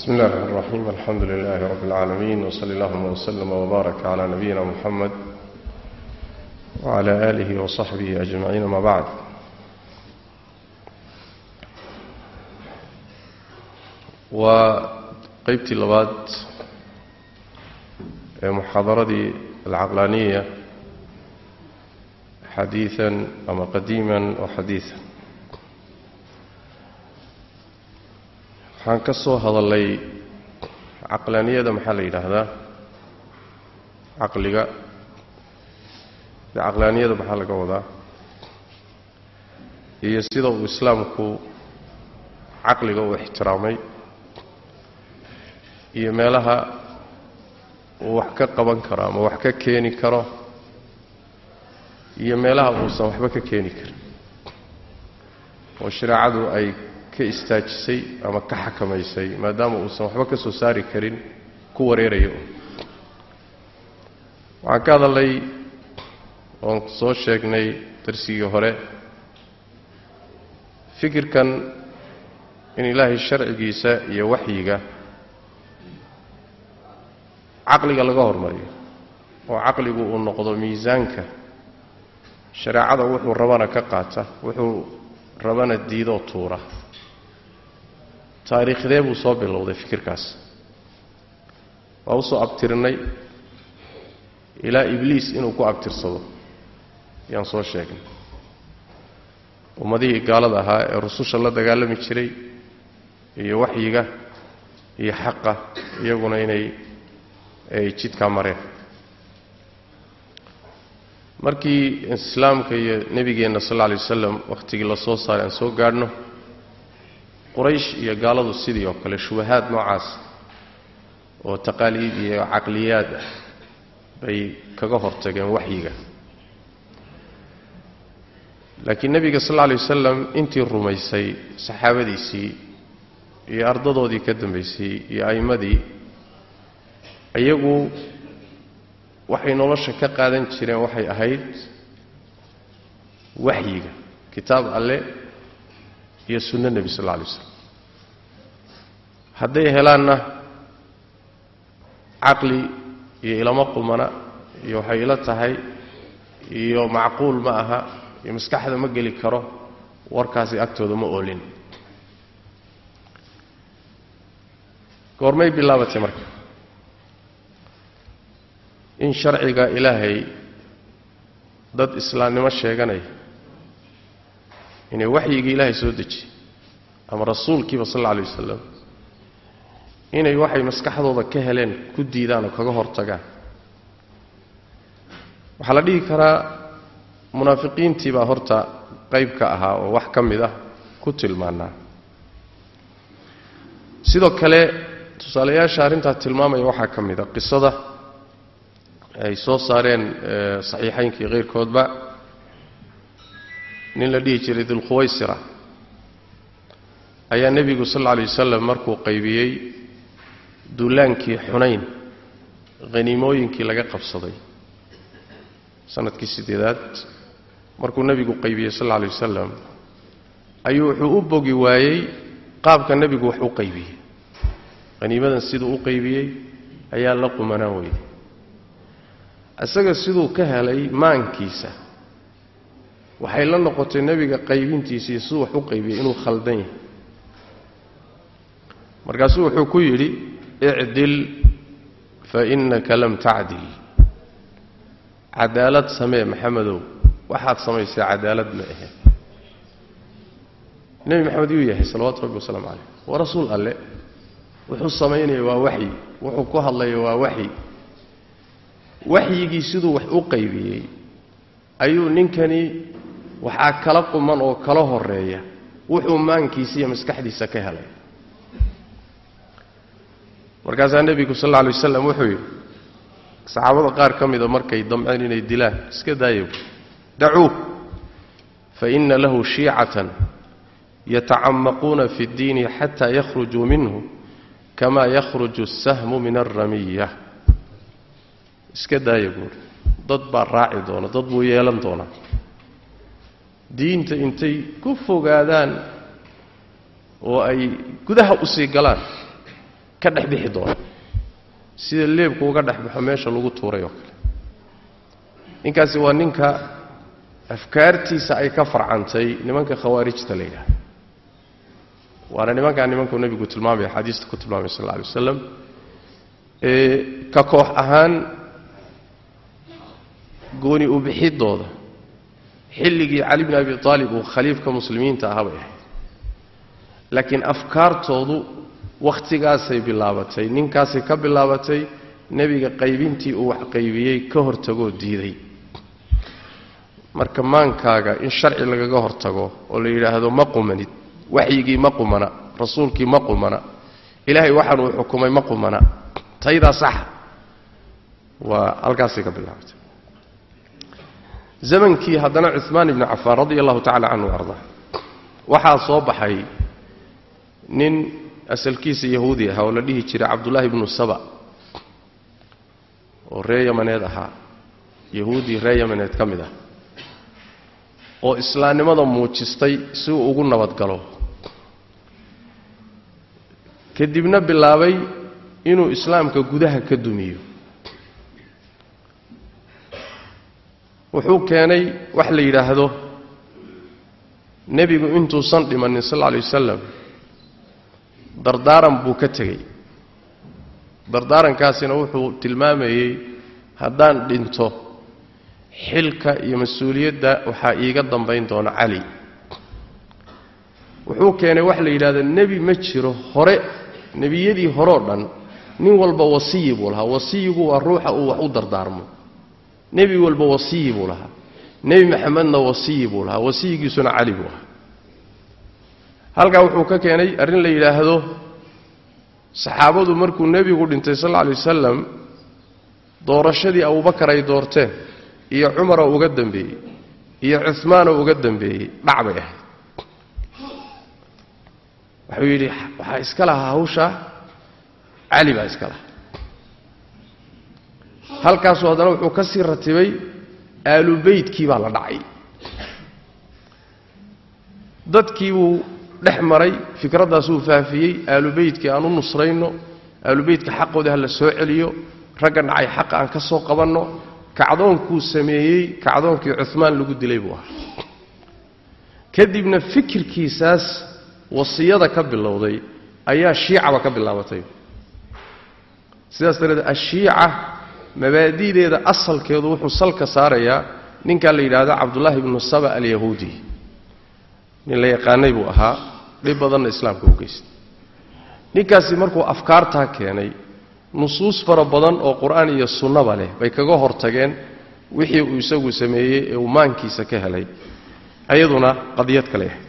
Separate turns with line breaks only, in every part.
بسم الله الرحمن الرحيم الحمد لله رب العالمين وصلى اللهم وسلم وبارك على نبينا محمد وعلى آله وصحبه أجمعين ما بعد وقيبتي اللباد محاضرة العقلانية حديثا أما قديما وحديثا waxaan ka soo hadallay caqlaaniyada maxaa la yidhaahdaa? caqliga. caqlaaniyada maxaa laga wadaa? iyo sida uu islaamku caqliga u ixtiraamay iyo meelaha uu wax ka qaban karo ama wax ka keeni karo iyo meelaha uusan waxba ka keeni karin. oo shareecadu ay ka istaajisay ama ka xakamaysay maadaama uusan waxba ka soo saari karin ku wareerayo. Waxaan ka hadalnay oon soo sheegnay darsigii hore fikirkan in ilaahay sharcigiisa iyo waxyiga caqliga laga hormariyo oo caqligu uu noqdo miisaanka shareecada wuxuu rabana ka qaata wuxuu rabana diidoo tuura taariikhdee buu soo bilowday fikirkaas. Waa u soo abtirinay ilaa ibliis inuu ku abtirsado. Ayaan soo sheegnay. Ummadihii gaalada ahaa ee rususha la dagaalami jiray iyo waxyiga iyo xaqa iyaguna inay ay jidkaa mareen. Markii islaamka iyo nebigeenna sal alla alay wasalam wakhtigii la soo saaray aan soo gaadhno quraysh iyo gaaladu sidii oo kale shubahaad noocaas oo taqaaliid iyo caqliyaad ah bay kaga hortageen waxyiga. Laakiin nebiga sal alla alay wasalam intii rumaysay saxaabadiisii iyo ardadoodii ka dambaysay iyo a'immadii iyagu waxay nolosha ka qaadan jireen waxay ahayd waxyiga kitaab alle iyo sunno nebi sal alla alay slam hadday helaanna caqli iyo ilama qumana iyo waxay ila tahay iyo macquul ma aha iyo maskaxda ma geli karo warkaasi agtooda ma oolin. Goormay bilaabatay marka. In sharciga ilaahay dad islaamnimo sheeganaya inay waxyigii ilaahay soo dejiyey ama rasuulkiiba sal alla alay wasalam inay waxay maskaxdooda ka heleen ku diidaan oo kaga hortagaan. Waxaa la dhihi karaa munaafiqiintii baa horta qayb ka ahaa oo wax ka mid ah ku tilmaanaa. Sidoo kale tusaalayaasha arrintaa tilmaamaya waxaa ka mid a qisada ay soo saareen saxiixaynkii keyrkoodba nin la dhihi jiray dulkhuwaysira ayaa nebigu sal alla alay wasalam markuu qaybiyey duulaankii xunayn haniimooyinkii laga qabsaday. Sanadkii siddeedaad markuu nebigu qaybiyey sal alla alay wasalam ayuu wuxuu u bogi waayey qaabka nebigu wax u qaybiyey. Haniimadan siduu u qaybiyey ayaa la qumanaan weyey isaga siduu ka helay maankiisa waxay la noqotay nebiga qaybintiisii siduu wax u qaybiyey inuu khaldan yahay. Markaasuu wuxuu ku yidhi icdil fa innaka lam tacdil. Cadaalad samee maxamedow waxaad samaysay cadaalad ma ahe. Nebi maxamed yuu yahay salawatu rabbi wasalaamu calayh. Waa rasuul alle. Wuxuu samaynaya waa waxyi. Wuxuu ku hadlaya waa waxyi. Waxyigii siduu wax u qaybiyey ayuu ninkani waxaa kala quman oo kala horreeya. Wuxuu maankiisa iyo maskaxdiisa ka helay. Markaasaa nebigu sal alla alay wasalam wuxuu yidhi saxaabada qaar ka mida markay damceen inay dilaan iska daayo dacuuh fa inna lahu shiicatan yatacamaquuna fi ddiini xataa yakhrujuu minhu kama yakhruju asahmu min alramiya iska daaya buuri dad baa raaci doona dad buu yeelan doonaa diinta intay ku fogaadaan oo ay gudaha u sii galaan ka dhex bixi doona. Sida leebku uga dhex baxo meesha lagu tuuray oo kale ninkaasi waa ninka afkaartiisa ay ka farcantay nimanka khawaarijta la yidhaha waana nimankaa nimankuu nebigu tilmaamaya xadiista ku tilmaamay sal alla alay wasalam ka koox ahaan gooni u bixidooda xilligii cali bni abi aalib uu khaliifka muslimiinta ahaa bay ahayd. Laakiin afkaartoodu wakhtigaasay bilaabatay ninkaasay ka bilaabatay nebiga qaybintii uu wax qaybiyey ka hortagoo diiday. Marka maankaaga in sharci lagaga hortago oo la yidhaahdo ma qumanid waxyigii ma qumana rasuulkii ma qumana ilaahay waxaan uu xukumay ma qumana taydaa saxa. Waa halkaasay ka bilaabatay zamankii haddana cumaan ibni cafaan radia allahu tacala canhu arda. Waxaa soo baxay nin asalkiisa yahuudi ahaa oo la dhihi jiray cabdullaahi ibnu saba oo ree yamaneed ahaa. Yahuudi ree yamaneed ka mid ah. Oo islaamnimada muujistay si uu ugu nabadgalo. Kadibna bilaabay inuu islaamka gudaha ka dumiyo wuxuu keenay wax la yidhaahdo. Nebigu intuusan dhimanin sal alay wasalam dardaaran buu ka tegey. Dardaarankaasina wuxuu tilmaamayey haddaan dhinto xilka iyo mas'uuliyadda waxaa iiga dambayn doona cali. Wuxuu keenay wax la yidhahdo nebi ma jiro hore nebiyadii horeo dhan nin walba wasiyi buu lahaa. Wasiyigu waa ruuxa uu wax u dardaarmo nebi walba wasiyi buu lahaa. Nebi maxamedna wasiyi buu lahaa. Wasiyigiisuna cali buu ahaa halkaa wuxuu ka keenay arrin la yidhaahdo saxaabadu markuu nebigu dhintay sal alla alay wasalam doorashadii abubakar ay doorteen iyo cumaroo uga dambeeyey iyo cumaanoo uga dambeeyey dhac bay ahayd. Wuxuu yidhi waxaa iska lahaa hawshaa cali baa iska lahaa halkaasuu haddana wuxuu ka sii ratibay aalubeytkii baa la dhacay. Dadkii buu dhex maray fikraddaasuu faafiyey aalubeytkii aan u nusrayno aalubeytka xaqooda ha la soo celiyo ragga dhacay xaqa aan ka soo qabanno kacdoonkuu sameeyey kacdoonkii cumaan lagu dilay buu ahaa. Kadibna fikirkiisaas wasiyada ka bilowday ayaa shiicaba ka bilaabatay. Sidaas dareed ashiica mabaadi'deeda asalkeedu wuxuu salka saarayaa ninkaa la yidhaahdo cabdullaahi ibnu saba alyahuudi. Nin la yaqaanay buu ahaa dhib badanna islaamka u geystay. Ninkaasi markuu afkaartaa keenay nusuus fara badan oo qur'aan iyo sunnaba leh bay kaga hortageen wixii uu isagu sameeyey ee uu maankiisa ka helay ayaduna qadiyad kale yahay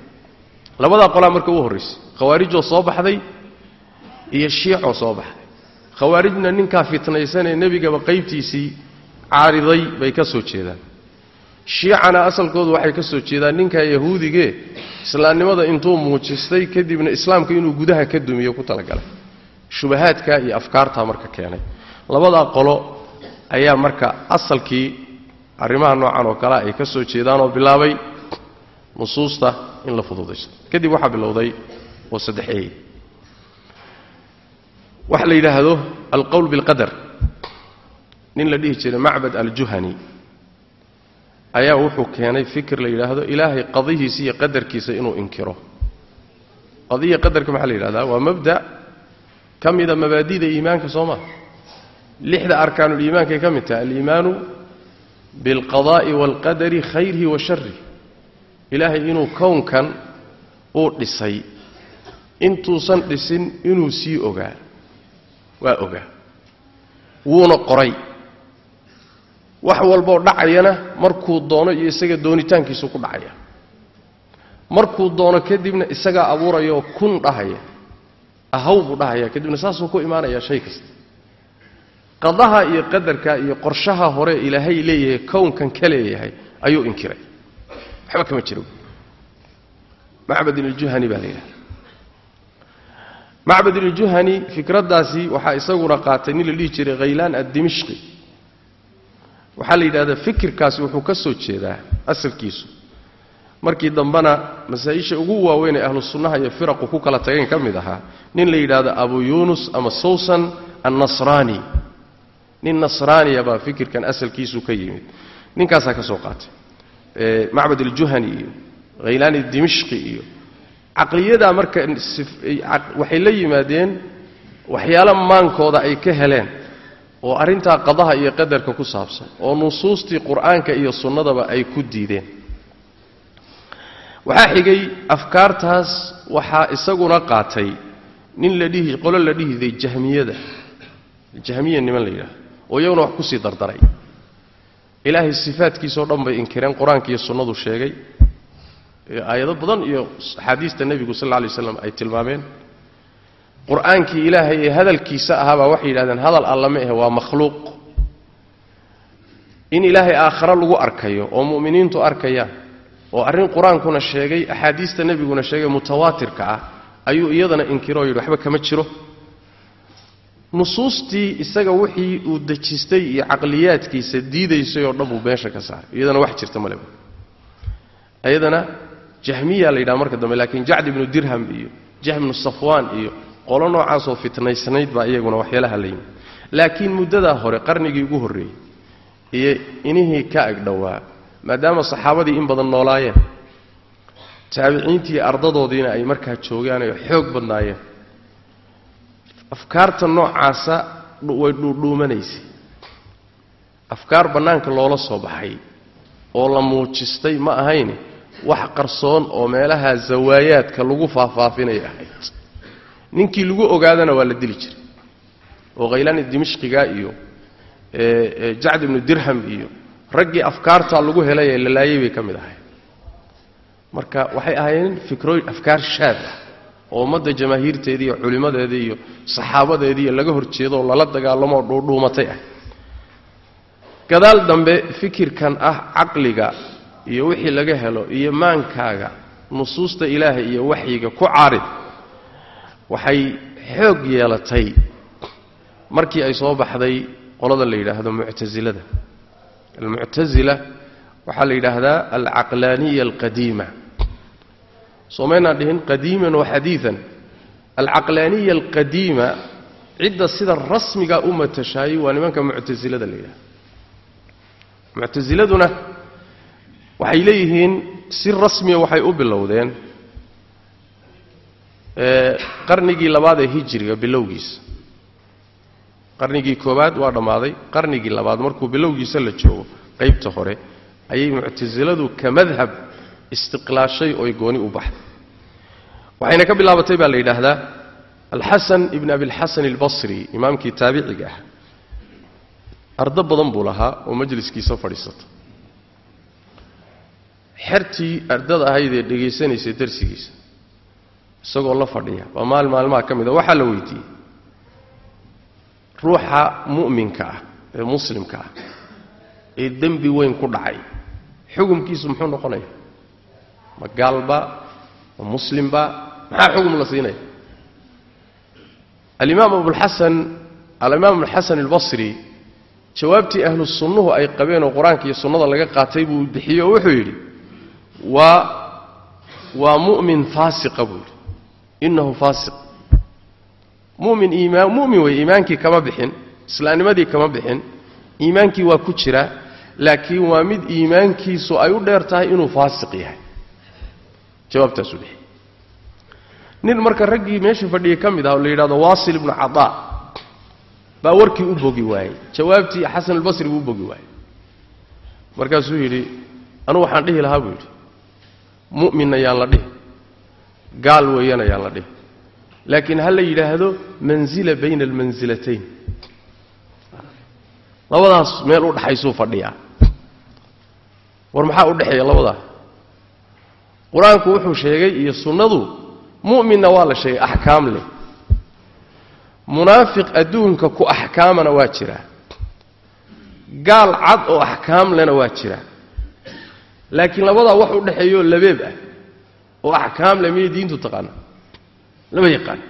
labadaa qolaa marka u horraysay khawaarijoo soo baxday iyo shiicoo soo baxday khawaarijna ninkaa fitnaysanee nebigaba qaybtiisii caariday bay ka soo jeedaan. Shiicana asalkoodu waxay ka soo jeedaan ninkaa yahuudigee islaamnimada intuu muujistay kadibna islaamka inuu gudaha ka dumiyo ku talagalay. Shubahaadka iyo afkaartaa marka keenay. Labadaa qolo ayaa marka asalkii arrimaha noocan oo kalea ay ka soo jeedaanoo bilaabay nusuusta in la fududaysto kadib waxaa bilowday oo saddexeeyey waxa la yidhaahdo alqowl bilqadar. Nin la dhihi jiray macbad aljuhani. Ayaa wuxuu keenay fikir la yidhaahdo ilaahay qadihiisa iyo qadarkiisa inuu inkiro. Qadiya qadarka maxaa la yidhahdaa? Waa mabda ka mida mabaadida iimaanka soo maa lixda arkaanuliimaankay ka mid tahay aliimaanu bilqadaa'i waalqadari khayrihi wa sharih ilaahay inuu kownkan uu dhisay. Intuusan dhisin inuu sii ogaa waa ogaa wuuna qoray. Wax walboo dhacayana markuu doono iyo isaga doonitaankiisu ku dhacaya. Markuu doono kadibna isagaa abuurayoo kun dhahaya. Ahaw buu dhahaya kadibna saasuu ku imaanayaa shay kasta. Qadaha iyo qadarka iyo qorshaha hore ilaahay leeyahay kownkan ka leeyahay ayuu inkiray. Waxba kama jiro. Macbad iljuhani baa la yidhahda macbad iljuhani fikraddaasi waxaa isaguna qaatay nin la dhihi jiray khaylaan addimishqi. Waxaa la yidhahdaa fikirkaasi wuxuu ka soo jeedaa asalkiisu. Markii dambena masaa-isha ugu waaweyn ee ahlu iyo firaqu ku kala tageen ka mid ahaa nin la yidhaahdo abu yuunus ama sawsan annasraani nin nasraaniya baa fikirkan asalkiisu ka yimid. Ninkaasaa ka soo qaatay. Macbad aljuhani iyo khaylaani dimishqi iyo caqliyadaa marka waxay la yimaadeen waxyaalo maankooda ay ka heleen oo arrintaa qadaha iyo qadarka ku saabsan oo nusuustii qur'aanka iyo sunnadaba ay ku diideen. Waxaa xigay afkaartaas waxaa isaguna qaatay nin la dhihi qolo la dhihiday jahmiyada. Jahmiya niman la yidhahdo oo iyaguna wax ku sii dardaray. Ilaahay sifaadkiisao dhan bay inkireen qur'aanka iyo sunnadu sheegay aayado badan iyo axaadiista nebigu sal alay waslam ay tilmaameen. Qur'aankii ilaahay ee hadalkiisa ahaabaa waxay yidhahdeen hadal alla ma ahe waa makhluuq. In ilaahay aakhare lagu arkayo oo mu'miniintu arkayaan oo arrin qur'aankuna sheegay axaadiista nebiguna sheegay mutawaatirka ah ayuu iyadana inkiroo yidhi waxba kama jiro. Nusuustii isaga wixii uu dejistay iyo caqliyaadkiisa diidaysay oo dhan buu meesha ka saaray. Iyadana wax jirta male iyadana jahmiya la yidhaha marka dambe laakiin jacd ibnu dirham iyo jahm ibnu safwaan iyo qolo noocaasoo fitnaysnayd baa iyaguna waxyaalaha la yimid laakiin muddadaa hore qarnigii ugu horreeyey iyo inihii ka agdhowaa maadaama saxaabadii in badan noolaayeen taabiciintii ardadoodiina ay markaa joogaan oo xoog badnaayeen afkaarta noocaasa way dhuudhuumanaysay afkaar bannaanka loola soo baxay oo la muujistay ma ahayne wax qarsoon oo meelaha zawaayaadka lagu faahfaafinay ahayd. Ninkii lagu ogaadana waa la dili jiray. Oo khaylaani dimishqiga iyo jacd ibnu dirham iyo raggii afkaartaa lagu helay ee lalaayay bay ka mid ahayd. Marka waxay ahaayeen fikrooyin afkaar shaad ah oo ummadda jamaahiirteedii iyo culimmadeedii iyo saxaabadeedii laga horjeedooo lala dagaalamoo dhuudhuumatay ah. Gadaal dambe fikirkan ah caqliga iyo wixii laga helo iyo maankaaga nusuusta ilaahay iyo waxyiga ku caarid waxay xoog yeelatay markii ay soo baxday qolada la yidhaahdo muctasilada almuctasila waxaa la yidhaahdaa alcaqlaaniya alqadiima. Soomaynaan dhihin qadiiman wa xadiian alcaqlaaniya alqadiima cidda sida rasmiga u matashaayey waa nimanka muctasilada la yidhahdo muctasiladuna waxay leeyihiin si rasmiya waxay u bilowdeen qarnigii labaad ee hijiriga bilowgiisa qarnigii koowaad waa dhammaaday qarnigii labaad markuu bilowgiisa la joogo qaybta hore ayay muctasiladu ka madhab istiqlaashay ooy gooni u baxday. Waxayna ka bilaabatay baa la yidhaahdaa alxasan ibn abilxasan albasri imaamkii taabiciga ah. Ardo badan buu lahaa oo majliskiisa fadhiisata xertii ardada ahayd ee dhegaysanaysay darsigiisa isagoo la fadhiya waa maal maalmaha ka mid a waxaa la weydiiyey. Ruuxa mu'minka ah ee muslimka ah ee dembi weyn ku dhacay xukumkiisu muxuu noqonaya? Ma gaalba ma muslimba maxaa xukum la siinaya? Alimaam abulxasan alimaam abulxasan albasri jawaabtii ahlu sunnuhu ay qabeen oo qur'aanka iyo sunnada laga qaatay buu bixiye oo wuxuu yidhi waa waa mu'min faasiqa buu yidhi. Innahu faasiq. Mumin iimaan mu'min wey iimaankii kama bixin islaamnimadii kama bixin iimaankii waa ku jira laakiin waa mid iimaankiisu ay u dheer tahay inuu faasiq yahay. Jawaabtaasuu bixiyey nin marka raggii meesha fadhiyay ka mid ah oo la yidhahdo waasil ibnu cadaa baa warkii u bogi waayey. Jawaabtii xasan albasri buu u bogi waayey. Markaasuu yidhi anugu waxaan dhihi lahaa buu yidhi mu'minna yaan la dhihi gaal weeyana yaan la dhihi laakiin ha la yidhaahdo manzila bayna almansilatayn labadaas meel u dhaxaysuu fadhiyaa war maxaa u dhexeeya labadaa qur'aanku wuxuu sheegay iyo sunnadu mu'minna waa la sheegay axkaam leh. Munaafiq adduunka ku axkaamana waa jiraa gaal cad oo axkaam lena waa jiraa laakiin labadaa wax u dhexeeyaoo labeeb ah oo axkaam leh miyay diintu taqaana lama yaqaan.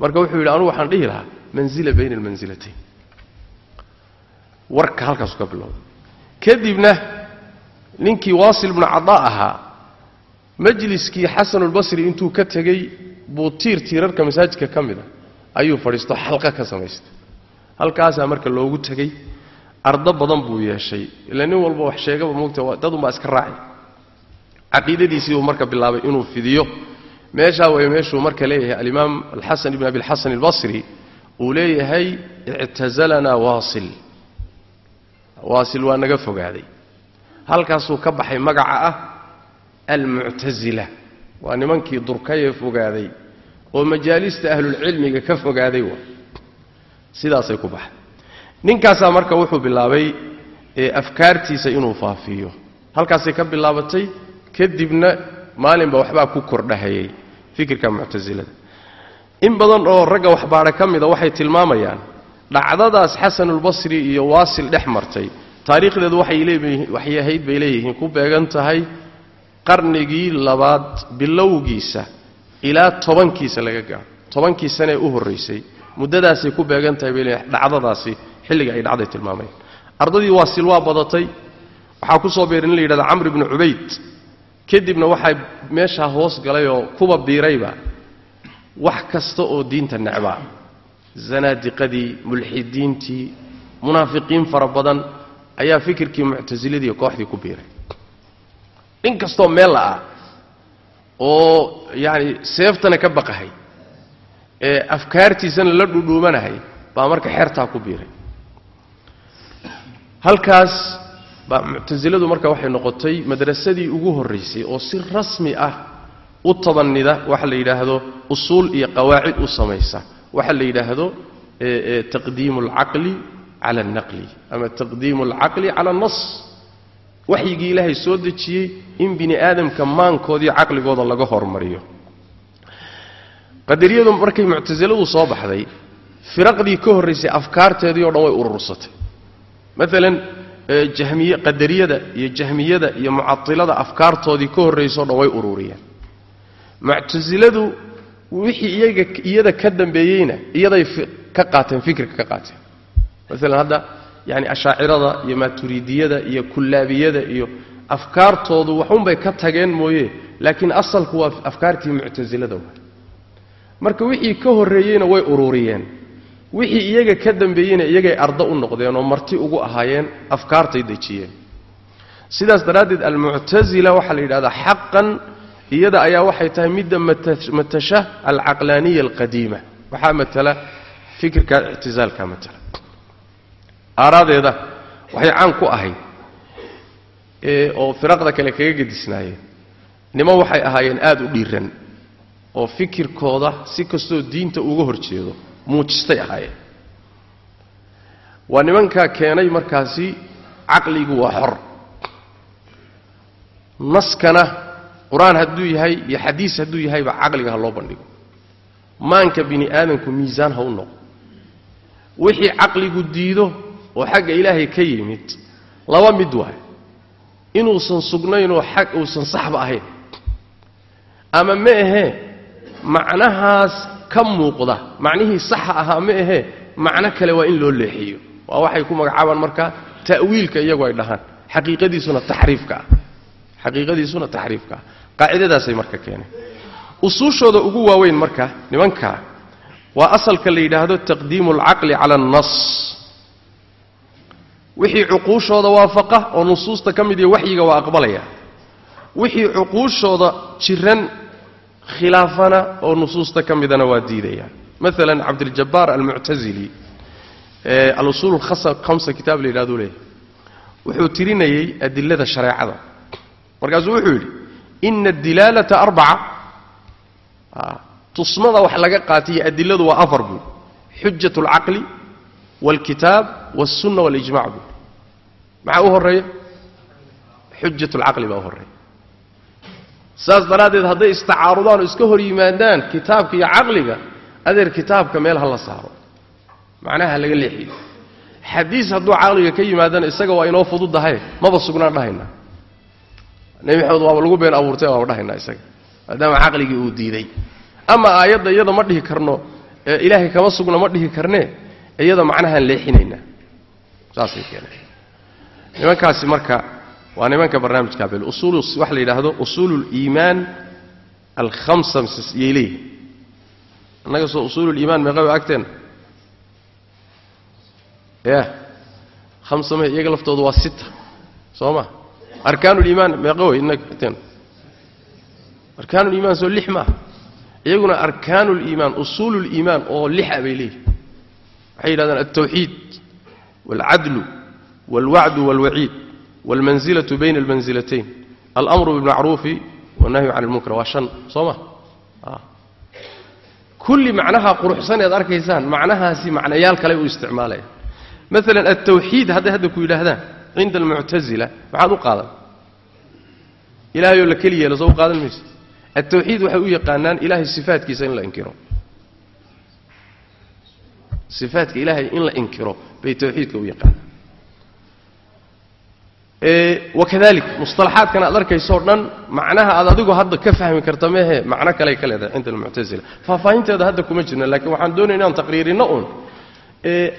Marka wuxuu yidhi anugu waxaan dhihi lahaa manzila bayna almansilatayn warka halkaasu ka bilowda kadibna ninkii waasil ibnu cadaa ahaa majliskii xasanulbasri intuu ka tegey buu tiir tiirarka masaajidka ka mid a ayuu fadhiisto xalqa ka samaystay halkaasaa marka loogu tegey ardo badan buu yeeshay. Ila nin walba wax sheegaba moogta dadunbaa iska raacay caqiidadiisii buu marka bilaabay inuu fidiyo. Meeshaa way meeshuu marka leeyahay alimaam alxasan ibn abi alxasan albasri uu leeyahay ictazalanaa waasil. Waasil waa naga fogaaday. Halkaasuu ka baxay magaca ah almuctasila waa nimankii durkayee fogaaday oo majaalista ahlulcilmiga ka fogaaday waa. Sidaasay ku baxay ninkaasaa marka wuxuu bilaabay afkaartiisa inuu faafiyo. Halkaasay ka bilaabatay kadibna maalinba waxbaa ku kordhahayay fikirka muctasilada in badan oo ragga waxbaadha ka mida waxay tilmaamayaan dhacdadaas xasanulbasri iyo waasil dhex martay. Taariikhdeedu waxay ahayd bay leeyihiin ku beegan tahay qarnigii labaad bilowgiisa ilaa tobankiisa laga gaaro. Tobankii sanee u horraysay muddadaasay ku beegan tahay bay leeyihiin dhacdadaasi xilliga ay dhacday tilmaamayaan ardadii waasil waa badatay. Waxaa ku soo beeray in la yidhahda camr ibnu cubayd. Kadibna waxaa meeshaa hoos galay oo kuba biirayba wax kasta oo diinta necbaa zanaadiqadii mulxidiintii munaafiqiin fara badan ayaa fikirkii muctasiladii kooxdii ku biiray. Nin kastoo meel la'ah oo yacani seeftana ka baqahay ee afkaartiisana la dhudhuumanahay baa marka xeertaa ku biiray halkaas baa muctasiladu marka waxay noqotay madrasadii ugu horraysay oo si rasmi ah u tabannida waxa la yidhaahdo usuul iyo qawaacid u samaysa. Waxa la yidhaahdo taqdiimu alcaqli cala alnaqli ama taqdiimu alcaqli cala alnas waxyigii ilaahay soo dejiyey in bini aadamka maankoodii caqligooda laga hormariyo. Qadariyadu markay muctasiladu soo baxday firaqdii ka horraysay afkaarteedii o dhan way urursatay maalan jahmiye qadariyada iyo jahmiyada iyo mucatilada afkaartoodii ka horraysao dhan way ururiyeen. Muctasiladu wixii iyaga iyada ka dambeeyeyna iyaday ka qaateen fikirka ka qaateen. Maalan hadda yani ashaacirada iyo maaturidiyada iyo kullaabiyada iyo afkaartoodu waxunbay ka tageen mooye laakiin asalku waa afkaartii muctasilada marka wixii ka horreeyeyna way ururiyeen wixii iyaga ka dambeeyeyna iyagay ardo u noqdeen oo marti ugu ahaayeen afkaartay dejiyeen. Sidaas daraaddeed almuctasila waxaa la yidhahdaa xaqan iyada ayaa waxay tahay midda matasha alcaqlaaniya alqadiima. Waxaa matala fikirka ictisaalka matala. Aaraadeeda waxay caan ku ahayd oo firaqda kale kaga gedisnaayeen. Niman waxay ahaayeen aada u dhiiran oo fikirkooda si kastoo diinta uga hor jeedo muujistay ahaayeen. Waa nimankaa keenay markaasi caqligu waa xor. Naskana qur'aan hadduu yahay iyo xadiis hadduu yahayba caqliga ha loo bandhigo. Maanka bini aadamku miisaan ha u noqo. Wixii caqligu diido oo xagga ilaahay ka yimid laba mid waay inuusan sugnaynoo xag uusan saxba ahayn. Ama ma ahee macnahaas ka muuqda. Macnihii saxa ahaa ma ahee macno kale waa in loo leexiyo. Waa waxay ku magacaabaan marka ta'wiilka iyagu ay dhahaan xaqiiqadiisuna taxriifka ah. Xaqiiqadiisuna taxriifka ah. Qaacidadaasay marka keeneen. Usuushooda ugu waaweyn marka nimankaa waa asalka la yidhaahdo taqdiimu alcaqli cala alnas wixii cuquushooda waafaqa oo nusuusta ka mid iyo waxyiga waa aqbalaya. Wixii cuquushooda jiran khilaafana oo nusuusta ka midana waa diidaya. Maalan cabdiljabaar almuctasili ee alusuul hamsa kitaab la yidhahdu leeyahy wuxuu tirinayey adilada shareecada. Markaasuu wuxuu yidhi ina adilaalata arbaca. Tusmada wax laga qaatiyo adiladu waa afar buui xujat alcaqli waalkitaab walsunna walijmac buui maxaa u horreeya? Xujat alcaqli baa u horreeya saas daraaddeed hadday istacaarudaan oo iska hor yimaadaan kitaabka iyo caqliga adeer kitaabka meel ha la saaro. Macnaha laga leexiyo xadiis hadduu caqliga ka yimaadana isaga waa inoo fududahay maba sugnaan dhahaynaa. Nebi maxamed waaba lagu been abuurtay waaba dhahaynaa isaga maadaama caqligii uu diiday. Ama aayadda iyada ma dhihi karno ilaahay kama sugna ma dhihi karnee iyada macnahaan leexinaynaa saasay keeneen nimankaasi marka waa nimanka barnaamijka bel usuul waxa la yidhaahdo usuulu liimaan alkhamsa yay leeyihiin annaga soo usuululiimaan meeqa way agteen? Ya. Hamsa me iyaga laftooda waa sita. Soo ma? Arkaanuliimaan meeqa way innaga agteen. Arkaanuliimaan soo lix maaha iyaguna arkaanuliimaan usuululiimaan oo lixa bay leeyihiin waxay yidhahdaan altawxiid waalcadlu waalwacdu waalwaciid waalmansilatu bayna almansilatayn alamru bilmacruufi wannahyu can ilmunkar waa shan. Soo ma kulli macnaha quruxsan ead arkaysaan macnahaasi macnayaal kale u isticmaalaya maalan altawxiid hadday hadda ku yidhaahdaan cinda almuctasila maxaad u qaadan ilahayoo la keli yeelo soo u qaadan mayse altawxiid waxay u yaqaanaan ilahay sifaatkiisa in la inkiro sifaatka ilaahay in la inkiro bay tawxiidka u yaqaanaan wakadalik musطalaxaadkan aad arkaysoo dhan macnaha aad adigu hadda ka fahmi karta mehe macno kaley ka leedahay cinda almuctasila faahfaahinteeda hadda kuma jirno lakiin waxaan doonaya inaan taqriirino un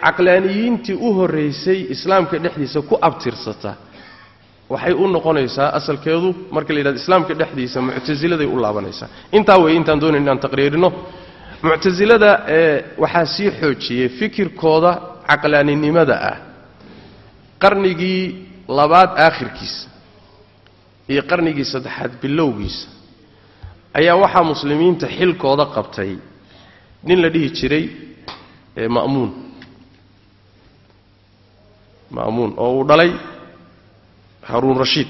caqlaaniyiintii u horraysay islaamka dhexdiisa ku abtirsata waxay u noqonaysaa asalkeedu marka la yidhahdo islaamka dhexdiisa muctasiladay u laabanaysaa. Intaa wey intaan doonaya inaan taqriirino muctasilada waxaa sii xoojiyey fikirkooda caqlaaninimada ah. Qarnigii labaad aakhirkiisa iyo qarnigii saddexaad bilowgiisa ayaa waxaa muslimiinta xilkooda qabtay nin la dhihi jiray ma'muun. Ma'muun oo uu dhalay haruun rashiid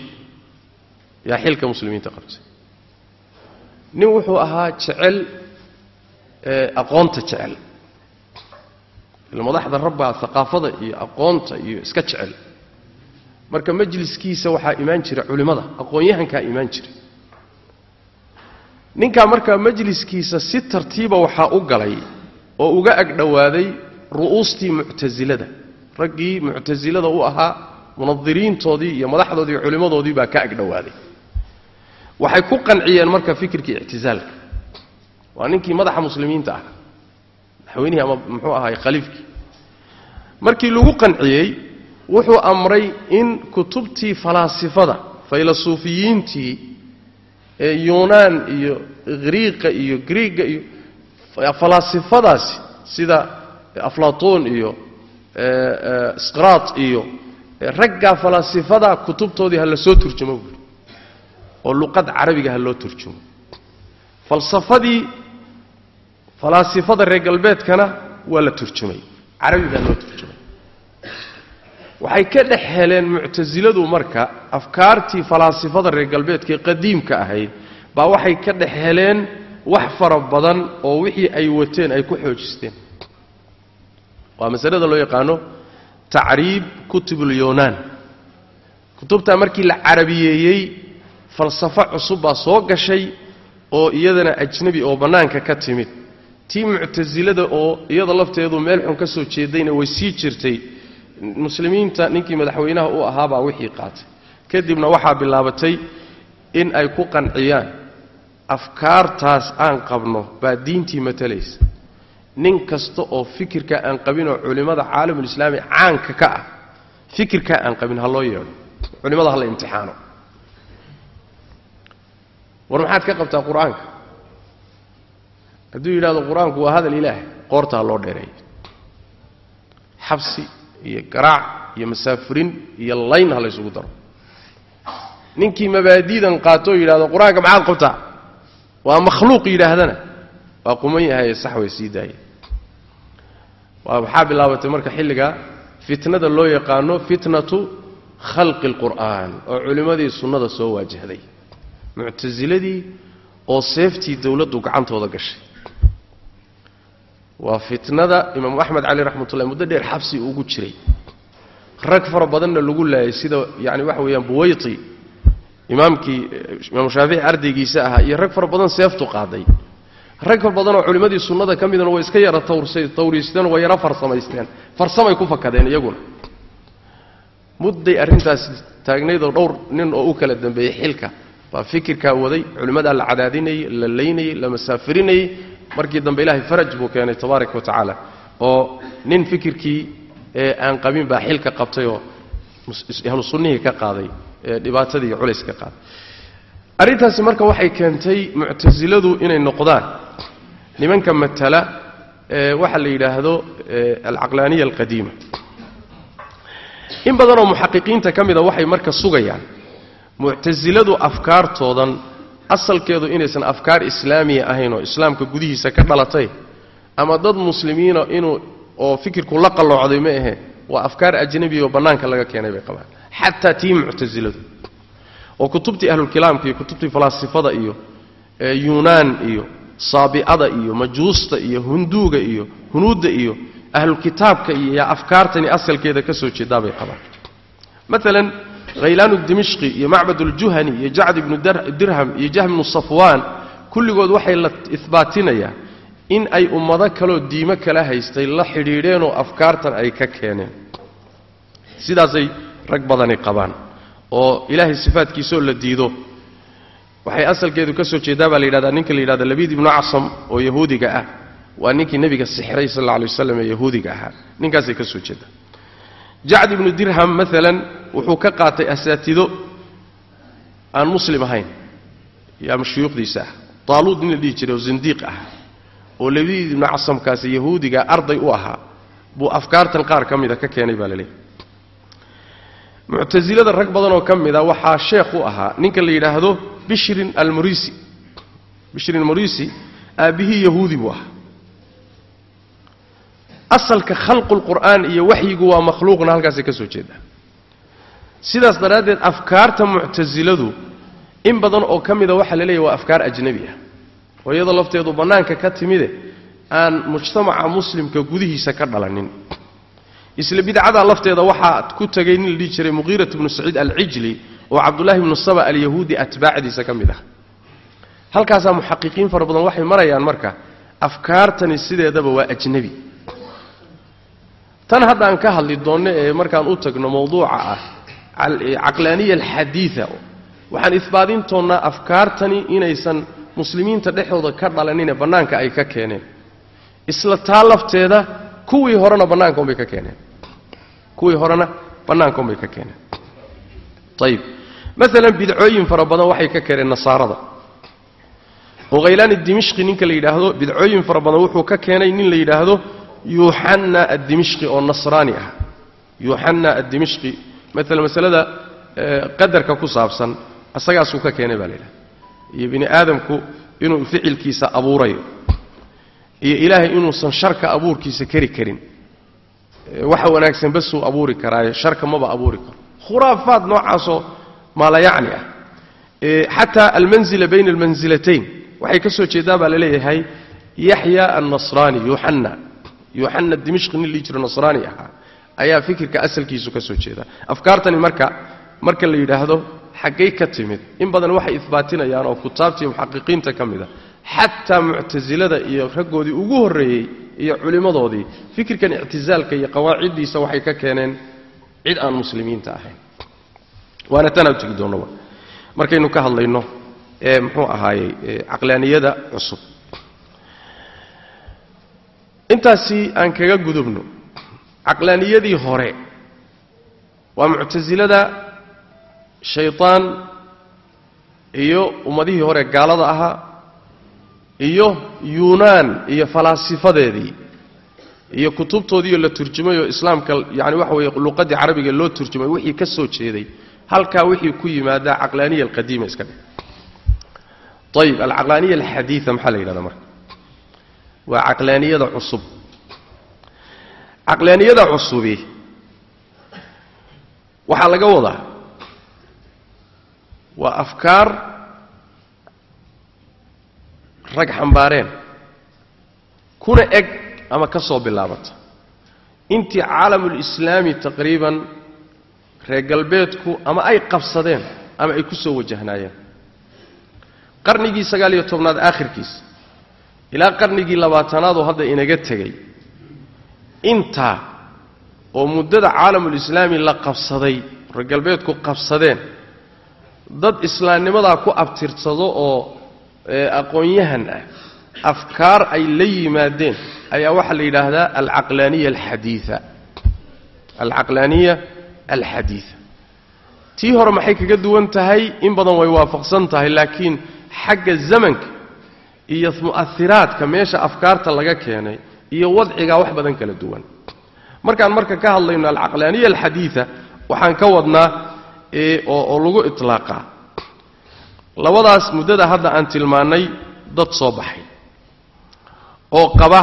yaa xilka muslimiinta qabtay. Nin wuxuu ahaa jecel aqoonta jecel. Madaxda rabbaa aqaafada iyo aqoonta iyo iska jecel marka majliskiisa waxaa imaan jira culimmada aqoon-yahankaa imaan jira. Ninkaa markaa majliskiisa si tartiiba waxaa u galay oo uga agdhowaaday ru'uustii muctasilada raggii muctasilada u ahaa munadiriintoodii iyo madaxdoodii culimmadoodii baa ka agdhowaaday waxay ku qanciyeen marka fikirkii ictisaalka waa ninkii madaxa muslimiinta ah madaxweynihii ama muxuu ahaay khaliifkii. Markii lagu qanciyey wuxuu amray in kutubtii falaasifada faylasuufiyiintii ee yuunaan iyo griiqa iyo griiga iyo falaasifadaasi sida aflatoon iyo sqraat iyo raggaa falaasifadaa kutubtoodii ha la soo turjumo buuri oo luqad carabiga ha loo turjumo. Falsafadii falaasifada reer galbeedkana waa la turjumay carabigaa loo turjumay waxay ka dhex heleen muctasiladu marka afkaartii falaasifada reer galbeedkaee qadiimka ahayd baa waxay ka dhex heleen wax fara badan oo wixii ay wateen ay ku xoojisteen. Waa masalada loo yaqaano tacriib kutubulyunaan kutubtaa markii la carabiyeeyey falsafo cusub baa soo gashay oo iyadana ajnebi oo bannaanka ka timid. Tii muctasilada oo iyada lafteedu meel xun ka soo jeedayna way sii jirtay muslimiinta ninkii madaxweynaha u ahaabaa wixii qaatay. Kadibna waxaa bilaabatay in ay ku qanciyaan. Afkaartaas aan qabno baa diintii matalaysa. Nin kasta oo fikirka aan qabinoo culimmada caalamulislaami caanka ka ah fikirkaa aan qabin ha loo yeedho. Culimmada ha la imtixaano. War maxaad ka qabtaa qur'aanka? Hadduu yidhahdo qur'aanku waa hadal ilaah qoorta ha loo dheereeyo xabsi iyo garaac iyo masaafurin iyo layn ha laysugu daro. Ninkii mabaadiidan qaatoo yidhahdo qur'aanka maxaad qabtaa? Waa makhluuq yidhaahdana. Waa quman yahaye sax way sii daaya waxaa bilaabatay marka xilliga? Fitnada loo yaqaano fitnatu khalqi alqur'aan oo culimmadii sunnada soo waajahday. Muctasiladii oo seeftii dowladdu gacantooda gashay waa fitnada imaamu axmed cali raxmatullahi muddo dheer xabsi ugu jiray. Rag fara badanna lagu laayay sida yani waxa weeyaan buwayti imaamkii imaamu shaafici ardaygiisa ahaa iyo rag fara badan seeftu qaaday. Rag far badanoo culimmadii sunnada ka midana way iska yara tawriisteen way yaro farsamaysteen. Farsamay ku fakadeen iyaguna. Mudday arrintaas taagnaydoo dhowr nin oo u kala dambeeyey xilka. Baa fikirkaa waday culimmadaa la cadaadinayey la laynayey la masaafirinayey markii dambe ilaahay faraj buu keenay tabaaraka wa tacaala oo nin fikirkii ee aan qabin baa xilka qabtay oo ahlu sunnihii ka qaaday dhibaatadii iyo culayska qaaday. Arrintaasi marka waxay keentay muctasiladu inay noqdaan. Nimanka matala waxa la yidhaahdo alcaqlaaniya alqadiima. In badanoo muxaqiqiinta ka mida waxay marka sugayaan muctasiladu afkaartoodan asalkeedu inaysan afkaar islaamiya ahayn oo islaamka gudihiisa ka dhalatay ama dad muslimiina inuu oo fikirku la qalloocday ma ahe waa afkaar ajnabiya oo bannaanka laga keenay bay qabaan. Xataa tii muctasiladu oo kutubtii ahlulkalaamka iyo kutubtii falaasifada iyo yuunaan iyo saabi'ada iyo majuusta iyo hunduuga iyo hunuudda iyo ahlukitaabka iyo yaa afkaartani asalkeeda ka soo jeedaa bay qabaan. Maalan khaylaanu dimishqi iyo macbad uljuhani iyo jacd ibnu dirham iyo jahm ibnu safwaan kulligood waxay la ihbaatinayaan in ay ummado kaloo diimo kala haystay la xidhiidheenoo afkaartan ay ka keeneen. Sidaasay rag badani qabaan oo ilaahay sifaadkiisaoo la diido. Waxay asalkeedu ka soo jeedaa baa la yidhahdaa ninka la yidhahda labiid ibnu casam oo yahuudiga ah. Waa ninkii nebiga sixray sal alla alay waslam ee yahuudiga ahaa. Ninkaasay ka soo jeedaa jacd ibnu dirham maalan wuxuu ka qaatay asaatido aan muslim ahayn. Yaa shuyuukhdiisa ah taaluud nin la dhihi jiray oo zindiiq ah oo labiid ibnu casamkaasi yahuudiga arday u ahaa buu afkaartan qaar ka mida ka keenay baa la leeyahy muctasilada rag badanoo ka mida waxaa sheekh u ahaa ninka la yidhaahdo bishrin almurisi. Bishrin almurisi aabbihii yahuudi buu ahaa asalka khalqulqur'aan iyo waxyigu waa makhluuqna halkaasay ka soo jeedaa sidaas daraaddeed afkaarta muctasiladu in badan oo ka mida waxaa la leeyahy waa afkaar ajnabi ah. Oo iyadoo lafteedu bannaanka ka timide aan mujtamaca muslimka gudihiisa ka dhalanin. Isla bidcadaa lafteeda waxaa ku tegay nin la dhihi jiray muqiirat bnu saciid alcijli oo cabdullaahi bnu saba alyahuudi atbaacdiisa ka mid ah. Halkaasaa muxaqiqiin fara badan waxay marayaan marka afkaartani sideedaba waa ajnabi tan haddaan ka hadli doonno ee markaan u tagno mawduuca ah caqlaaniya alxadiida waxaan isbaadin doonnaa afkaartani inaysan muslimiinta dhexdooda ka dhalanine bannaanka ay ka keeneen. Isla taa lafteeda kuwii horena bannaanka unbay ka keeneen. Kuwii horena bannaanka unbay ka keeneen. Ayib maalan bidcooyin fara badan waxay ka keeneen nasaarada. Oo khaylaani ninka la yidhaahdo bidcooyin fara badan wuxuu ka keenay nin la yidhaahdo yuuxanna addimishqi oo nasraani ah. Yuuxanna addimishqi maalan masalada qadarka ku saabsan asagaasuu ka keenay baa la yidhahda iyo bini aadamku inuu ficilkiisa abuurayo. Iyo ilaahay inuusan sharka abuurkiisa keri karin. Waxa wanaagsan basuu abuuri karaayo sharka maba abuuri karo. Khuraafaad noocaasoo maalayacni ah. Xataa almanzila bayna almansilatayn waxay ka soo jeedaa baa la leeyahay yaxya annasraani yuuxanna yuuxanna dimishqi nin lii jiro nasraani ahaa ayaa fikirka asalkiisu ka soo jeeda. Afkaartani marka marka la yidhaahdo xaggay ka timid. In badan waxay ihbaatinayaan oo kutaabtii muxaqiqiinta ka mida xataa muctasilada iyo raggoodii ugu horreeyey iyo culimmadoodii fikirkan ictisaalka iyo qawaaciddiisa waxay ka keeneen cid aan muslimiinta ahayn. Waana tanaa u tegi doonnaba markaynu ka hadlayno ee muxuu ahaayey caqlaaniyada cusub intaasi aan kaga gudubno caqlaaniyadii hore waa muctasilada shaytaan iyo ummadihii hore gaalada ahaa iyo yuunaan iyo falaasifadeedii iyo kutubtoodiioo la turjumay oo islaamka yani waxa weeye luqaddii carabiga loo turjumay wixii ka soo jeeday halkaa wixii ku yimaadaa caqlaaniya alqadiima iska dhig. Ayib alcaqlaaniya alxadiida maxaa la yidhahdaa marka waa caqlaaniyada cusub. Caqlaaniyada cusubi waxaa laga wadaa waa afkaar rag xambaareen kuna eg ama ka soo bilaabata. Intii caalamulislaami taqriiban reer galbeedku ama ay qabsadeen ama ay ku soo wajahnaayeen qarnigii sagaal iyo tobnaad aakhirkiisa ilaa qarnigii labaatanaad oo hadda inaga tegey. Intaa oo muddada caalamulislaami la qabsaday reer galbeedku qabsadeen dad islaamnimadaa ku abtirsado oo aqoon-yahan ah afkaar ay la yimaadeen ayaa waxaa la yidhaahdaa alcaqlaaniya alxadiia alcaqlaaniya alxadiida tii hore maxay kaga duwan tahay? In badan way waafaqsan tahay laakiin xagga zamanka iyo mu'ahiraadka meesha afkaarta laga keenay iyo wadcigaa wax badan kala duwan. Markaan marka ka hadlayno alcaqlaaniya alxadiida waxaan ka wadnaa oo lagu iطlaaqaa labadaas muddada hadda aan tilmaannay dad soo baxay. Oo qaba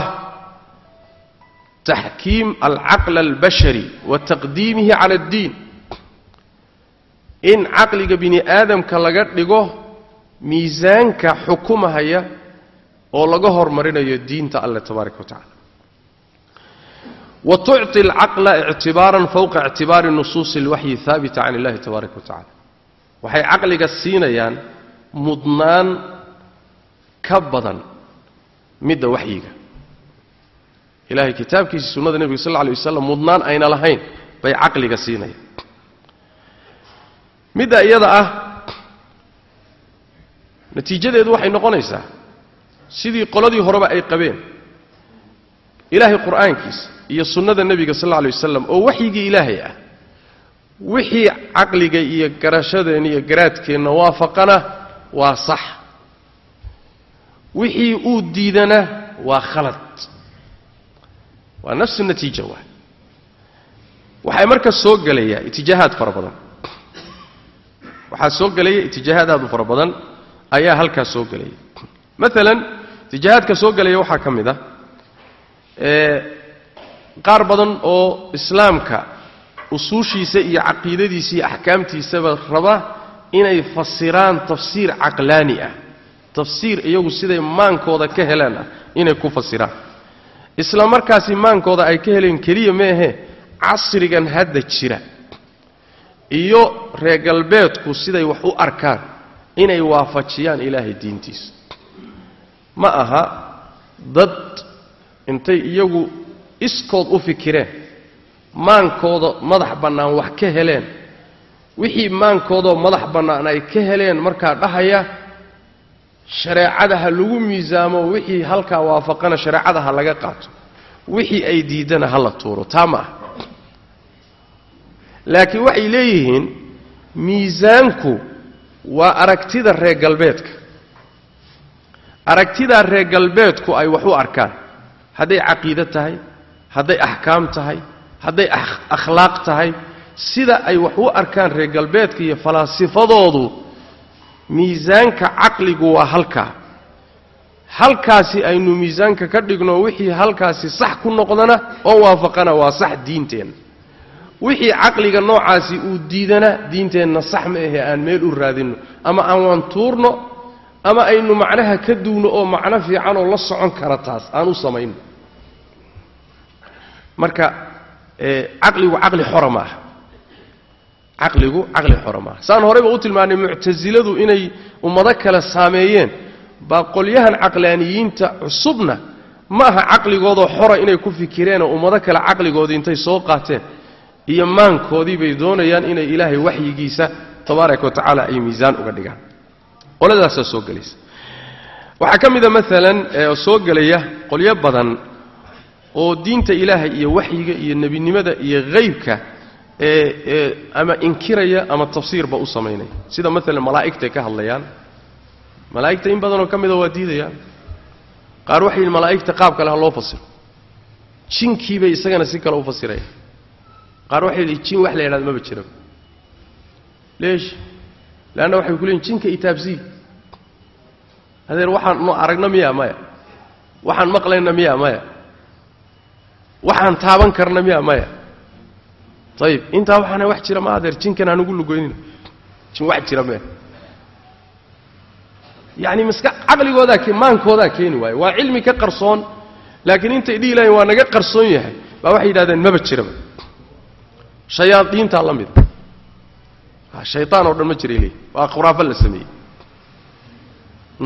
taxkiim alcaql albashari wa taqdiimihi cala addiin. In caqliga bini aadamka laga dhigo miisaanka xukumahaya oo laga hormarinayo diinta alle tabaaraka wa tacala wa tucطi alcaqla ictibaaran fowqa ictibaari nusuusi اlwaxyi haabita can illahi tabaaraka wa tacala waxay caqliga siinayaan mudnaan ka badan midda waxyiga ilahay kitaabkiisa sunnada nebiga sal lla lay waslam mudnaan ayna lahayn bay caqliga siinayaan. Midda iyada ah natiijadeedu waxay noqonaysaa sidii qoladii horeba ay qabeen. Ilaahay qur'aankiisa iyo sunnada nebiga sal alla alay wasalam oo waxyigii ilaahay ah. Wixii caqliga iyo garashadeenna iyo garaadkeenna waafaqana waa sax. Wixii uu diidana waa khalad. Waa nafsu natiija waay. Waxay marka soo gelayaa itijaahaad fara badan. Waxaa soo gelaya itijaahaad aad u fara badan ayaa halkaas soo gelaya maalan itijaahaadka soo gelaya waxaa ka mid ah qaar badan oo islaamka usuushiisa iyo caqiidadiisa iyo axkaamtiisaba raba inay fasiraan tafsiir caqlaani ah. Tafsiir iyagu siday maankooda ka heleen ah inay ku fasiraan. Isla markaasi maankooda ay ka heleen keliya meehe casrigan hadda jira. Iyo reer galbeedku siday wax u arkaan inay waafajiyaan ilaahay diintiisa ma aha dad intay iyagu iskood u fikireen maankooda madax bannaan wax ka heleen. Wixii maankoodoo madax bannaan ay ka heleen markaa dhahaya shareecada ha lagu miisaamo wixii halkaa waafaqana shareecada ha laga qaato. Wixii ay diiddana ha la tuuro taa ma ah laakiin waxay leeyihiin miisaanku waa aragtida reer galbeedka aragtidaa reer galbeedku ay wax u arkaan. Hadday caqiide tahay hadday axkaam tahay hadday akhlaaq tahay sida ay wax u arkaan reer galbeedka iyo falaasifadoodu miisaanka caqligu waa halkaa halkaasi aynu miisaanka ka dhigno wixii halkaasi sax ku noqdana oo waafaqana waa sax diinteenna wixii caqliga noocaasi uu diidana diinteenna sax ma ahe aan meel u raadinno ama aan wantuurno ama aynu macnaha ka duwno oo macno fiicanoo la socon kara taas aan u samayno. Marka caqligu caqli xora ma aha caqligu caqli xora maaha saan horeyba u tilmaanay muctasiladu inay ummado kale saameeyeen. Baa qolyahan caqlaaniyiinta cusubna ma aha caqligoodoo xora inay ku fikireenoo ummado kale caqligoodii intay soo qaateen. Iyo maankoodii bay doonayaan inay ilaahay waxyigiisa tabaaraka wa tacaala ay miisaan uga dhigaan qoladaasaa soo gelaysa waxaa ka mida maalan soo gelaya qolyo badan oo diinta ilaahay iyo waxyiga iyo nebinimada iyo haybka ee ama inkiraya ama tafsiirba u samaynaya. Sida maalan malaa'igtay ka hadlayaan. Malaa'igta in badanoo ka mida waa diidayaan. Qaar waxay yidhi malaa'igta qaab kale ha loo fasiro. Jinkiibay isagana si kale u fasirayaan qaar waxay yidhi jin wax la yidhahdo maba jira leesh leanna waxay ku leeyiin jinka itaabsii adeer waxaan nu aragna miya maya waxaan maqlayna miya maya waxaan taaban karna miya maya ayib intaa waxaana wax jira ma adeer jinkan hanugu lugoynina jin wax jira mee yacni maska caqligoodaa maankoodaa keeni waayo waa cilmi ka qarsoon laakiin intay dhihi lahayn waa naga qarsoon yahay baa waxay yidhahdeen maba jiraba shayaadiintaa la mida shaytaan oo dhan ma jiray leey waa khuraafo la sameeyey.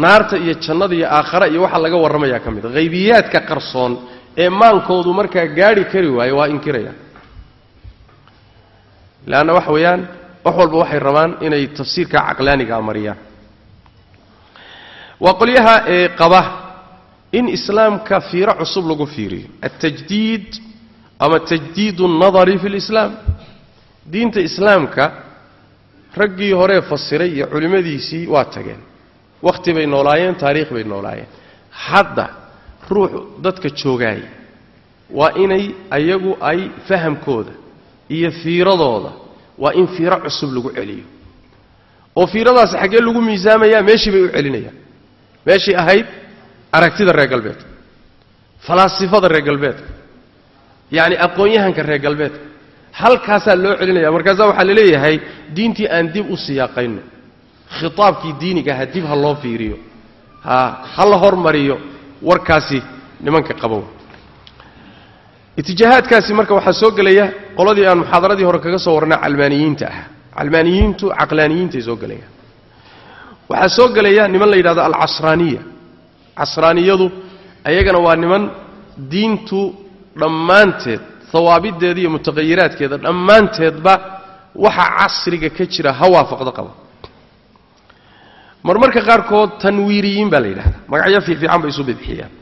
Naarta iyo jannada iyo aakhara iyo waxaa laga warramayaa ka mida haybiyaadka qarsoon ee maankoodu markaa gaadhi kari waayo waa inkirayaan leanna waxa weeyaan wax walba waxay rabaan inay tafsiirka caqlaanigaa mariyaan waa qolyaha ee qaba in islaamka fiiro cusub lagu fiiriyo. Altajdiid ama tajdiid اnnadari fi اlislaam diinta islaamka raggii horee fasiray iyo culimmadiisii waa tageen. Wakhti bay noolaayeen taariikh bay noolaayeen. Hadda ruux dadka joogaay waa inay ayagu ay fahamkooda iyo fiiradooda waa in fiiro cusub lagu celiyo. Oo fiiradaasi xaggee lagu miisaamayaa meeshii bay u celinayaan. Meeshii ahayd aragtida reer galbeedka falaasifada reer galbeedka yacni aqoon-yahanka reer galbeedka halkaasaa loo celinaya. Markaasaa waxaa la leeyahay diintii aan dib u siyaaqayno khitaabkii diinigaha dib ha loo fiiriyo. Ha la hormariyo warkaasi nimanka qabow. Itijaahaadkaasi marka waxaa soo gelaya qoladii aan muxaadaradii hore kaga soo warnay calmaaniyiinta ah. Calmaaniyiintu caqlaaniyiintay soo gelayaan. Waxaa soo gelaya niman la yidhahdo alcasraaniya. Casraaniyadu ayagana waa niman diintu dhammaanteed hawaabideeda iyo mutaqayiraadkeeda dhammaanteedba waxa casriga ka jira ha waafaqdo qaba. Marmarka qaarkood tanwiiriyiin baa la yidhahdaa magacyo fiifiican bay isu bidxiyaan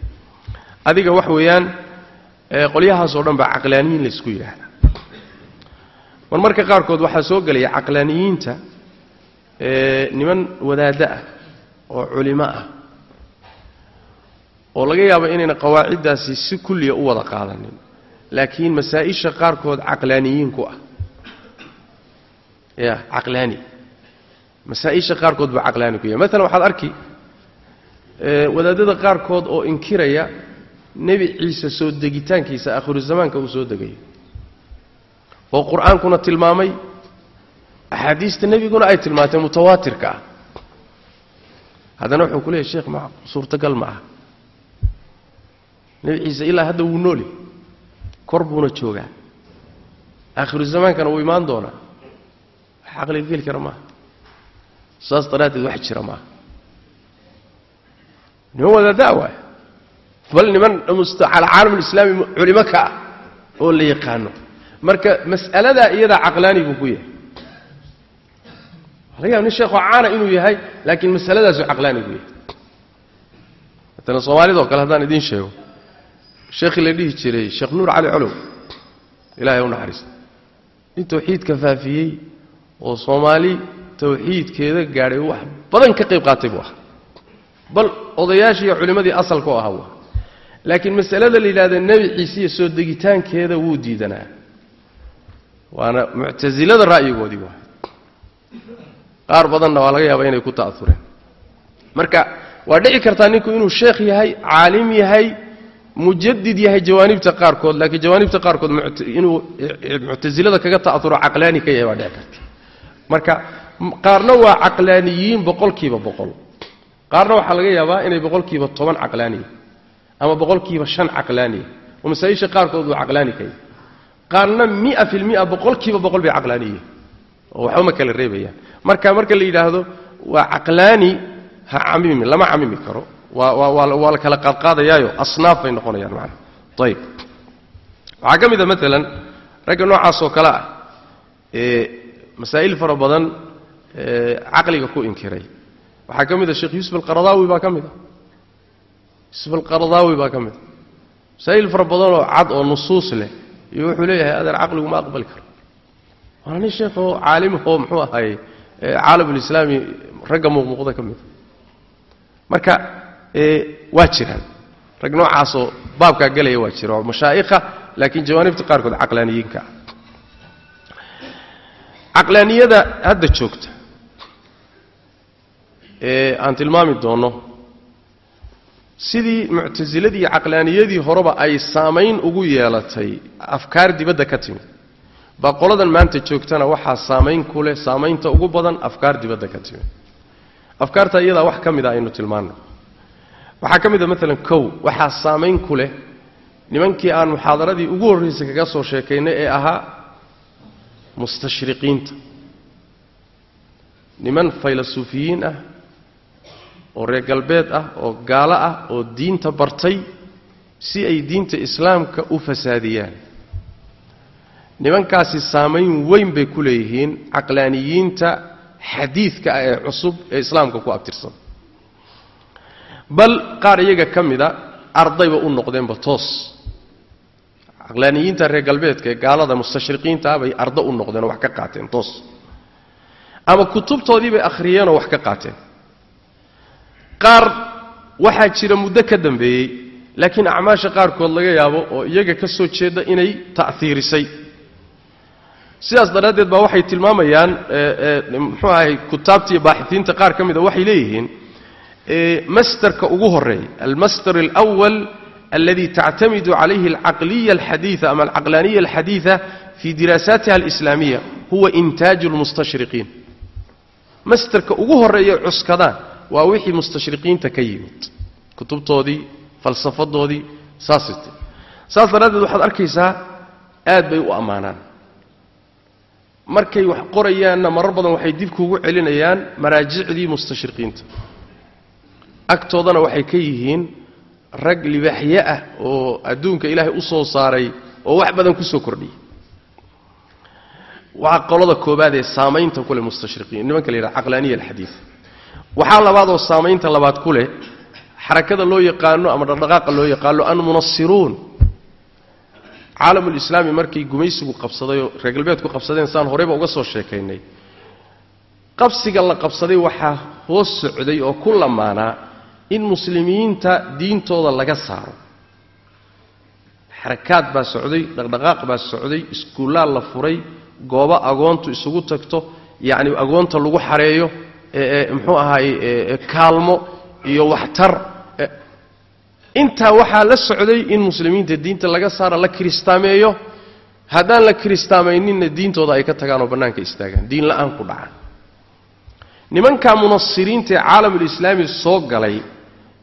adiga wax weeyaan qolyahaasoo dhan baa caqlaaniyiin laysku yidhaahdaa. Marmarka qaarkood waxaa soo gelaya caqlaaniyiinta niman wadaaddo ah oo culimo ah oo laga yaabo inayna qawaaciddaasi si kulliya u wada qaadanin laakiin masaa-isha qaarkood caqlaaniyiin ku ah. Ya caqlaani. Masaa-isha qaarkood buu caqlaani ku yahay. Maalan waxaad arki wadaadada qaarkood oo inkiraya nebi ciise soo degitaankiisa zamaanka uu soo degayo oo qur'aankuna tilmaamay axaadiista nebiguna ay tilmaantay mutawaatirka ah. Haddana wuxuu ku leeyahy sheekh ma suurtagal ma aha. Nebi ciise ilaa hadda wuu nooli kor buuna joogaa. Aakhiru zamaankana wuu imaan doonaa. Wax caqliga geli kara maaha. Saas daraaddeed wax jira maaha. Niman wadaadaa waay bal niman caalam alislaami culimo ka ah oo la yaqaano. Marka mas'aladaa iyadaa caqlaani ku yahay. Laga yaaba nin sheekoo caana inuu yahay laakiin masaladaasuu caqlaani buu yahay. Matala soomaalidoo kale haddaan idiin sheego sheekhii la dhihi jiray sheekh nuur cali colow. Ilahay u naxariista nin tawxiidka faafiyey oo soomaali tawxiidkeeda gaadhay wax badan ka qayb qaatay buu ahaa. Bal odayaashii iyo culimmadii asalka oo ahaa buu ahaa laakiin masalada la yidhahda nebi ciise iyo soo degitaankeeda wuu diidanaa. Waana muctasilada ra'yigoodii waa qaar badanna waa laga yaaba inay ku ta'aureen marka waa dhici kartaa ninku inuu sheekh yahay caalim yahay mujadid yahay jawaanibta qaarkood laakiin jawaanibta qaarkood inuu muctasilada kaga ta'auro caqlaani ka yahay waa dhici karta. Marka qaarna waa caqlaaniyiin boqolkiiba boqol. Qaarna waxaa laga yaabaa inay boqolkiiba toban caqlaaniya ama boqolkiiba shan caqlaaniya oo masaa-isha qaarkood uu caqlaani ka yahay. Qaarna mia fi lmia boqolkiiba boqol bay caqlaaniyiin oo waxba ma kala reebayaan. Marka marka la yidhaahdo waa caqlaani ha camimi lama camimi karo waa la kala qaadqaadayaayo asnaaf bay noqonayaan macana ayib waxaa ka mid a maalan ragga noocaas oo kale ah ee masaa'il fara badan caqliga ku inkiray. Waxaa ka mid a sheekh yuusuf alqaradaawi baa ka mid a yuusuf alqaradaawi baa ka mid a masaa'il fara badanoo cad oo nusuus leh iyo wuxuu leeyahay adeer caqligu ma aqbali karo. Waana nin sheekoo caalimahoo muxuu ahaye caalamulislaami ragga muuqmuuqda ka mida marka waa jiraan. Rag noocaasoo baabkaa gelaya waa jira mashaa'ikha laakiin jawaanibta qaarkood caqlaaniyiinka. Ah caqlaaniyada hadda joogta ee aan tilmaami doonno sidii muctasiladii caqlaaniyadii horeba ay saamayn ugu yeelatay afkaar dibadda ka timid baa qoladan maanta joogtana waxaa saamayn ku leh saamaynta ugu badan afkaar dibadda ka timid. Afkaarta iyadaa wax ka mid a aynu tilmaanno waxaa ka mid a maalan kow waxaa saamayn ku leh nimankii aan muxaadaradii ugu horraysay kaga soo sheekaynay ee ahaa mustashriqiinta. Niman faylasuufiyiin ah oo reer galbeed ah oo gaalo ah oo diinta bartay si ay diinta islaamka u fasaadiyaan. Nimankaasi saamayn weyn bay ku leeyihiin caqlaaniyiinta xadiidka ah ee cusub ee islaamka ku abtirsan bal qaar iyaga ka mida ardayba u noqdeenba toos. Caqlaaniyiinta reer galbeedka ee gaalada mustashriqiinta ah bay ardo u noqdeen oo wax ka qaateen toos. Ama kutubtoodii bay akhriyeenoo wax ka qaateen. Qaar waxaa jira muddo ka dambeeyey laakiin acmaasha qaarkood laga yaabo oo iyaga ka soo jeeda inay ta'hiirisay sidaas daraaddeed baa waxay tilmaamayaan muxuu ahay kutaabta iyo baaxitiinta qaar ka mida waxay leeyihiin mastarka ugu horreeya almastar alwal aladii tactamidu calayhi alcaqliya alxadiia ama alcaqlaaniya alxadiia fii diraasaatiha alislaamiya huwa intaaju lmustashriqiin mastarka ugu horreeya cuskadaan waa wixii mustashriqiinta ka yimid. Kutubtoodii falsafadoodii saasay saas daraaddeed waxaad arkaysaa aad bay u ammaanaan. Markay wax qorayaanna marar badan waxay dib kuugu celinayaan maraajicdii mustashriqiinta agtoodana waxay ka yihiin rag libaaxye ah oo adduunka ilaahay u soo saaray oo wax badan ku soo kordhiyay. Waa qolada koobaad ee saamaynta ku leh mustashriqiin nimanka la yidhaha caqlaaniya alxadiid waxaa labaadoo saamaynta labaad ku leh xarakada loo yaqaano ama dhaqdhaqaaqa loo yaqaano almunasiruun caalamulislaami markii gumaysigu qabsadayoo reer galbeedku qabsadeen saan horeyba uga soo sheekaynay. Qabsiga la qabsaday waxaa hoos socday oo ku lamaanaa in muslimiinta diintooda laga saaro. Xarakaad baa socday dhaqdhaqaaq baa socday iskuullaal la furay goobo agoontu isugu tagto yacni agoonta lagu xareeyo muxuu ahaay kaalmo iyo waxtar intaa waxaa la socday in muslimiinta diinta laga saaro la kiristaameeyo. Haddaan la kiristaamayninna diintooda ay ka tagaan oo bannaanka istaagaan diin la'aan ku dhacaan. Nimanka munasiriinta ee caalamulislaami soo galay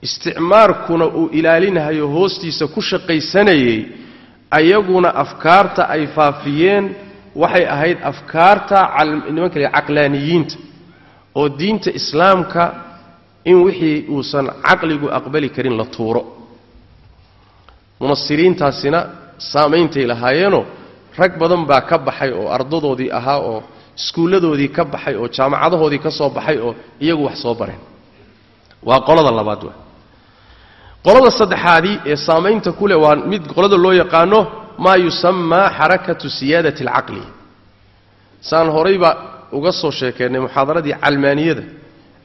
isticmaarkuna uu ilaalinahayo hoostiisa ku shaqaysanayey ayaguna afkaarta ay faafiyeen waxay ahayd afkaarta nimanka la caqlaaniyiinta oo diinta islaamka in wixii uusan caqligu aqbali karin la tuuro. Munasiriintaasina saameyntay lahaayeenoo rag badan baa ka baxay oo ardadoodii ahaa oo iskuulladoodii ka baxay oo jaamacadahoodii ka soo baxay oo iyagu wax soo bareen. Waa qolada labaad waa qolada saddexaadii ee saamaynta ku leh waa mid qolada loo yaqaano maa yusamaa xarakatu siyaadati alcaqli. Saan horayba uga soo sheekeennay muxaadaradii calmaaniyada.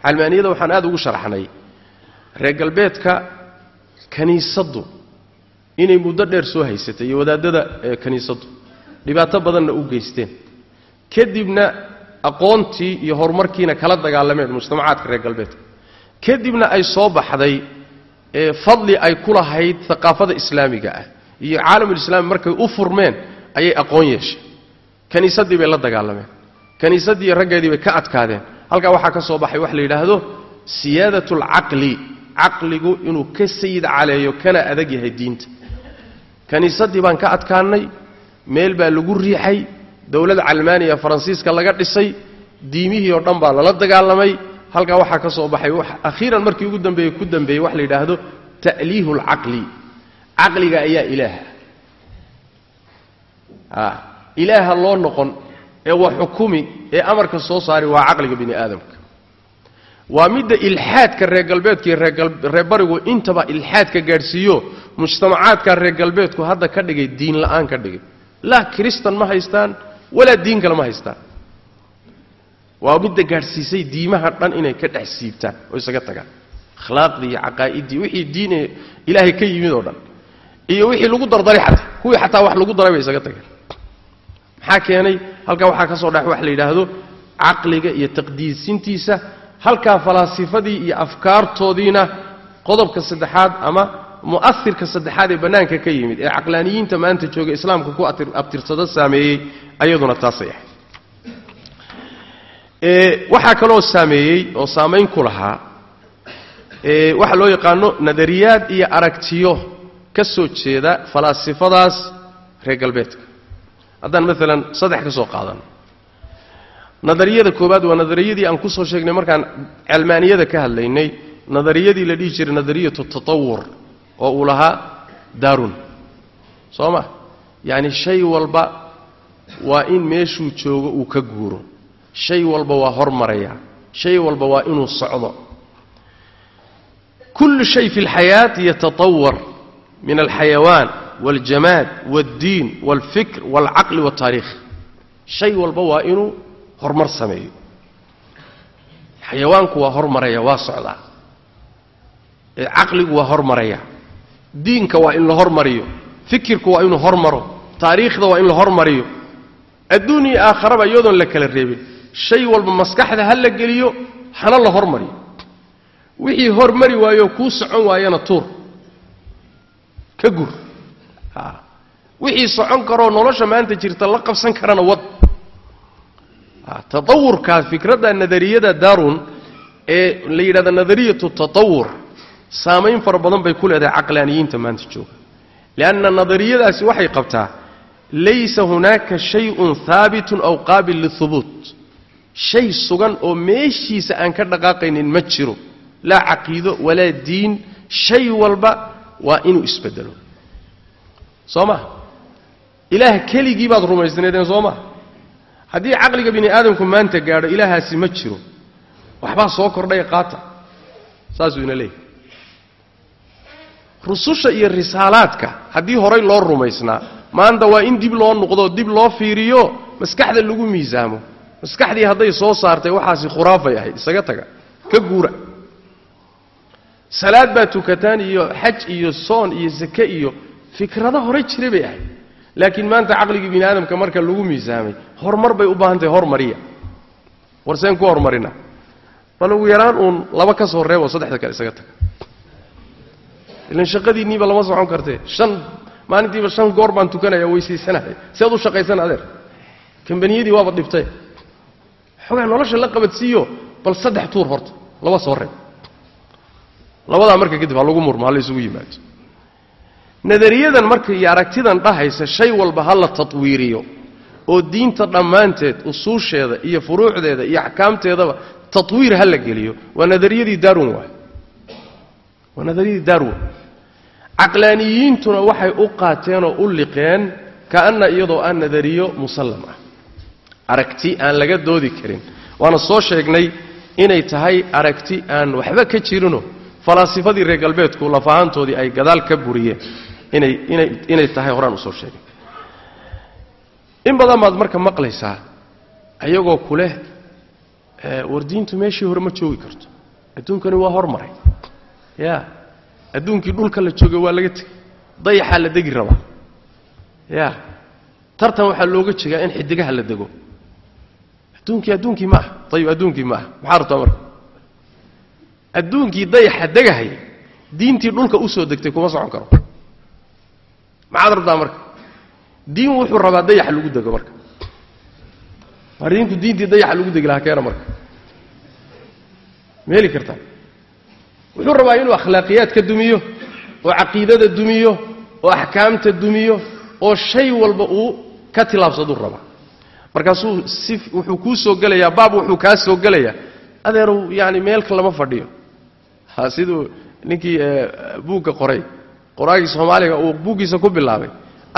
Calmaaniyada waxaan aad ugu sharaxnay. Reer galbeedka kiniisaddu inay muddo dheer soo haysatay iyo wadaadada kiniisaddu dhibaato badanna u geysteen. Kadibna aqoontii iyo horumarkiina kala dagaalameen mujtamacaadka reer galbeedka. Kadibna ay soo baxday fadli ay ku lahayd aqaafada islaamiga ah. Iyo caalamulislaami markay u furmeen ayay aqoon yeesheen kiniisaddii bay la dagaalameen. Kiniisaddii raggeedii bay ka adkaadeen. Halkaa waxaa ka soo baxay wax la yidhaahdo siyaadat alcaqli caqligu inuu ka sayid caleeyo kana adag yahay diinta. Kiniisaddii baan ka adkaannay meel baa lagu riixay dowlad calmaaniya faransiiska laga dhisay diimihii oo dhan baa lala dagaalamay halkaa waxaa ka soo baxay akhiiran markii ugu dambeeyey ku dambeeyey wax la yidhaahdo ta'liihu alcaqli caqliga ayaa ilaaha. Ilaaha loo noqon ee wa xukumi ee amarka soo saari waa caqliga bini aadamka waa midda ilxaadka reer galbeedka iyo reer barigu intaba ilxaadka gaadhsiiyo mujtamacaadka reer galbeedku hadda ka dhigay diin la'aan ka dhigay. Laa kiristan ma haystaan walaa diin kale ma haystaan waa midda gaadhsiisay diimaha dhan inay ka dhex siibtaan oo isaga tagaan. Akhlaaqdii iyo caqaa'idii wixii diin ilaahay ka yimid oo dhan iyo wixii lagu dardaray xataa kuwii xataa wax lagu daray bay isaga tageen maxaa keenay? Halkaa waxaa ka soo dhex wax la yidhaahdo caqliga iyo taqdiisintiisa halkaa falaasifadii iyo afkaartoodiina qodobka saddexaad ama mu'asirka saddexaad ee bannaanka ka yimid ee caqlaaniyiinta maanta jooga islaamka ku abtirsado saameeyey ayaduna taasay ahayd waxaa kaloo saameeyey oo saamayn ku lahaa waxaa loo yaqaano nadariyaad iyo aragtiyo ka soo jeeda falaasifadaas reer galbeedka. Haddaan maalan saddex ka soo qaadano nadariyada koowaad waa nadariyadii aan ku soo sheegnay markaan calmaaniyada ka hadlaynay. Nadariyadii la dhihi jiray nadariyatu tatawur oo uu lahaa daarun. Soo ma? Yacni shay walba waa in meeshuu joogo uu ka guuro shay walba waa hormaraya shay walba waa inuu socdo kullu shay fi اlxayaati yatatawar min alxayawaan waاljamaad waاddiin wاlfikr wاlcaqli wاltaariikh shay walba waa inuu horumar sameeyo xayawaanku waa hormaraya waa socdaa caqligu waa hormaraya diinka waa in la hormariyo fikirku waa inuu hormaro taariikhda waa in la hormariyo adduun iyo aakharaba iyadoon la kala reebin shay walba maskaxda ha la geliyo hana la hormariyo. Wixii hormari waayo kuu socon waayana tuur. Ka gur wixii socon karoo nolosha maanta jirta la qabsan karana wad. Tatawurkaa fikradda nadariyada daarun ee la yidhahda nadariyatu tatawur saamayn fara badan bay ku leedahay caqlaaniyiinta maanta jooga. Lianna nadariyadaasi waxay qabtaa laysa hunaaka shayun haabitun aw qaabil lihubuut shay sugan oo meeshiisa aan ka dhaqaaqaynin ma jiro. Laa caqiido walaa diin shay walba waa inuu isbedelo soo ma ilaah keligii baad rumaysnaydeen soo ma haddii caqliga bini aadamku maanta gaadho ilaahaasi ma jiro. Waxbaa soo kordhaya qaata. Saasuu ina leeyahy rususha iyo risaalaadka haddii horay loo rumaysnaa maanta waa in dib loo noqdo dib loo fiiriyo maskaxda lagu miisaamo maskaxdii hadday soo saartay waxaasi khuraafay ahayd isaga taga ka guura. Salaad baa tukataan iyo xaj iyo soon iyo sake iyo fikrado hore jira bay ahayd. Laakiin maanta caqligii bini aadamka marka lagu miisaamay horumar bay u baahan tahay hormariya warseen ku hormarina bal ugu yaraan uun laba ka soo reebo saddexda kale isaga taga. Ilan shaqadiinniiba lama socon kartee shan maalintiiba shan goor baan tukanaya weysaysanaya sead u shaqaysan adeer. Kambaniyadii waaba dhibtay xogaa nolosha la qabadsiiyo bal saddex tuur horta laba soo reeb. Labadaa marka kadib ha lagu la isugu yimaado. Nadariyadan marka iyo aragtidan dhahaysa shay walba ha la tatwiiriyo oo diinta dhammaanteed usuusheeda iyo furuucdeeda iyo axkaamteedaba tatwiir ha la geliyo. Waa nadariyadii darwin waay. Waa nadariyadii darwin caqlaaniyiintuna waxay u qaateenoo u liqeen kaana iyadoo aan nadariyo musallam ah aragti aan laga doodi karin. Waana soo sheegnay inay tahay aragti aan waxba ka jirinoo falaasifadii reer galbeedku lafahaantoodii ay gadaal ka buriyeen. Inay tahay horaan u soo sheegay. In badan baad marka maqlaysaa ayagoo ku leh war diintu meeshii hore ma joogi karto. Adduunkani waa hormaray ya adduunkii dhulka la joogay waa laga tegey. Dayaxaa la degi rabaa. Ya tartan waxaa looga jegaa in xidigaha la dego adduunkii adduunkii ma aha. Ayib adduunkii ma aha. Maxaa rabtaa marka adduunkii dayaxa degahay diintii dhulka u soo degtay kuma socon karo. Maxaad rabtaa marka? Diin wuxuu rabaa dayaxa lagu dego marka. Marinku diintii dayaxa lagu degi lahaa keena marka. Ma heli kartaa? Wuxuu rabaa inuu akhlaaqiyaadka dumiyo oo caqiidada dumiyo oo axkaamta dumiyo oo shay walba uu ka tilaabsaduu rabaa markaasuu wuxuu kuu soo gelayaa baab wuxuu kaa soo gelayaa. Adeerow yaani meelka lama fadhiyo. Siduu ninkii buugga qoray. Qoraagii soomaaliga uu buuggiisa ku bilaabay.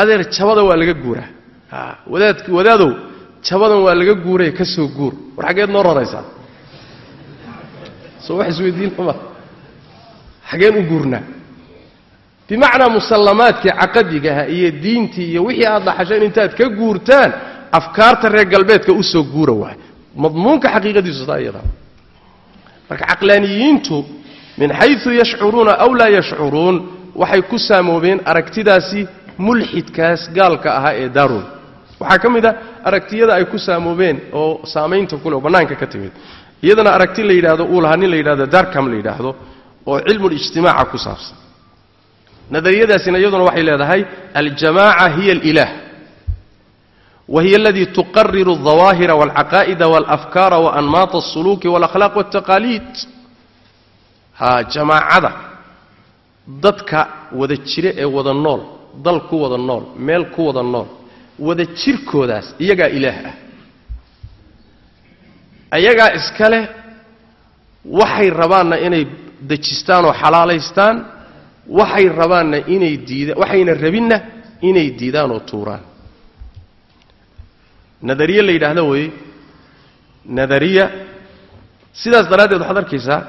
Adeer jabada waa laga guuraa. Wadaad wadaadow jabadan waa laga guuray ka soo guur. War xaggeed noo raraysaa. Soo wax isweydiinama xaggeen u guurnaa. Bimacnaa musallamaadkii caqadigaha iyo diintii iyo wixii aad dhaxasheen intaad ka guurtaan afkaarta reer galbeedka u soo guura waay. Madmuunka xaqiiqadiisu taa iyadaa marka caqlaaniyiintu min xayu yashcuruuna aw laa yashcuruun waxay ku saamoobeen aragtidaasi mulxidkaas gaalka ahaa ee daarun waxaa ka mid a aragtiyada ay ku saamoobeen oo saamaynta kule oo bannaanka ka timid. Iyadana aragti la yidhaahdo uu lahaa nin la yidhahdo darkam la yidhaahdo oo cilmulijtimaaca ku saabsan. Nadariyadaasina iyaduna waxay leedahay aljamaaca hiya alilaah wa hiya aladii tuqariru aldawaahira walcaqaa'ida walafkaara waanmaata alsuluuki walakhlaaq waltaqaaliid ha jamaacada dadka wada jire ee wada nool dal ku wada nool meel ku wada nool wada jirkoodaas iyagaa ilaah ah ayagaa iska waxay rabaanna inay dejistaan oo xalaalaystaan waxay rabaanna inay diidaan waxayna rabinna inay diidaan oo tuuraan nadariye la yidhaahdo weeye nadariya sidaas daraaddeed waxaad arkaysaa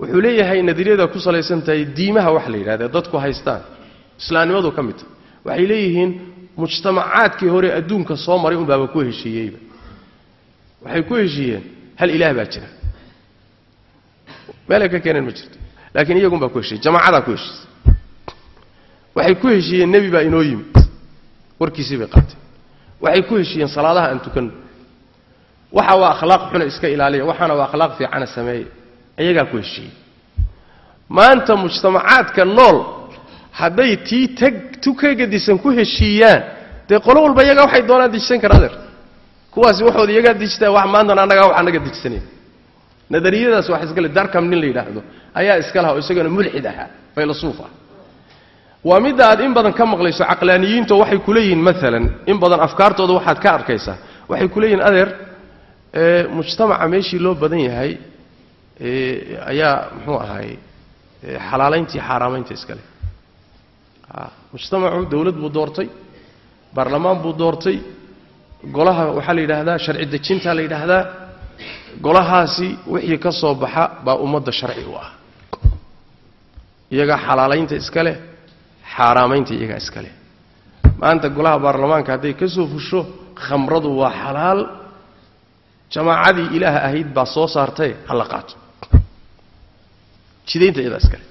wuxuu leeyahay nadariyada ku salaysan tahay diimaha wax la yidhahda dadku haystaan. Islaamnimadu ka mid tahay. Waxay leeyihiin mujtamacaadkii hore adduunka soo maray unbaaba ku heshiiyeyba. Waxay ku heshiiyeen hal ilaah baa jira. Meelay ka keeneen ma jirto. Laakiin iyagun baa ku heshiiyey jamaacadaa ku heshiisay waxay ku heshiiyeen nebi baa inoo yimid. Warkiisii bay qaateen waxay ku heshiiyeen salaadaha aan tukanno waxa waa akhlaaq xuna iska ilaaliya waxaana waa akhlaaq fiicana sameeya iyagaa ku heshiiyey. Maanta mujtamacaadka nool hadday tii tag tu ka gadisan ku heshiiyaan dee qolo walba iyagaa waxay doonaan dejisan kara adeer. Kuwaasi waxooda iyagaa dejistaa wax maantana annagaa wax annaga dejisanayn nadariyadaas wax iskale darkam nin la yidhaahdo ayaa iska laha oo isagana mulxid ahaa faylasuuf ah waa midda aad in badan ka maqlayso caqlaaniyiinto waxay ku leeyihiin maalan in badan afkaartooda waxaad ka arkaysaa waxay ku leeyihiin adeer mujtamaca meeshii loo badan yahay ayaa muxuu ahaay xalaalayntii xaaraamaynta iskale mujtamacu dawlad buu doortay baarlamaan buu doortay golaha waxaa la yidhaahdaa sharci dejintaa la yidhaahdaa golahaasi wixii ka soo baxa baa ummadda sharci u ah. Iyagaa xalaalaynta iska leh xaaraamaynta iyagaa iska leh maanta golaha baarlamaanka hadday ka soo fusho khamradu waa xalaal. Jamaacadii ilaaha ahayd baa soo saartae ha la qaato. Jidaynta iyadaa iska leh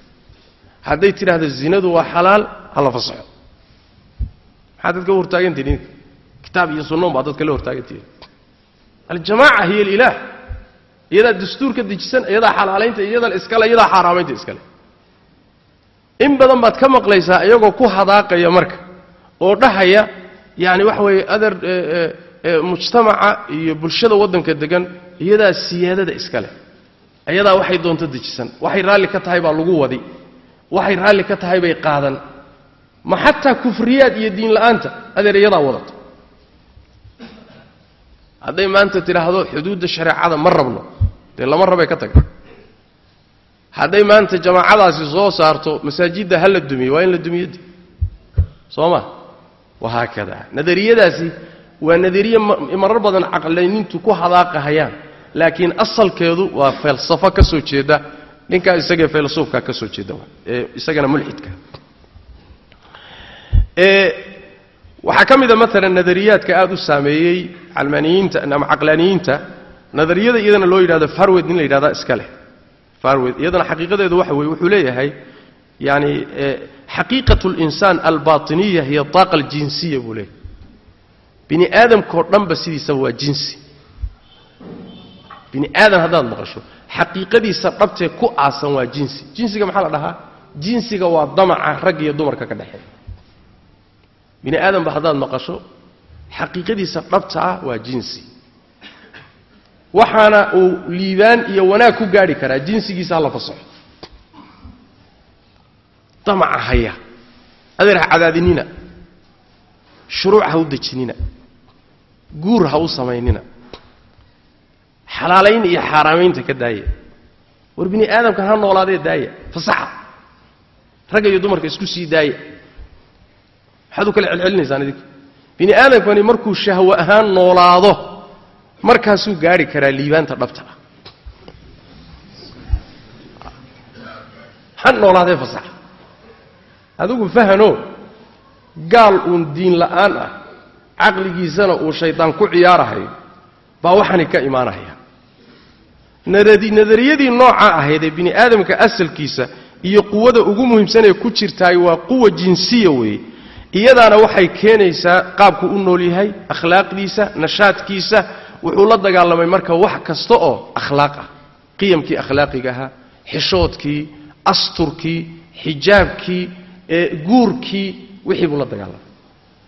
hadday tidhaahdo zinadu waa xalaal ha la fasaxo. Maxaa dadka u hortaagantihin idinka kitaab iyo sunnaun baa dadka la hortaagantihin aljamaaca hiya alilaah. Iyadaa dastuurka dejisan iyadaa xalaalaynta iyadaa iskale iyadaa xaaraamaynta iskale in badan baad ka maqlaysaa iyagoo ku hadaaqaya marka oo dhahaya yani waxa weeye adeer mujtamaca iyo bulshada waddanka degan iyadaa siyaadada iskale iyadaa waxay doonto dejisan. Waxay raalli ka tahay baa lagu wadi. Waxay raalli ka tahay bay qaadan. Ma xataa kufriyaad iyo diin la'aanta adeer iyadaa wadato. Hadday maanta tidhaahdo xuduudda shareecada ma rabno. Dee lama rabay ka taga hadday maanta jamaacadaasi soo saarto masaajidda ha la dumiyo waa in la dumiyode soo ma? Wahaakada nadariyadaasi waa nadariye marar badan caqlaynintu ku hadaaqahayaan laakiin asalkeedu waa falsafo ka soo jeeda. Ninkaa isagee faylasuufka ka soo jeeda ee isagana mulxidka. Waxaa ka mida maalan nadariyaadka aada u saameeyey calmaaniyiinta ama caqlaaniyiinta. Nadariyada iyadana loo yidhahdo farwed nin la yidhahda iska leh farwed iyadana xaqiiqadeedu waxa weye wuxuu leeyahay yani e, xaqiiqat linsaan albainiya hiya aaqa aljinsiya buu leeyahay. Bini aadamkao dhanba sidiisaba waa jinsi. Bini aadam haddaad maqasho xaqiiqadiisa dhabtee ku aasan waa jinsi. Jinsiga maxaa la dhahaa? Jinsiga waa damaca rag iyo dumarka ka dhexeeya. Bini aadamba haddaad maqasho xaqiiqadiisa dhabtaa waa jinsi waxaana uu liibaan iyo wanaag ku gaadhi karaa jinsigiisa hala fasaxo. Damaca haya adeer ha cadaadinina. Shuruuc ha u dejinina. Guur ha u samaynina. Xalaalayn iyo xaaraamaynta ka daaya war bini aadamkan ha noolaadee daaya fasaxa. Ragga iyo dumarka isku sii daaya maxaad u kala celcelinaysaan idinka bini aadamkani markuu shahwo ahaan noolaado markaasuu gaari karaa liibaanta dhabta. Ha noolaadee fasaxa adigu fahano gaal uun diin la'aan ah caqligiisana uu shaydaan ku ciyaarahayo baa waxani ka imaanaya nadariyadii noocaa ahayd ee bini aadamka asalkiisa iyo quwada ugu muhiimsanee ku jirtaay waa quwa jinsiya weeye. Iyadaana waxay keenaysaa qaabku u nool yahay akhlaaqdiisa nashaadkiisa wuxuu la dagaalamay marka wax kasta oo akhlaaq ah. Qiyamkii akhlaaqiga ahaa xishoodkii asturkii xijaabkii guurkii wixii buu la dagaalamay.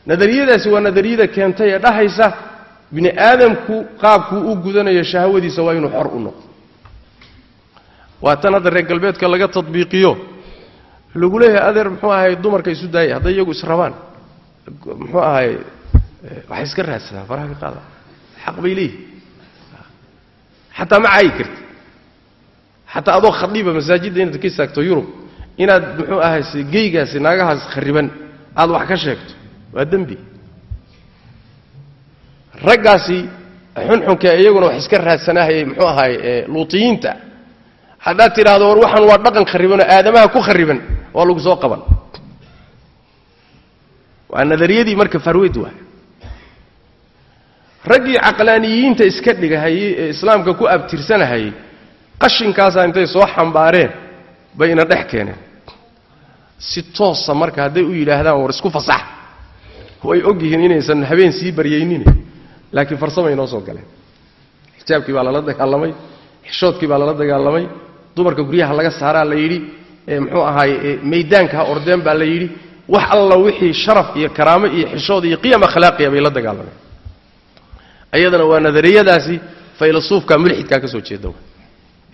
Nadariyadaasi waa nadariyada keentay ee dhahaysa bini aadamku qaabkuu u gudanayo shahwadiisa waa inuu xor u noqdo. Waa hadda reer galbeedka laga tadbiiqiyo. Lagu leeyahay adeer muxuu ahay dumarka isu daaya hadday iyagu israbaan muxuu ahay waxay iska raadsadaan faraha ka qaada xaq bay leeyihi xataa ma caayi karti. Xataa adoo khadiiba masaajidda inaad ka istaagto yurub inaad muxuu ahay geygaasi naagahaas khariban aad wax ka sheegto waa dembi. Raggaasi xunxunka iyaguna wax iska raadsanahayay muxuu ahaay luutiyiinta. Haddaad tidhaahdo war waxaan waa dhaqan kharibanoo aadamaha ku khariban waa lagu soo qaban. Waa nadariyadii marka farweyd waa raggii caqlaaniyiinta iska dhigahayey ee islaamka ku abtirsanahayey qashinkaasaa intay soo xambaareen bay ina dhex keeneen. Si toosa marka hadday u yidhaahdaan war isku fasax. Way og inaysan habeen sii baryaynin laakiin farsamay noo soo galeen. Xijaabkii baa lala dagaalamay xishoodkii baa lala dagaalamay dumarka guryaha laga saaraa la yidhi muxuu ahaay maydaanka ha ordeen baa la yidhi wax alla wixii sharaf iyo karaamo iyo xishood iyo qiyam akhlaaqiya bay la dagaalameen ayadana waa nadariyadaasi faylasuufka mulxidkaa ka soo jeeda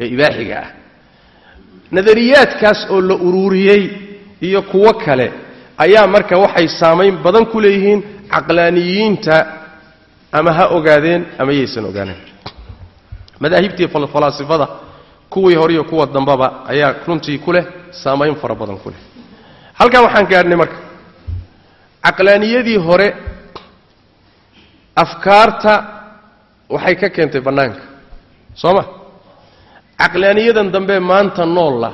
ee ibaaxiga ah. Nadariyaadkaas oo la uruuriyey iyo kuwo kale ayaa marka waxay saamayn badan ku leeyihiin caqlaaniyiinta ama ha ogaadeen ama yaysan ogaaneen madaahibtii falaasifada kuwii hore iyo kuwa dambaba ayaa runtii ku leh saamayn fara badan ku leh. Halkan waxaan gaadhnay marka caqlaaniyadii hore afkaarta waxay ka keentay bannaanka. Soo ma caqlaaniyadan dambe maanta noolla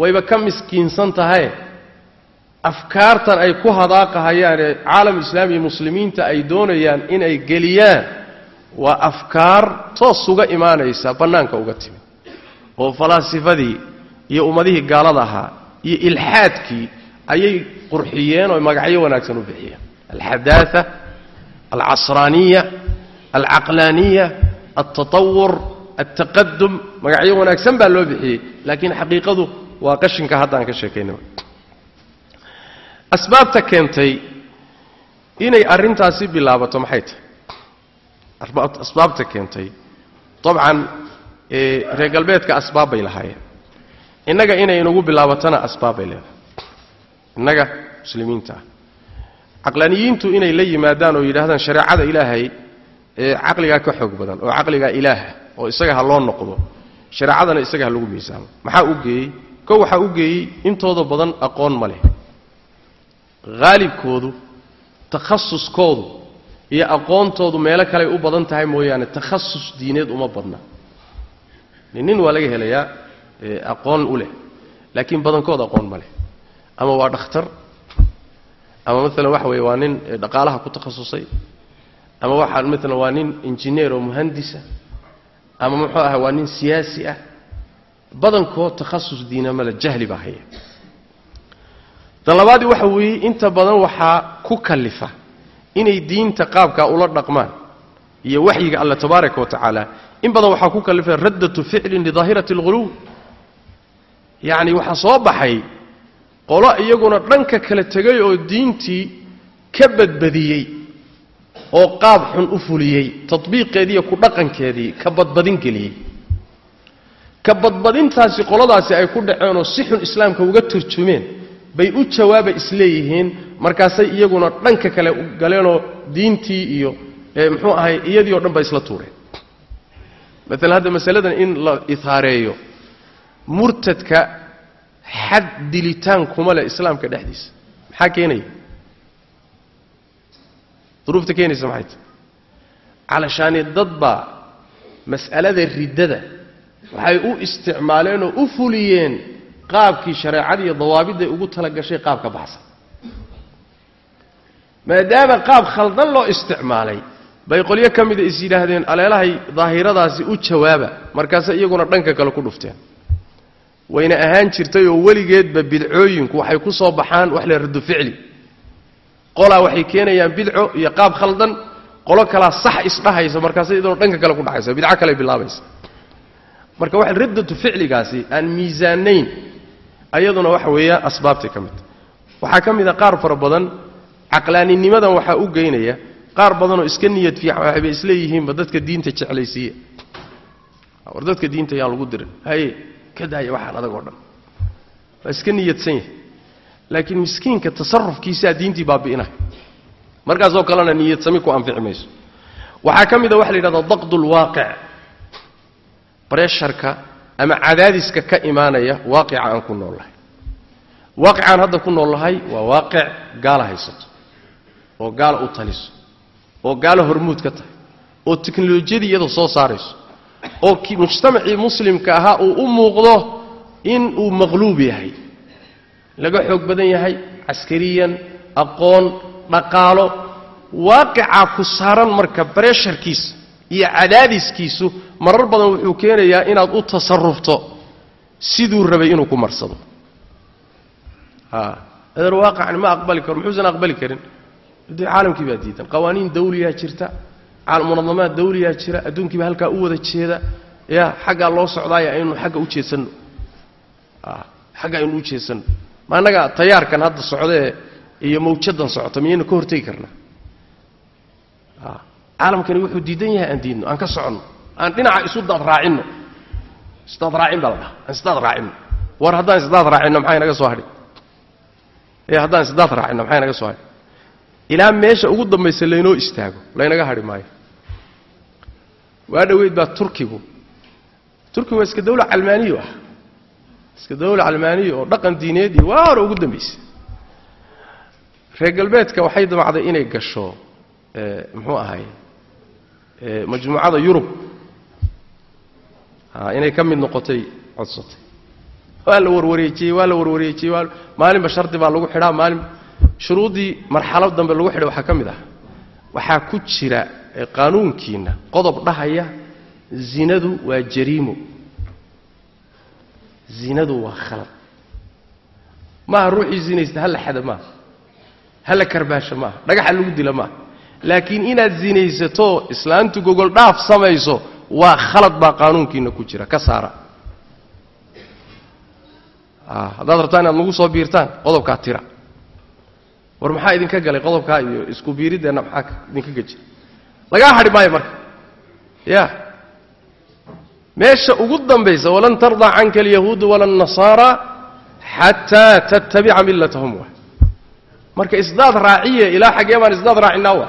wayba ka miskiinsan tahaye afkaartan ay ku hadaaqahayaanee caalam islaami iyo muslimiinta ay doonayaan inay geliyaan waa afkaar toos uga imaanaysa bannaanka uga timid. Oo falaasifadii iyo ummadihii gaalada ahaa iyo ilxaadkii ayay qurxiyeen oo magacyo wanaagsan u bixiyeen. Alxadaaa alcasraaniya alcaqlaaniya altatawur altaqadum magacyo wanaagsan baa loo bixiyey laakiin xaqiiqadu waa qashinka haddaan ka sheekaynay asbaabta keentay inay arrintaasi bilaabato maxay tahay? Asbaabta keentay dabcan reer galbeedka asbaab bay lahaayeen. Innaga inay inagu bilaabatona asbaab bay leedahay. Innaga muslimiinta ah. Caqlaaniyiintu inay la yimaadaan oo yidhahdaan shareecada ilaahay caqligaa ka xoog badan oo caqligaa ilaaha oo isaga ha loo noqdo shareecadana isaga ha lagu miisaamo. Maxaa u geeyey? Ko waxaa u geeyey intooda badan aqoon ma leh. Haalibkoodu takhasuskoodu iyo aqoontoodu meelo kaley u badan tahay mooyaane takhasus diineed uma badna. Nin waa laga helayaa aqoon u leh laakiin badankood aqoon ma leh. Ama waa dhakhtar ama maalan waxa weeye waa nin dhaqaalaha ku takhasusay ama waxaa maalan waa nin injineer oo muhandisa ama muxuu aha waa nin siyaasi ah. Badankood takhasus diina male jahli baa haya. Tan labaadii waxa weeye inta badan waxaa ku kallifa inay diinta qaabkaa ula dhaqmaan iyo waxyiga alla tabaaraka wa tacaala. In badan waxaa ku kallifa raddatu ficlin lidaahirati alghuluw. Yacni waxaa soo baxay qolo iyaguna dhanka kala tegay oo diintii ka badbadiyey oo qaab xun u fuliyey tadbiiqeediiyo ku dhaqankeedii ka badbadin geliyey. Ka badbadintaasi qoladaasi ay ku dhaceenoo si xun islaamka uga turjumeen bay u jawaaba isleeyihiin markaasay iyaguna dhanka kale galeenoo diintii iyo muxuu ahay iyadii o dhan ba isla tuureen. Maalan hadda masaladan in la ihaareeyo murtadka xad dilitaan kuma leh islaamka dhexdiisa. Maxaa keenaya duruufta keenaysa maxay calashaani dad baa mas'alada riddada waxay u isticmaaleen oo u fuliyeen qaabkii shareecada iyo dawaabidday ugu tala gashay qaab ka baxsan. Maadaama qaab khaldan loo isticmaalay bay qolyo ka mida is yidhaahdeen aleelahay daahiradaasi u jawaaba markaase iyaguna dhanka kale ku dhufteen. Wayna ahaan jirtay oo weligeedba bidcooyinku waxay ku soo baxaan wax la raddu ficli qolaa waxay keenayaan bidco iyo qaab khaldan. Qolo kalaa sax isdhahaysa markaase iyaduna dhanka kale ku dhacaysa bidco kale bilaabaysa marka wax raddatu ficligaasi aan miisaanayn ayaduna waxa weeyaan asbaabtay ka midta waxaa ka mida qaar fara badan caqlaaninimadan waxaa u geynaya qaar badanoo iska niyad fiican waxayba isleeyihiinba dadka diinta jeclaysiiya. War dadka diinta yaan lagu dirin. Haye ka waxaan adag oo dhan. Waa iska niyadsan yahay laakiin miskiinka tasarufkiisaa diintii baabi'inaya markaasoo kalena niyadsami ku anfici mayso waxaa ka mida waxa la yidhahda daqdu lwaaqic bresharka ama cadaadiska ka imaanaya waaqica aan ku nool lahay. Waaqicaan hadda ku nool lahay waa waaqic gaala haysato oo gaala u taliso oo gaala hormuud ka tahay oo teknolojiyadii iyada soo saarayso oo mujtamacii muslimka ahaa uu u muuqdo in uu maqluub yahay laga xoog badan yahay caskariyan aqoon dhaqaalo waaqicaa ku saaran marka bresharkiisa iyo cadaadiskiisu marar badan wuxuu keenayaa inaad u tasarufto siduu rabay inuu ku marsado. Adeer waaqacni ma aqbali karo muxuusan aqbali karin. Dee caalamkii baa diidan qawaaniin dawliyaa jirta munadamaad dawliyaa jira adduunkiiba halkaa u wada jeeda ya xaggaa loo socdaaya aynu agga u jeesanno. Xagga aynu u jeesanno ma annaga tayaarkan hadda socdee iyo mawjadan socota miyaynu ka hortegi karnaa caalamkani wuxuu diidan yahay aan diidno aan ka soconno aan dhinaca isu daad raacinno isdaad raacin baa la aan isdaad raacinno war haddaan isdaad raacinno maxaa inaga soo hadhi e haddaan isdaad raacinno maxaa inaga soo hadhi ilaa meesha ugu dambaysa laynoo istaago laynaga hadhi maayo. Waa dhoweyd baa turkigu. Turkigu waa iska dawla calmaaniyo ah iska dawla calmaaniya oo dhaqan diineed iyo waa ugu dambaysay reer galbeedka waxay damacday inay gasho muxuu ahay majmuucada yurub. Inay ka mid noqotay codsatay. Waa la warwareejiyey waa la warwareejiyey maalinba shardi baa lagu xidhaa maalin shuruuddii marxalad dambe lagu xidhay waxaa ka mid ah. Waxaa ku jira qaanuunkiinna qodob dhahaya zinadu waa jariimo zinadu waa khalad. Maaha ruuxii zinaysta halla xada maaha. Halla karbaasha maaha. Dhagaxa lagu dila maaha. Laakiin inaad zinaysato islaantu gogol dhaaf samayso waa khalad baa qaanuunkiinna ku jira ka saara. Haddaad rabtaan inaad nagu soo biirtaan qodobkaa tira. War maxaa idinka galay qodobkaa iyo isku biiriddeenna maxaa idinka gaji? Lagaa hadhi maayo marka. Ya meesha ugu dambaysa walan tardaa canka alyahuudu wala annasaara xataa tattabica millatahum wa. Marka isdaad raaciye ilaa xaggee baan isdaad raacinaa wa.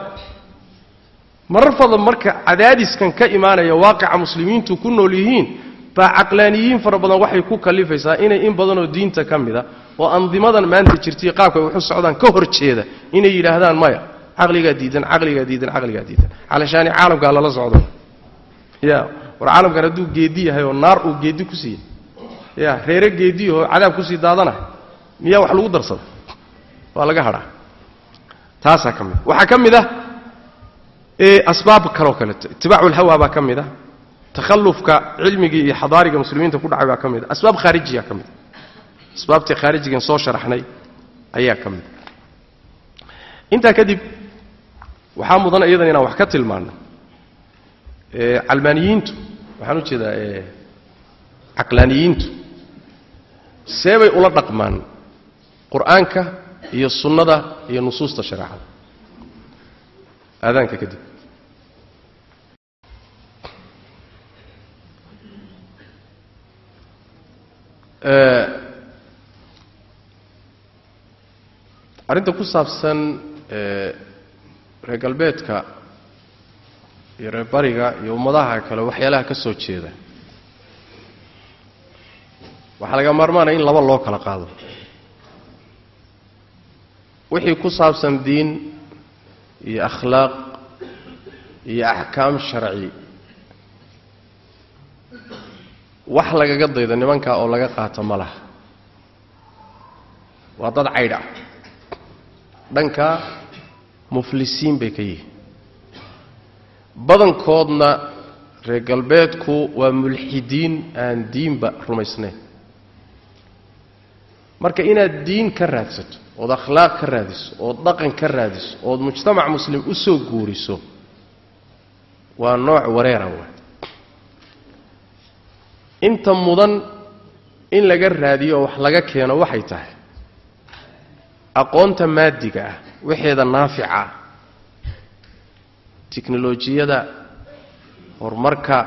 Marar marka cadaadiskan ka imaanaya waaqica muslimiintu ku nool yihiin baa caqlaaniyiin fara badan waxay ku kalifaysaa inay in badanoo diinta ka mida oo andimadan maanta jirtay qaabka ay waxu socdaan ka hor jeeda inay yidhaahdaan maya caqligaa diidan caqligaa diidan caqligaa diidan calashaani caalamkaa lala socdo. Ya war caalamkan hadduu geedi yahay oo naar uu geedi ku siiyey ya reere geediyahoo cadaab ku sii daadanahay miyaa wax lagu darsada waa laga hadhaa taasaa ka mid a waxaa ka mid ah asbaab kaloo kaleeto itibaacu lhawa baa ka mid ah takhallufka cilmigii iyo xadaariga muslimiinta ku dhacay baa ka mid a asbaab khaarijiyaa ka mid a asbaabtii khaarijigan soo sharaxnay ayaa ka mid a intaa kadib waxaa mudan iyadan inaan wax ka tilmaanno. Calmaaniyiintu waxaan u jeedaa caqlaaniyiintu seebay ula dhaqmaan qur'aanka iyo sunnada iyo nusuusta shareecada aadaanka kadib arrinta ku saabsan reer galbeedka iyo reer bariga iyo ummadaha kale waxyaalaha ka soo jeeda. Waxaa laga maarmaanaya in laba loo kala qaado. Wixii ku saabsan diin iyo akhlaaq iyo axkaam sharci. Wax lagaga daydo nimankaa oo laga qaato ma laha. Waa dad caydh ah dhanka muflisiin bay ka yihiin badankoodna reer galbeedku waa mulxidiin aan diinba rumaysnayn. Marka inaad diin ka raadsato ood akhlaaq ka raadiso ood dhaqan ka raadiso ood mujtamac muslim u soo guuriso waa nooc wareera wa inta mudan in laga raadiyo oo wax laga keeno waxay tahay aqoonta maadiga ah waxeeda naafica tiknolojiyada horumarka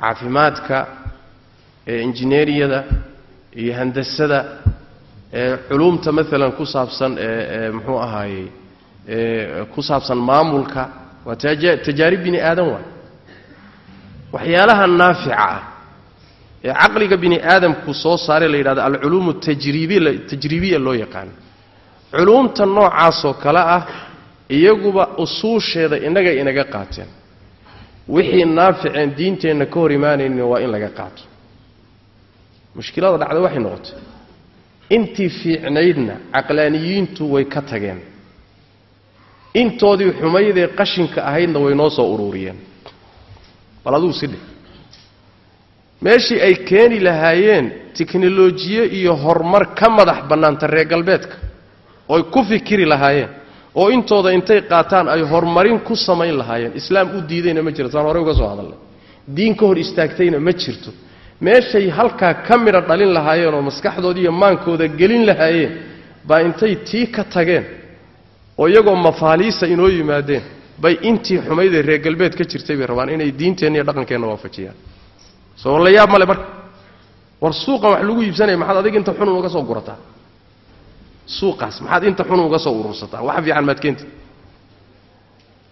caafimaadka ee injineeriyada iyo handasada ee culuumta maalan ku saabsan muxuu ahaayey ku saabsan maamulka waa tajaarib bini aadan waay. Waxyaalaha naafica ah ee caqliga bini aadamku soo saaree la yidhahdo alculuum tajribiya loo yaqaano culuumta noocaasoo kale ah iyaguba usuusheeda innagay inaga qaateen. Wixii naaficeen diinteenna ka hor imaanaynin waa in laga qaato. Mushkilada dhacda waxay noqotay. Intii fiicnaydna caqlaaniyiintu way ka tageen. Intoodii xumaydee qashinka ahaydna way noo soo ururiyeen. Bal adugu si dheh meeshii ay keeni lahaayeen tiknolojiye iyo horumar ka madax bannaanta reer galbeedka ooy ku fikiri lahaayeen oo intooda intay qaataan ay horumarin ku samayn lahaayeen. Islaam u diidayna ma jirto. Aan horey uga soo hadalnay. Diin ka hor istaagtayna ma jirto. Meeshay halkaa ka midha dhalin lahaayeen oo maskaxdooda iyo maankooda gelin lahaayeen baa intay tii ka tageen oo iyagoo mafaaliisa inoo yimaadeen bay intii xumaydee reer galbeed ka jirtay bay rabaan inay diinteenna iyo dhaqankeenna waafajiyaan. Soo la yaab male marka. War suuqan wax lagu iibsanaya maxaad adiga inta xunun uga soo gurataa suuqaas. Maxaad inta xunun uga soo urursataa? Wax fiican maad keenta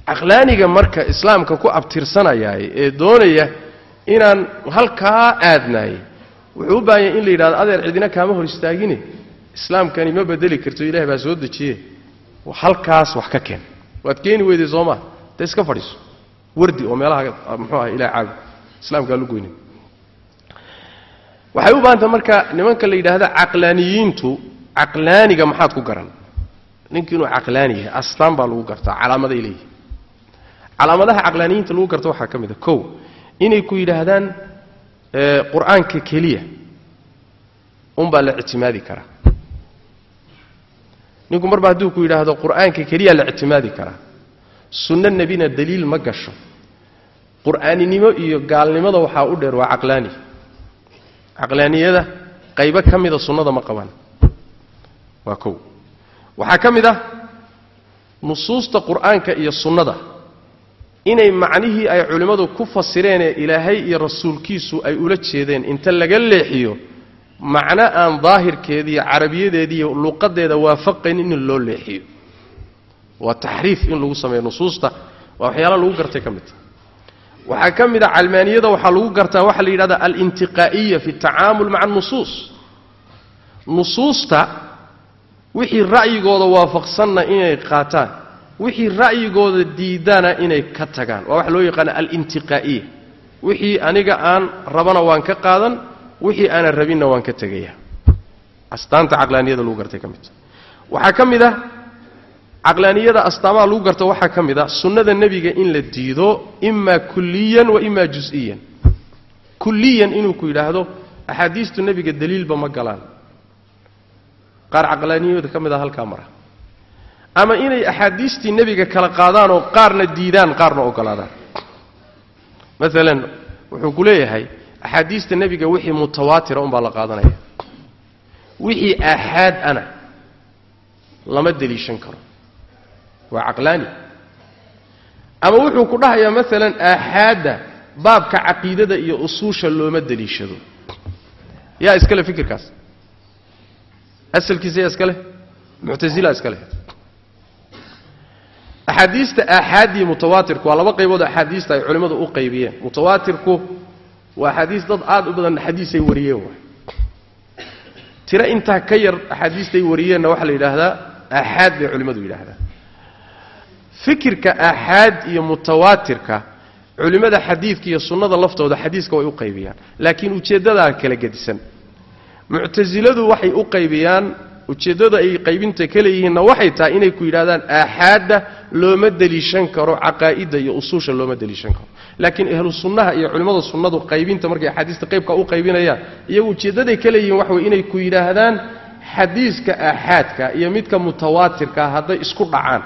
caqlaaniga marka islaamka ku abtirsanayaay ee doonaya inaan halkaa aadnaay wuxuu u baahan in la yidhahdo adeer cidina kaama hor istaagine. Islaamkani ma bedeli karto ilahay baa soo dejiye. Halkaas wax ka keen. Waad keeni weyday soo maa dee iska fadhiiso. Wardi oo meelaha muxuu aha ilahay caabi. Islaamkaa lu goynin waxay u baahantah marka nimanka la yidhaahda caqlaaniyiintu caqlaaniga maxaad ku garan? Ninkii inuu caqlaani yahay astaan baa lagu gartaa calaamaday leeyihi calaamadaha caqlaaniyiinta lagu garta waxaa ka mid a kow inay ku yidhaahdaan qur'aanka keliya unbaa la ictimaadi karaa. Ninku marba hadduu ku yidhaahdo qur'aanka keliya la ictimaadi karaa. Sunno nebina daliil ma gasho. Qur'aaninimo iyo gaalnimada waxaa u dheer waa caqlaani caqlaaniyada qaybo ka mida sunnada ma qabaan waa kow. Waxaa ka mid ah nusuusta qur'aanka iyo sunnada. Inay macnihii ay culimmadu ku fasireenee ilaahay iyo rasuulkiisu ay ula jeedeen. Inta laga leexiyo macno aan daahirkeediiyo carabiyadeediiyo luqadeeda waafaqayn in loo leexiyo. Waa taxriif in lagu sameeyo nusuusta. Waa waxyaala lagu gartay ka midta waxaa ka mid a calmaaniyada waxaa lagu gartaa waxaa la yidhahda alintiqaa'iya fi tacaamul maca anusuus nusuusta wixii ra'yigooda waafaqsanna inay qaataan. Wixii ra'yigooda diidana inay ka tagaan. Waa waxa loo yaqaana alintiqaa'iya wixii aniga aan rabana waan ka qaadan wixii aanan rabinna waan ka tegaya astaanta caqlaaniyada lagu gartay ka midta waxaa ka mid ah caqlaaniyada astaamaha lagu garto waxaa ka mid a sunnada nebiga in la diido imaa kulliyan wa imaa jus-iyan kulliyan inuu ku yidhaahdo axaadiistu nebiga daliilba ma galaan qaar caqlaaniyada ka mid a halkaa mara. Ama inay axaadiistii nebiga kala qaadaan oo qaarna diidaan qaarna ogolaadaan. Maalan wuxuu ku leeyahay axaadiista nebiga wixii mutawaatira unbaa la qaadanaya. Wixii aaxaad ana lama deliishan karo. Waa caqlaani. Ama wuxuu ku dhahayaa maalan aaxaadda baabka caqiidada iyo usuusha looma deliishado. Yaa iskale fikirkaas asalkiisa iska leh? Muctasila iska leh. Axaadiista aaxaaddii mutawaatirku waa laba qaybood axaadiista ay culimmadu u qaybiyeen. Mutawaatirku waa axaadiis dad aad u badan xadiisay wariyeen waay. Tiro intaa ka yar axaadiistay wariyeenna waxaa la yidhaahdaa aaxaad bay culimmadu yidhaahdaa. Fikirka aaxaad iyo mutawaatirka culimmada xadiidka iyo sunnada laftooda xadiiska way u qaybiyaan. Laakiin ujeeddadaa kala gedisan muctasiladu waxay u qaybiyaan ujeeddada ay qaybinta ka leeyihiinna waxay tahay inay ku yidhahdaan aaxaadda looma deliishan karo caqaa'idda iyo usuusha looma deliishan karo. Laakiin ahlu sunnaha iyo culimmada sunnadu qaybinta markay axaadiista qaybka u qaybinayaan iyagu ujeeddaday ka leeyihiin waxa way inay ku yidhaahdaan xadiiska aaxaadka iyo midka mutawaatirka hadday isku dhacaan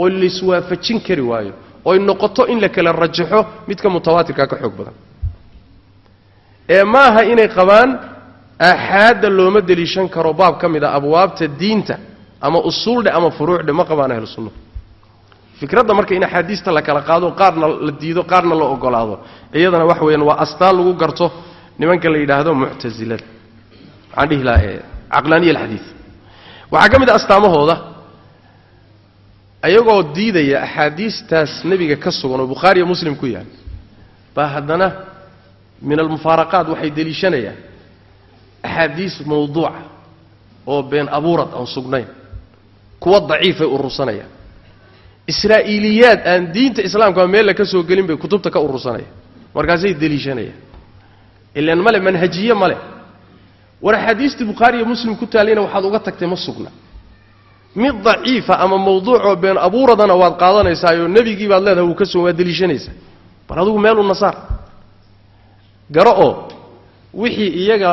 oo laiswaafajin kari waayo oy noqoto in la kala rajaxo midka mutawaatirka ka xoog badan. Ee maaha inay qabaan aaxaadda looma deliishan karo baab ka mid a abwaabta diinta ama usuuldhe ama furuucdhe ma qabaan ahlu sunnuhu fikradda marka in axaadiista la kala qaado qaarna la diido qaarna la ogolaado iyadana wax weeyaan waa astaan lagu garto nimanka la yidhaahdo muctasilada waxaan dhihi lahaa ee caqlaaniya alxadiid waxaa ka mid a astaamahooda ayagoo diidaya axaadiistaas nebiga ka sugan oo bukhaariya muslim ku yaal baa haddana min almufaaraqaat waxay deliishanayaan axaadiis mawduuca oo been abuurad aan sugnayn. Kuwa daciifay urursanayaan israa'iiliyaad aan diinta islaamka meella ka soo gelin bay kutubta ka urursanayaan markaasay deliishanayaan ilaan male manhajiye male. War axaadiistii bukhaariya muslim ku taallayna waxaad uga tagtay ma sugna. Mid daciifa ama mawduucoo been abuuradana waad qaadanaysaayoo nebigii baad leedahay wuu ka soo waad deliishanaysaa bal adugu meelu nasaar. Garo oo wixii iyaga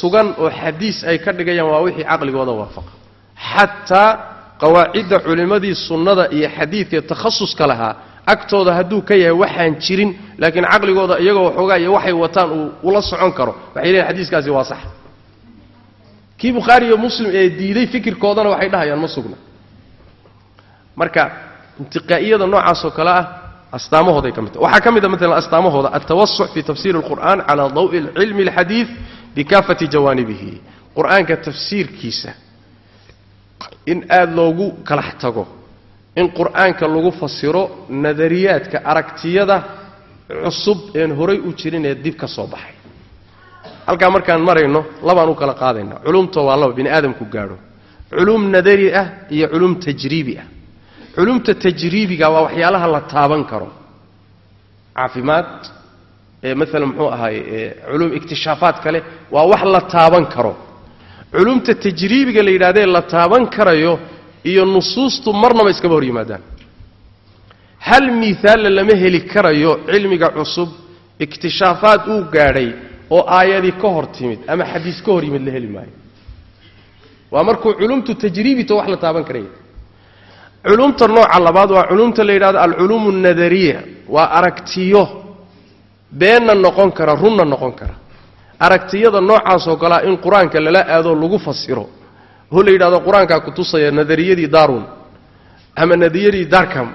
sugan oo xadiis ay ka dhigayaan waa wixii caqligooda waafaqa xataa qawaacidda culimmadii sunnada iyo xadiidka takhasuska lahaa agtooda hadduu ka yahay waxaan jirin laakiin caqligooda iyagoo waxoogaa iyo waxay wataan uu ula socon karo. Waxay leeyihiin xadiiskaasi waa sax. Kii bukhaari iyo muslim ee diiday fikirkoodana waxay dhahayaan ma sugna. Marka intiqaa'iyada noocaasoo kale ah astaamahooday ka mid tahay waxaa ka mid a maalan astaamahooda altawasuc fi tafsiiri اlqur'an cala dawi cilmi اlxadiid bikaafati jawaanibihi qur'aanka tafsiirkiisa in aada loogu kalax tago in qur'aanka lagu fasiro nadariyaadka aragtiyada cusub een horay u jirin ee dib ka soo baxay halkaa markaan marayno labaan u kala qaadaynaa culumta waa laba bini aadamku gaadho culum nadari ah iyo culum tajriibi ah culumta tajriibiga waa waxyaalaha la taaban karo. Caafimaad ee maalan muxuu ahaay culum ikhtishaafaad kale waa wax la taaban karo. Culumta tajriibiga la yidhahdee la taaban karayo iyo nusuustu marnaba iskama hor yimaadaan. Hal miaalla lama heli karayo cilmiga cusub ikhtishaafaad uu gaadhay oo aayadii ka hor timid ama xadiis ka hor yimid la heli maayo. Waa markuu culumtu tajriibito wax la taaban karaya culumta nooca labaad waa culumta la yidhahdo alculuum alnadariya waa aragtiyo. Beenna noqon kara runna noqon kara. Aragtiyada noocaasoo kalea in qur'aanka lala aadoo lagu fasiro. Oo la yidhahdo qur'aankaa kutusaya nadariyadii darun ama nadariyadii darkam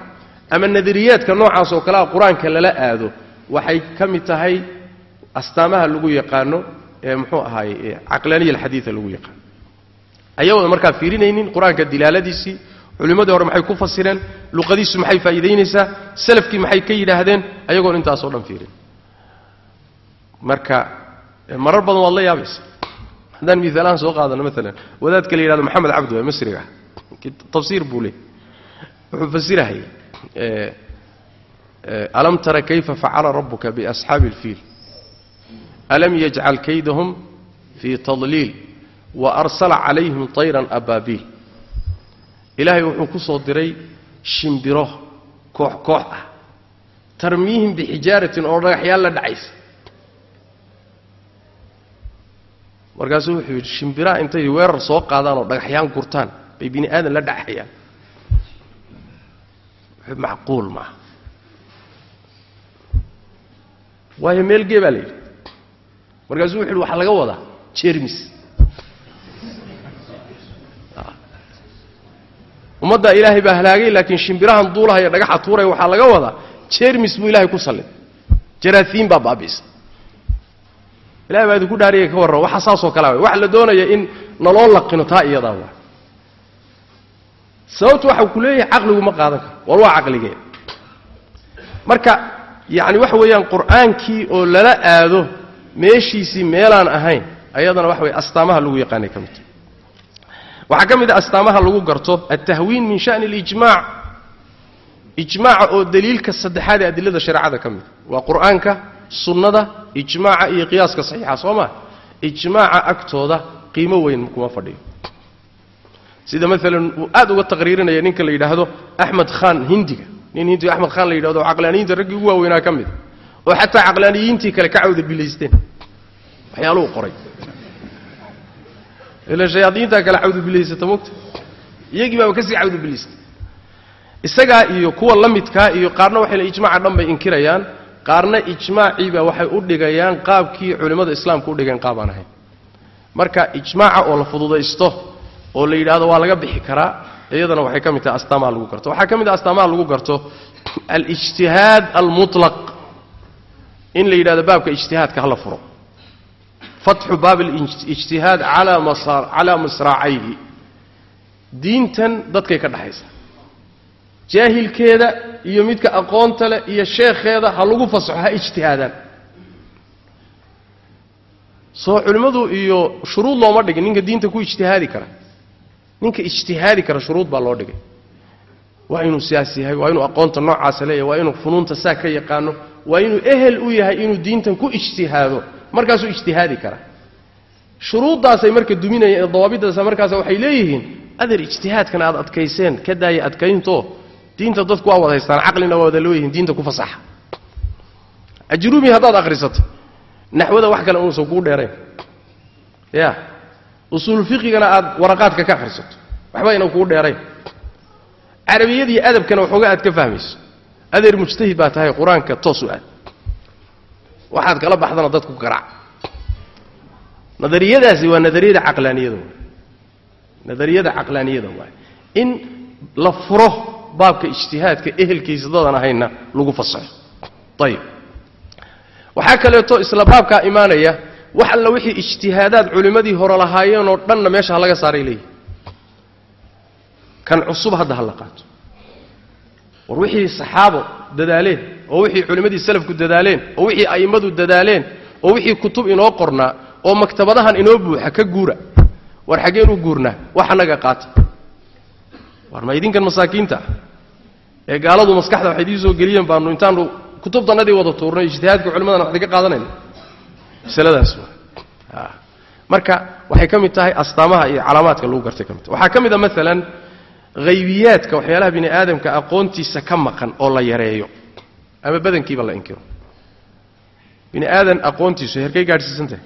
ama nadariyaadka noocaasoo kalea qur'aanka lala aado waxay ka mid tahay astaamaha lagu yaqaano ee muxuu ahaay caqlaaniya alxadiida lagu yaqaano. Ayagooda markaa fiirinaynin qur'aanka dilaaladiisii culimmadii hore maxay ku fasireen luqadiisu maxay faa'iidaynaysaa salafkii maxay ka yidhaahdeen ayagoon intaasoo dhan fiirin. Marka marar badan waad la yaabaysa haddaan miaalahaan soo qaadano maalan wadaadka la yidhahdo maxamed cabdi waa masriga tafsiir buu leey wuxuu fasirahayay alam tara kayfa facala rabuka biasxaabi اlfiil alam yajcal kaydahum fii tadliil? Waarsala calayhim طayran abaabiil ilaahay wuxuu ku soo diray shimbiro koox koox ah. Tarmiihim bixijaaratin oo dhagaxyaal la dhacaysa. Markaasuu wuxuu yidhi shimbiraha intay weerar soo qaadaan oo dhagaxyaan gurtaan bay bini aadan la dhacayaan. Macquul maaha. Waayo meel gee baa la yidhi? Markaasuu wuxu yidhi waxaa laga wadaa jermis ummadda ilaahay baa halaagay laakiin shimbirahan duulahaya dhagaxa tuuraya waxaa laga wadaa jermis buu ilahay ku sallid jaraasiin baa baabi'isa ilahay baa idinku dhaariyay ka warran waxa saasoo kalea way waxa la doonaya in naloo laqino taa iyadaa waa sababtu waxa ku leeyahay caqligu ma qaadan karo. War waa caqligee. Marka yacni waxa weeyaan qur'aankii oo lala aado meeshiisii meelaan ahayn ayadana waxa weye astaamaha lagu yaqaanay ka midta waxaa ka mid a astaamaha lagu garto altahwiin min sha'ni اlijmac ijmaaca oo daliilka saddexaad ee adilada shareecada ka mida waa qur'aanka sunnada ijmaaca iyo qiyaaska saxiixa soo maa ijmaaca agtooda qiimo weyn kuma fadhiyo. Sida maalan uu aad uga taqriirinaya ninka la yidhaahdo axmed khan hindiga. Nin hindiga axmed khan la yidhahdo caqlaaniyiinta raggii ugu waaweynaa ka mida oo xataa caqlaaniyiintii kale ka cawda bilaysteen. Waxyaaluhu qoray ila shayaadiintaa kale cawdubilaysata mogta iyagii baaba ka sii cawdubilaystay isagaa iyo kuwa la midkaa iyo qaarna waxay ijmaaca dhan bay inkirayaan. Qaarna ijmaaciiba waxay u dhigayaan qaabkii culimmada islaamka u dhigeen qaab aan ahayn. Marka ijmaaca oo la fududaysto oo la yidhaahdo waa laga bixi karaa iyadana waxay ka mid tahay astaamaha lagu garto. Waxaa ka mid ah astaamaha lagu garto alijtihaad almutlaq. In la yidhahdo baabka ijtihaadka hala furo fatxu baab alijtihaad calaa masraacayhi. Diintan dadkay ka dhaxaysa jaahilkeeda iyo midka aqoonta leh iyo sheekheeda ha lagu fasaxo ha ijtihaadaan. Soo culimmadu iyo shuruud looma dhigin ninka diinta ku ijtihaadi kara. Ninka ijtihaadi kara shuruud baa loo dhigay. Waa inuu siyaas yahay waa inuu aqoonta noocaasa leeyahay waa inuu funuunta saa ka yaqaano waa inuu ehel u yahay inuu diintan ku ijtihaado markaasuu ijtihaadi kara. Shuruuddaasay marka duminayeen ee dawaabiddaas markaas waxay leeyihiin adeer ijtihaadkan aad adkayseen ka daaya adkaynto diinta dadku waa wada haystaan caqlina waa wada leeyihiin diinta ku fasaxa. Ajruumi haddaad akhrisato naxwada wax kale uusan kuu dheerayn. Ya usuul fiqigana aad waraqaadka ka akhrisato waxba aynan kuu dheerayn. Carabiyadiiyo adabkana waxooga aad ka fahmayso. Adeer mujtahid baa tahay qur'aanka toos u aad waxaad kala baxdana dadku garaac. Nadariyadaasi waa nadariyada caqlaaniyada waay nadariyada caqlaaniyada waay in la furo baabka ijtihaadka ehelkiisa dadan ahayna lagu fasaxo. Ayib waxaa kaleeto isla baabkaa imaanaya wax alla wixii ijtihaadaad culimmadii hore lahaayeenoo dhanna meesha ha laga saaray leeyihi kan cusub hadda ha la qaato. War wixii saxaabo dadaaleen oo wixii culimmadii salafku dadaaleen oo wixii a'immadu dadaaleen oo wixii kutub inoo qornaa oo maktabadahan inoo buuxa ka guura. War xaggeen u guurnaa wax annaga qaata. War ma idinkan masaakiinta? Ah ee gaaladu maskaxda waxay idiin soo geliyeen baanu intaanu kutubtannadii wada tuurnay ijtihaadka culimadana wax idinka qaadanayna masaladaas waa. Marka waxay ka mid tahay astaamaha iyo calaamaadka lagu gartay ka mid tahay. Waxaa ka mid a maalan haybiyaadka waxyaalaha bini aadamka aqoontiisa ka maqan oo la yareeyo ama badankiiba la inkiro. Bini aadan aqoontiisu herkay gaadhsiisan tahay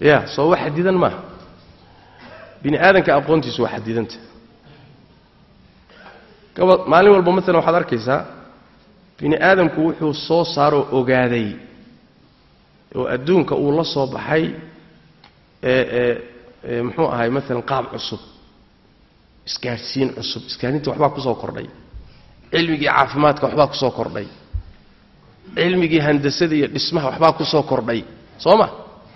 ya soo wax xadidan maaha bini aadanka aqoontiisu waa xadidanta gaba maalin walba maalan waxaad arkaysaa bini aadamku wuxuu soo saaroo ogaaday oo adduunka uu la soo baxay ee ee muxuu ahay maalan qaab cusub isgaadhsiin cusub isgaadhinta waxbaa ku kordhay cilmigii caafimaadka waxbaa ku soo kordhay. Cilmigii handasada iyo dhismaha waxbaa ku soo kordhay. Soo ma?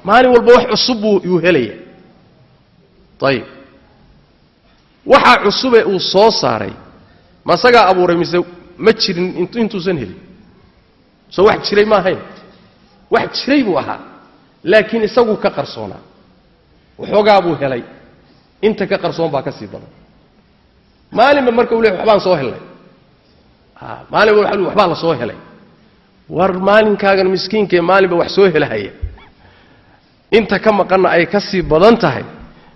Maalin walba wax cusub buu yuu helaya. Ayib waxaa cusubee uu soo saaray ma isagaa abuuray mise ma jirin intuusan helin. Soo wax jiray ma ahayn. Wax jiray buu ahaa laakiin isaguu ka qarsoonaa. Waxoogaa buu helay. Inta ka qarsoon baa ka sii badan. Maalinba marka uu le waxbaan soo helnay maalinba waa waxbaa la soo helay. War maalinkaagan miskiinkaee maalinba wax soo helahaya. Inta ka maqanna ay ka sii badan tahay.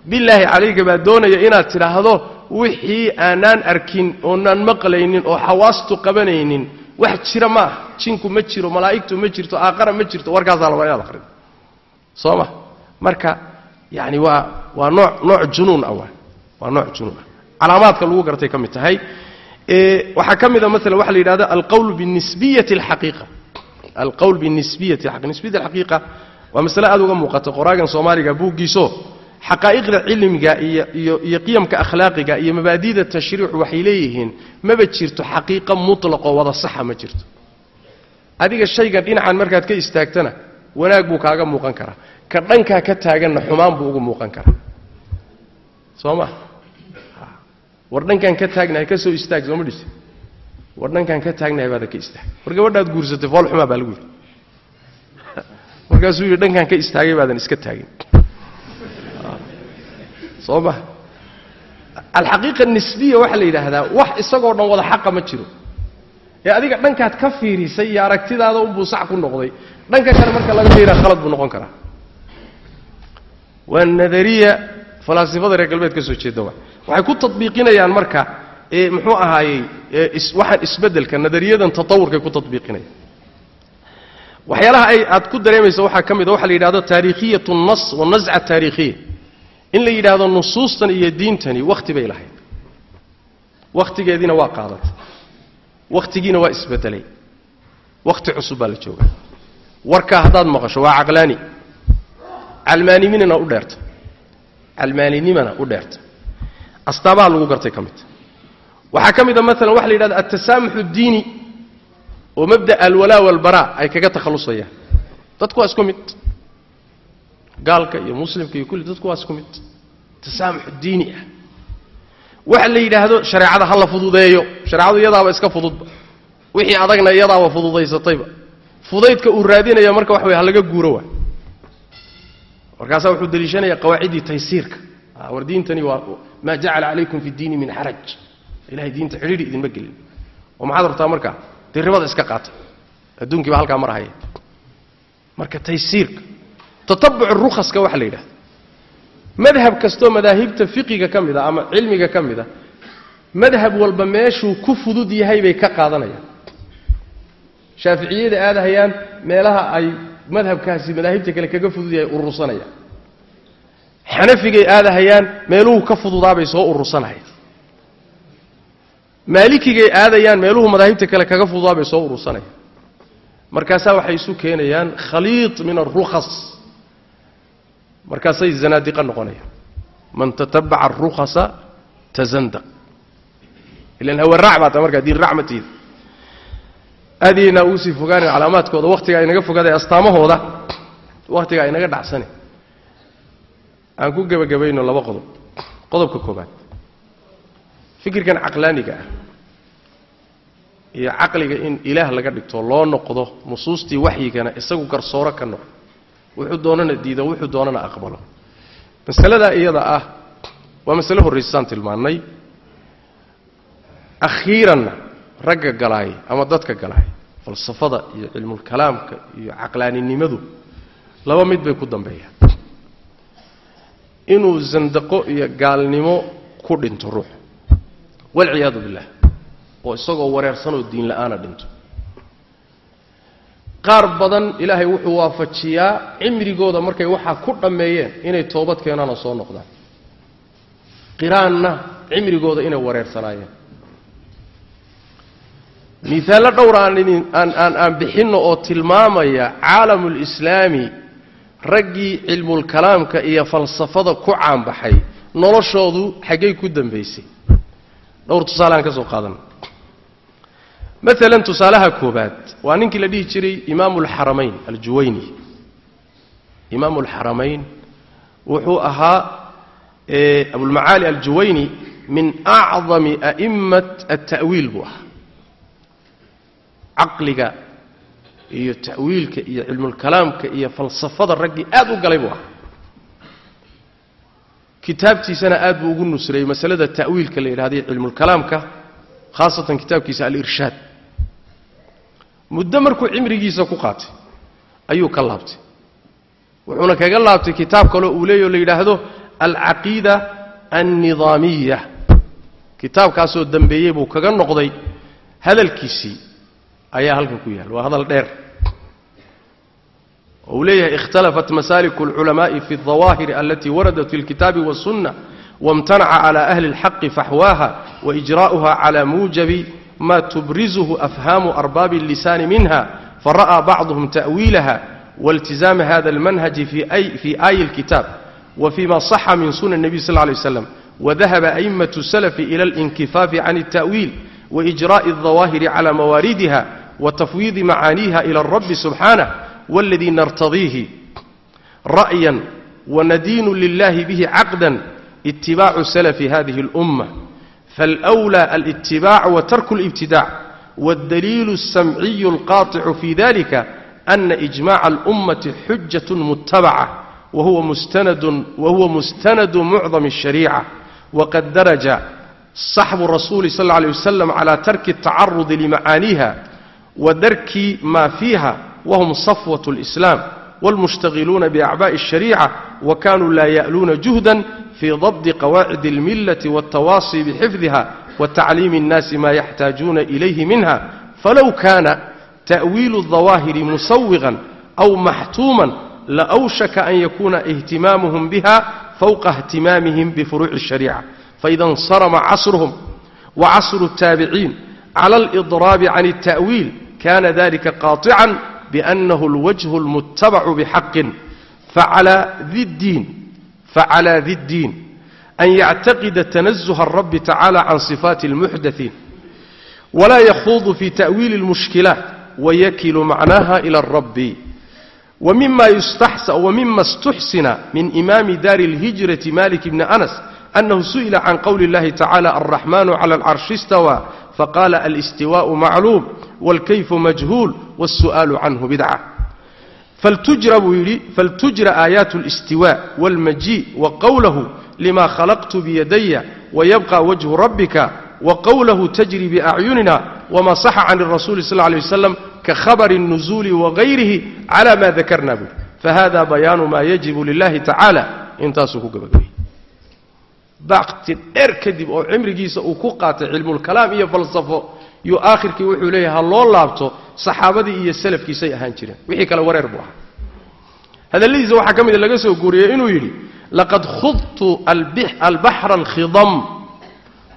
Bilaahi calayka baa doonaya inaad tidhaahdo wixii aanaan arkin oonaan maqlaynin oo xawaastu qabanaynin wax jira ma ah jinku ma jiro malaa'igtu ma jirto aaqara ma jirto warkaasaa laba inaad akhrido soo ma? Marka yani waa waa noo nooc junuun ah waa. Waa nooc junuun ah. Calaamaadka lagu gartay ka mid tahay waxaa ka mida maala waxa la yidhahda alqawl binisbiyati alxaqiiqa. Alqawl binisbiyati nisbiyati alxaqiiqa waa masale aad uga muuqata qoraagan soomaaliga buuggiiso xaqaa'iqda cilmiga iyo iyo iyo qiyamka akhlaaqiga iyo mabaadida tashriicu waxay leeyihiin maba jirto xaqiiqa mutlaqoo wada saxa ma jirto. Adiga shaygan dhinacan markaad ka istaagtana wanaag buu kaaga muuqan karaa. Ka dhankaa ka taaganna xumaan buu uga muuqan karaa. Soo ma war dhankaan ka taagnahay ka soo istaag sooma dhisi war dhankaan ka taagnahay baada ka istaag. War gabadhaad guursatay fool xumaa baa lagu yidhi. Markaasuu yidhi dhankaan ka istaagay baadan iska taagin. Soo ma. Alxaqiiqa nisbiya waxaa la yidhaahdaa wax isagoo dhan wada xaqa ma jiro. Ee adiga dhankaad ka fiirisay iyo aragtidaada unbuu sax ku noqday dhanka kale marka laga fiira khalad buu noqon karaa. Waa nadariya falaasifada reer galbeed ka soo jeeda wa waxay ku tabiiqinayaan marka muxuu ahaayey waxaan isbeddelka nadariyadan tatawurkay ku tabiiqinayaan waxyaalaha ay aad ku dareemaysa waxaa ka mid a waxa la yidhahdo taarikhiyatu nas wanasca taarikhiya in la yidhaahdo nusuustan iyo diintani wakhti bay lahayd. Wakhtigeediina waa qaadatay wakhtigiina waa isbedelay. Wakhti cusub baa la joogaa. Warkaa haddaad maqasho waa caqlaani. Calmaaninimana u dheerta calmaaninimana u dheerta. Astaabaha lagu gartay ka midta waxaa ka mid a maalan waxa la yidhahda altasaamux diini oo mabda alwalaa walbaraa ay kaga takhallusayaan. Dadku waa isku mid. Gaalka iyo muslimka iyo kulli dadku waa isku mid. Tasaamux diini ah. Waxa la yidhaahdo shareecada ha la fududeeyo. Shareecadu iyadaaba iska fududba wixii adagna iyadaaba fududaysatayba fudaydka uu raadinaya marka wax wey ha laga guuro waa markaasaa wuxuu deliishanaya qawaaciddii taysiirka. War diintani waa maa jacala calaykum fi diini min xaraj. Ilahay diinta xidhiidhi idinma gelin. Oo maxaad rabtaa markaa dee ribada iska qaata? Adduunkii baa halkaa marahaya marka taysiirka tatabuc rukhaska waxa la yidhahda madhab kastoo madaahibta fiqiga ka mid a ama cilmiga ka mid a madhab walba meeshuu ku fudud yahay bay ka qaadanayaan. Shaaficiyada aadahayaan meelaha ay madhabkaasi madaahibta kale kaga fudud yahay urursanaya xanafigay aadahayaan meeluhu ka fududaabay soo urursanahaya maalikigay aadayaan meeluhu madaahibta kale kaga fududaabay soo urursanaya markaasaa waxay isu keenayaan khaliid min arukhas markaasay zanaadiqa noqonayaan. Man tatabaca arukhasa tazandaq. Ilan hawaraac baa ta markaa diin racmatiida aadaynaa ugu sii fogaanayn calaamaadkooda wakhtigaa inaga fogaaday astaamahooda wakhtigaa inaga dhacsane. Aan ku gebagabayno laba qodob. Qodobka koobaad fikirkan caqlaaniga ah iyo caqliga in ilaah laga dhigto loo noqdo nusuustii waxyigana isagu garsooro ka noqdo wuxuu doonana diido wuxuu doonana aqbalo. Masaladaa iyada ah waa masale horraysasaan tilmaannay. Akhiiranna ragga galaay ama dadka galaay falsafada iyo cilmulkalaamka iyo caqlaaninimadu laba mid bay ku dambeeyaan. Inuu zandaqo iyo gaalnimo ku dhinto ruux. Walciyaadu billah oo isagoo wareersanoo diin la'aana dhinto. Qaar badan ilaahay wuxuu waafajiyaa cimrigooda markay waxaa ku dhammeeyeen inay toobad keenaan oo soo noqdaan. Qiraanna cimrigooda inay wareersanaayeen miaallo dhowr aan bixinno oo tilmaamaya caalamulislaami raggii cilmulkalaamka iyo falsafada ku caanbaxay noloshoodu xaggay ku dambaysay. Dhowr tusaaleaan ka soo qaadan. Maalan tusaalaha koobaad waa ninkii la dhihi jiray imaamu aljuwayni. Imaamu wuxuu ahaa abulmacaali aljuwayni min acdami a'immat alta'wiil buu ahaa caqliga iyo ta'wiilka iyo cilmulkalaamka iyo falsafada raggii aad u galay buu ahaa. Kitaabtiisana aad buu ugu nusreeyey masalada ta'wiilka la yidhahday cilmulkalaamka khaasatan kitaabkiisa alirshaad. Muddo markuu cimrigiisa ku qaatay ayuu ka laabtay. Wuxuuna kaga laabtay kitaab kaloo uu leeyaho la yidhaahdo alcaqiida alnidaamiya kitaabkaasoo dambeeyey buu kaga noqday hadalkiisii ayaa halkan ku yaal waa hadal dheer oo uu leeyahay ikhtalafat masaaliku alculamaءi fi اlظawaahiri alati waradat fi اlkitaabi wالsunna wاmtanaca cala ahli اlxaqi faxwaaha waإjra'uha cala muujabi ma tubrizuhu afhaamu arbaabi اllisaani minha fara'aa bacduhum ta'wiilaha waltizaama hada اlmanhaji fi aayi اlkitaab wfima صaxa min suna الnabiy sal ه lay waslam wadahaba أئmaة السلف إلى الانكفاف عن التأويل وإجراء الظواهر على مواردها وتفويض معانيها إلى الرب سبحانه والذي نرتضيه رأيا وندين لله به عقدا اتباع سلف هذه الأمة فالأولى الاتباع وترك الابتداع والدليل السمعي القاطع في ذلك أن إجماع الأمة حجة متبعة وهو مستند, وهو مستند معظم الشريعة وقد درج صحب الرسول صلى الله عليه وسلم على ترك التعرض لمعانيها ودرك ما فيها وهم صفوة الإسلام والمشتغلون بأعباء الشريعة وكانوا لا يألون جهدا في ضبط قواعد الملة والتواصي بحفظها وتعليم الناس ما يحتاجون إليه منها فلو كان تأويل الظواهر مسوغا أو محتوما لأوشك أن يكون اهتمامهم بها فوق اهتمامهم بفروع الشريعة فإذا انصرم عصرهم وعصر التابعين على الإضراب عن التأويل كان ذلك قاطعا بأنه الوجه المتبع بحق فعلى ذي الدين فعلى ذي الدين أن يعتقد تنزه الرب تعالى عن صفات المحدثين ولا يخوض في تأويل المشكلات ويكل معناها إلى الرب ومما يستحسن ومما استحسن من إمام دار الهجرة مالك بن أنس أنه سئل عن قول الله تعالى الرحمن على العرش استوى فقال الاستواء معلوم والكيف مجهول والسؤال عنه بدعة فلتجرى, فلتجرى آيات الاستواء والمجيء وقوله لما خلقت بيدي ويبقى وجه ربك وقوله تجري بأعيننا وما صح عن الرسول صلى الله عليه وسلم كخبر النزول وغيره على ما ذكرنا به فهذا بيان ما يجب لله تعالى intaasuu ku gabagabay baqti dheer kadib oo cimrigiisa uu ku qaatay cilmulkalaam iyo falsafo yuu aakhirkii wuxuu leeyahay ha loo laabto saxaabadii iyo salafkiisay ahaan jireen. Wixii kale wareer buu ahaa. Hadalladiisa waxaa ka mida laga soo guuriyey inuu yidhi laqad khudtu albaxra alkhidam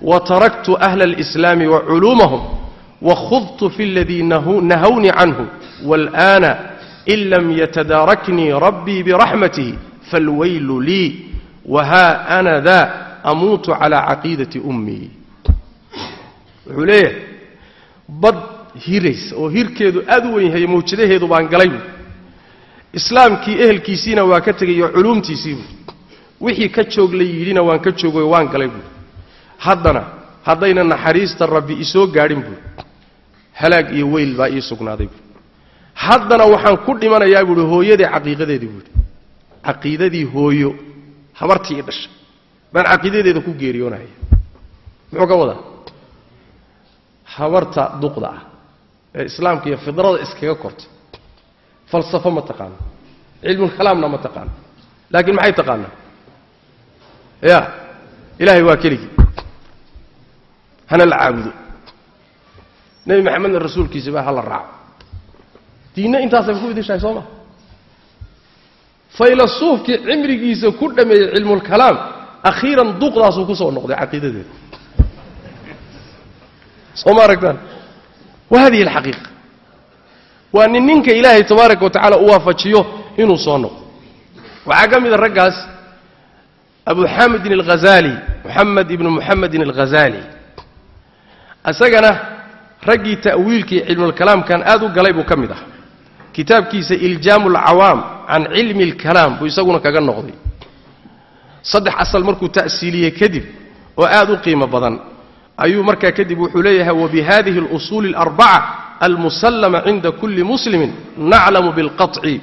wa taraktu ahla alislaami wa culuumahum wa khudtu fi aladii nahawnii canhu wاlآana in lam yatadaaraknii rabbii biraxmatihi falwaylu lii wahaa ana daa amuutu calaa caqiidati ummii wuxuu leeyahay bad hiraysa oo hirkeedu aad u wen yahay mawjadaheedu baan galay buui islaamkii ehelkiisiina waa ka tegay oo culuumtiisii buui wixii ka joog la yidhina waan ka joogoy waan galay buui haddana haddayna naxariista rabbi isoo gaadhin buui halaag iyo weyl baa ii sugnaaday buui haddana waxaan ku dhimanayaa buuhi hooyadii caqiiqadeedii buuhi caqiidadii hooyo habartii i dhashay baan caqiidadeeda ku geeriyoonaya muxuu ka wadaa? Habarta duqda ah ee islaamka iyo fidrada iskaga kortay falsafo ma taqaano. Cilmulkalaamna ma taqaano. Laakiin maxay taqaanaa? Ya ilaahay waa keligii hana la caabudo. Nebi maxamedna rasuulkiisa baa hala raaco. Diinna intaasay ku idishahay soo ma? Faylasuufkii cimrigiisa ku dhammeeyey cilmulkalaam akhiiran duqdaasuu ku soo noqday caqiidadeeda soo ma aragtaan? Wa alxaqiiqa waa nin ninka ilaahay tabaaraka wa tacala u waafajiyo inuu soo noqdo. Waxaa ka mida raggaas abu xamidin alghazaali moxamed ibnu muxamedin alghazaali isagana raggii ta'wiilkii cilmulkalaamkan aad u galay buu ka mid ah. Kitaabkiisa iljaamu alcawaam can cilmi alkalaam buu isaguna kaga noqday saddex asal markuu ta'siiliyey kadib oo aad u qiimo badan ayuu markaa kadib wuxuu leeyahay wabihadihi اlusuuli اlarbaca almusallama cinda kuli muslimin naclamu biاlqaطci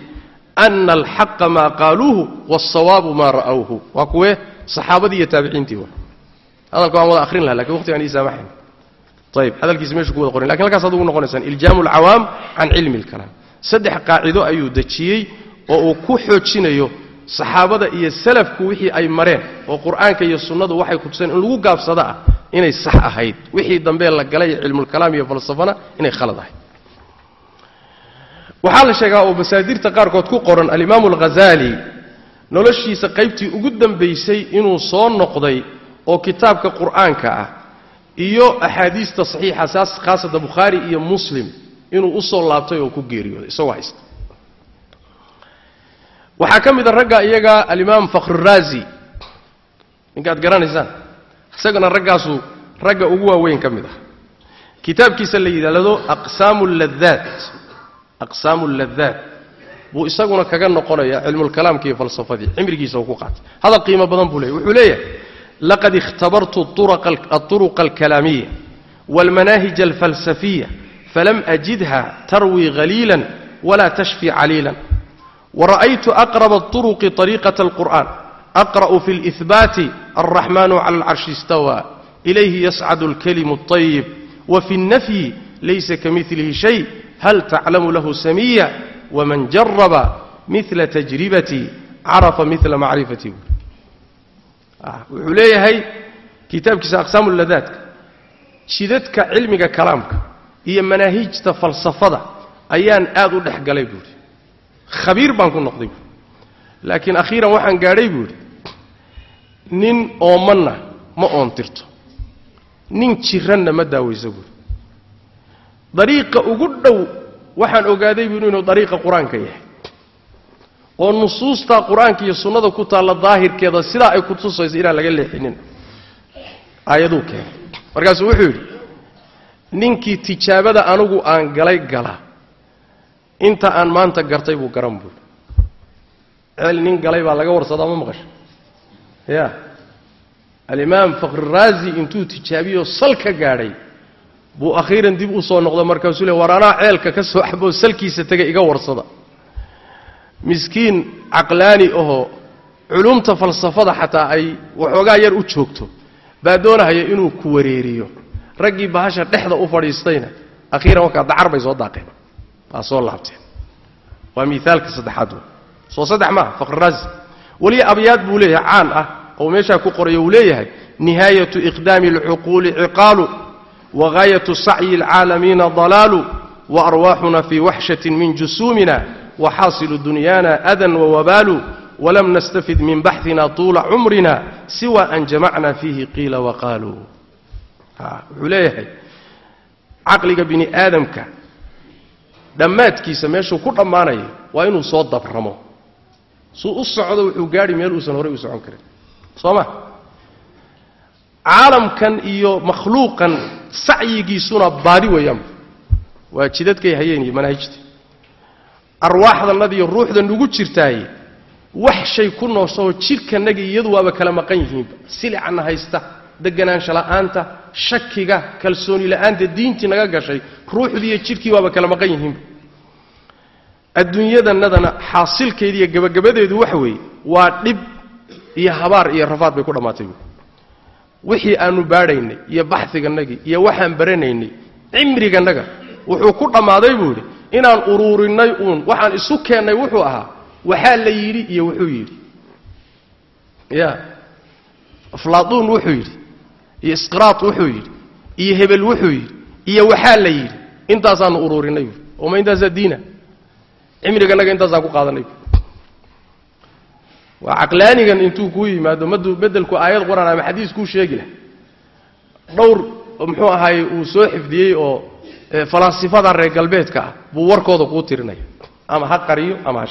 ana alxaqa maa qaaluuhu wاlsawaabu maa ra'awhu waa kuwee saxaabadii iyo taabiciintii wa hadalka waan wada ahrin laha lakin waqtigaan ii saamaxayn ayb hadalkiisa meeshu ku wada qorin lakin halkaas ad ugu noqonaysaan iljaamu alcawaam can cilmi اlkalaam saddex qaacido ayuu dejiyey oo uu ku xoojinayo saxaabada iyo salafku wixii ay mareen oo qur'aanka iyo sunnadu waxay kutuseen in lagu gaabsado ah inay sax ahayd. Wixii dambee la galay cilmulkalaam iyo falsafana inay khalad ahayd. Waxaa la sheegaa oo masaadirta qaarkood ku qoran alimaamu alghazaali noloshiisa qaybtii ugu dambaysay inuu soo noqday oo kitaabka qur'aanka ah iyo axaadiista saxiixa saas khaasatan bukhaari iyo muslim inuu u soo laabtay oo ku geeriyooday. Isagoo haysta waxaa ka mid a ragga iyaga alimaam fakhruraazi ninkaad garanaysaan? Isagana raggaasu ragga ugu waaweyn ka mid ah. Kitaabkiisa la yidhaahdo aqsaamu ladaat aqsaamu alladaat buu isaguna kaga noqonaya cilmulkalaamka iyo falsafadii. Cimrigiisa uu ku qaatay. Hadal qiimo badan buu leeyay wuxuu leeyahay laqad ikhtabartu aطuruqa alkalaamiya wاlmanaahij alfalsafiya falam ajidha tarwi haliilan wala tashfi caliilan wara'aytu aqrab الطuruqi طariiqaة الqur'an aqra'u fi اlإhbaati alraxmanu cala alcarshi اstawa ilayhi yascadu اlkalimu الطayib wafi الnafyi laysa kamilihi shay hal taclamu lahu samiya wman jaraba mila tajribatii carafa mila macrifatii wuxuu leeyahay kitaabkiisa aqsaamu ladaadka jidadka cilmiga kalaamka iyo manaahijta falsafada ayaan aad u dhex galay buuhi khabiir baan ku noqday buui laakiin akhiiran waxaan gaadhay buuhi nin oomanna ma oontirto nin jiranna ma daawayso buuhi dariiqa ugu dhow waxaan ogaaday buui inuu dariiqa qur'aanka yahay. Oo nusuustaa qur'aanka iyo sunnada ku taalla daahirkeeda sidaa ay ku tusayso inaan laga leexinin. Aayaduu keenay. Markaasuu wuxuu yidhi ninkii tijaabada anugu aan galay gala inta aan maanta gartay buu garan buui ceel nin galay baa laga warsadaa ma maqasho ya. Alimaam fakhruraazi intuu tijaabiyoo sal ka gaadhay buu akhiiran dib u soo noqdo markaasuu le war anaa ceelka ka soo xaboo salkiisa tegay iga warsada. Miskiin caqlaani ahoo culumta falsafada xataa ay waxoogaa yar u joogto baa doonahaya inuu ku wareeriyo. Raggii bahasha dhexda u fadhiistayna akhiiran markaa dacar bay soo daaqeen waa soo laabteen. Waa miaalka saddexaad soo saddex maaha fakhruraazi weli abyaad buu leeyahay caan ah oo meeshaa ku qorayo uu leeyahay nihaayatu iqdaami alcuquuli ciqaalu wagaayatu sacyi alcaalamiina dalaalu waarwaaxuna fii waxshatin min jusuumina waxaasilu dunyaana adan wawabaalu walam nastafid min baxina tuula cumrina siwa an jamacna fiihi qiila waqaaluu wuxuu leeyahay caqliga bini aadamka dhammaadkiisa meeshuu ku dhammaanayo waa inuu soo dabramo. Suu u socdo wuxuu gaadhi meel uusan horey u socon karin. Soo ma? Caalamkan iyo makhluuqan sacyigiisuna baadi weeyaanba waa jidadkay hayeen iyo manaahijta arwaaxdannada iyo ruuxda nugu jirtaaye wax shay ku noosoo jidhkanagi iyadu waaba kala maqan yihiinba silicana haysta deganaansha la'aanta shakiga kalsooni la'aanta diintii naga gashay ruuxdii iyo jidhkii waaba kala maqan yihiinba adduunyadannadana xaasilkeedi iyo gabagabadeedu waxa weeye waa dhib iyo habaar iyo rafaad bay ku dhammaatay. Wixii aanu baadhaynay iyo baxigannagii iyo waxaan baranaynay cimrigannaga wuxuu ku dhammaaday buu yidhi inaan uruurinnay uun waxaan isu keennay wuxuu ahaa. Waxaa la yidhi iyo wuxuu yidhi. Ya. Aflaaduun wuxuu yidhi iyo isqiraad wuxuu yidhi iyo hebel wuxuu yidhi iyo waxaa la yidhi intaasaanu uruurinay buui oma intaasaa diina. Cimrigannaga intaasaan ku qaadanay. Bu waa caqlaanigan intuu kuu yimaado maduu bedelku aayad qur'aan ama xadiis kuu sheegi lah dhowr muxuu ahaaye uu soo xifdiyey oo falaasifada reer galbeedka ah buu warkooda kuu tirinaya ama ha qariyo ama ha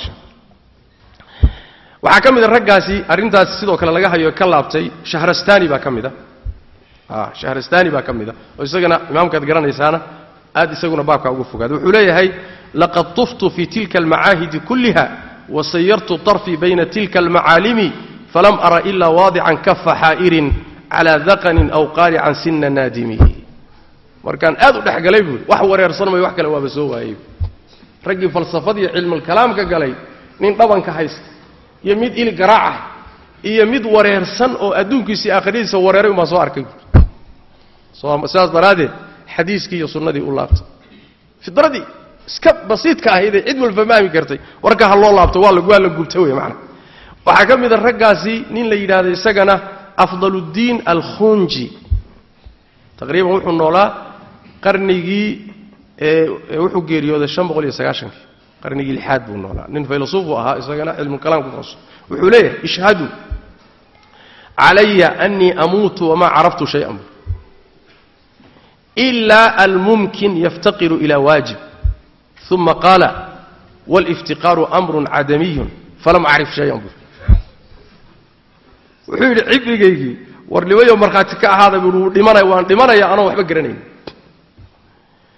waxaa ka mid a raggaasi arrintaasi sidoo kale laga hayo ka laabtay shahrastani baa ka mid a shahrastani baa ka mid a. Oo isagana imaamkaad garanaysaana aad isaguna baabkaa uga fogaada wuxuu leeyahay laqad tuftu fii tilka almacaahidi kulliha wasayartu طarfii bayna tilka almacaalimi falam ara ilaa waadican kafa xaa'irin calaa daqanin aw qaalican sina naadimihi markaan aad u dhex galay buui wax wareersan mayo wax kale waaba soo waayey. Raggii falsafadiiyo cilmulkalaamka galay nin dhabanka haysta iyo mid il garaacah iyo mid wareersan oo adduunkiisii aakhiradiisa wareeray umaa soo arkay sidaas daraaddeed xadiiskii iyo sunnadii u laabtay. Fidradii iska basiidka ahaydee cid walba fahmi kartay. Warka ha loo laabto waa la gubta wey maana waxaa ka mid a raggaasi nin la yidhaahdo isagana afdaluddiin alkhunji. Taqriiban wuxuu noolaa qarnigii wuxuu geeriyooday sagaahankii qarnigii lixaad buu noolaa. Nin faylasuuf buu ahaa isagana cilmukalaamku kaso wuxuu leeyahay ishhaduu calaya anii amuutu wamaa caraftu shayan ilaa almumkin yaftaqiru ila waajib uma qaala wاliftiqaaru amrun cadamiyun falam acrif shayan bu wuxuu yidhi cibrigaygii war nimayo markhaati ka ahaada bui wuu waan dhimanaya anoon waxba garanayn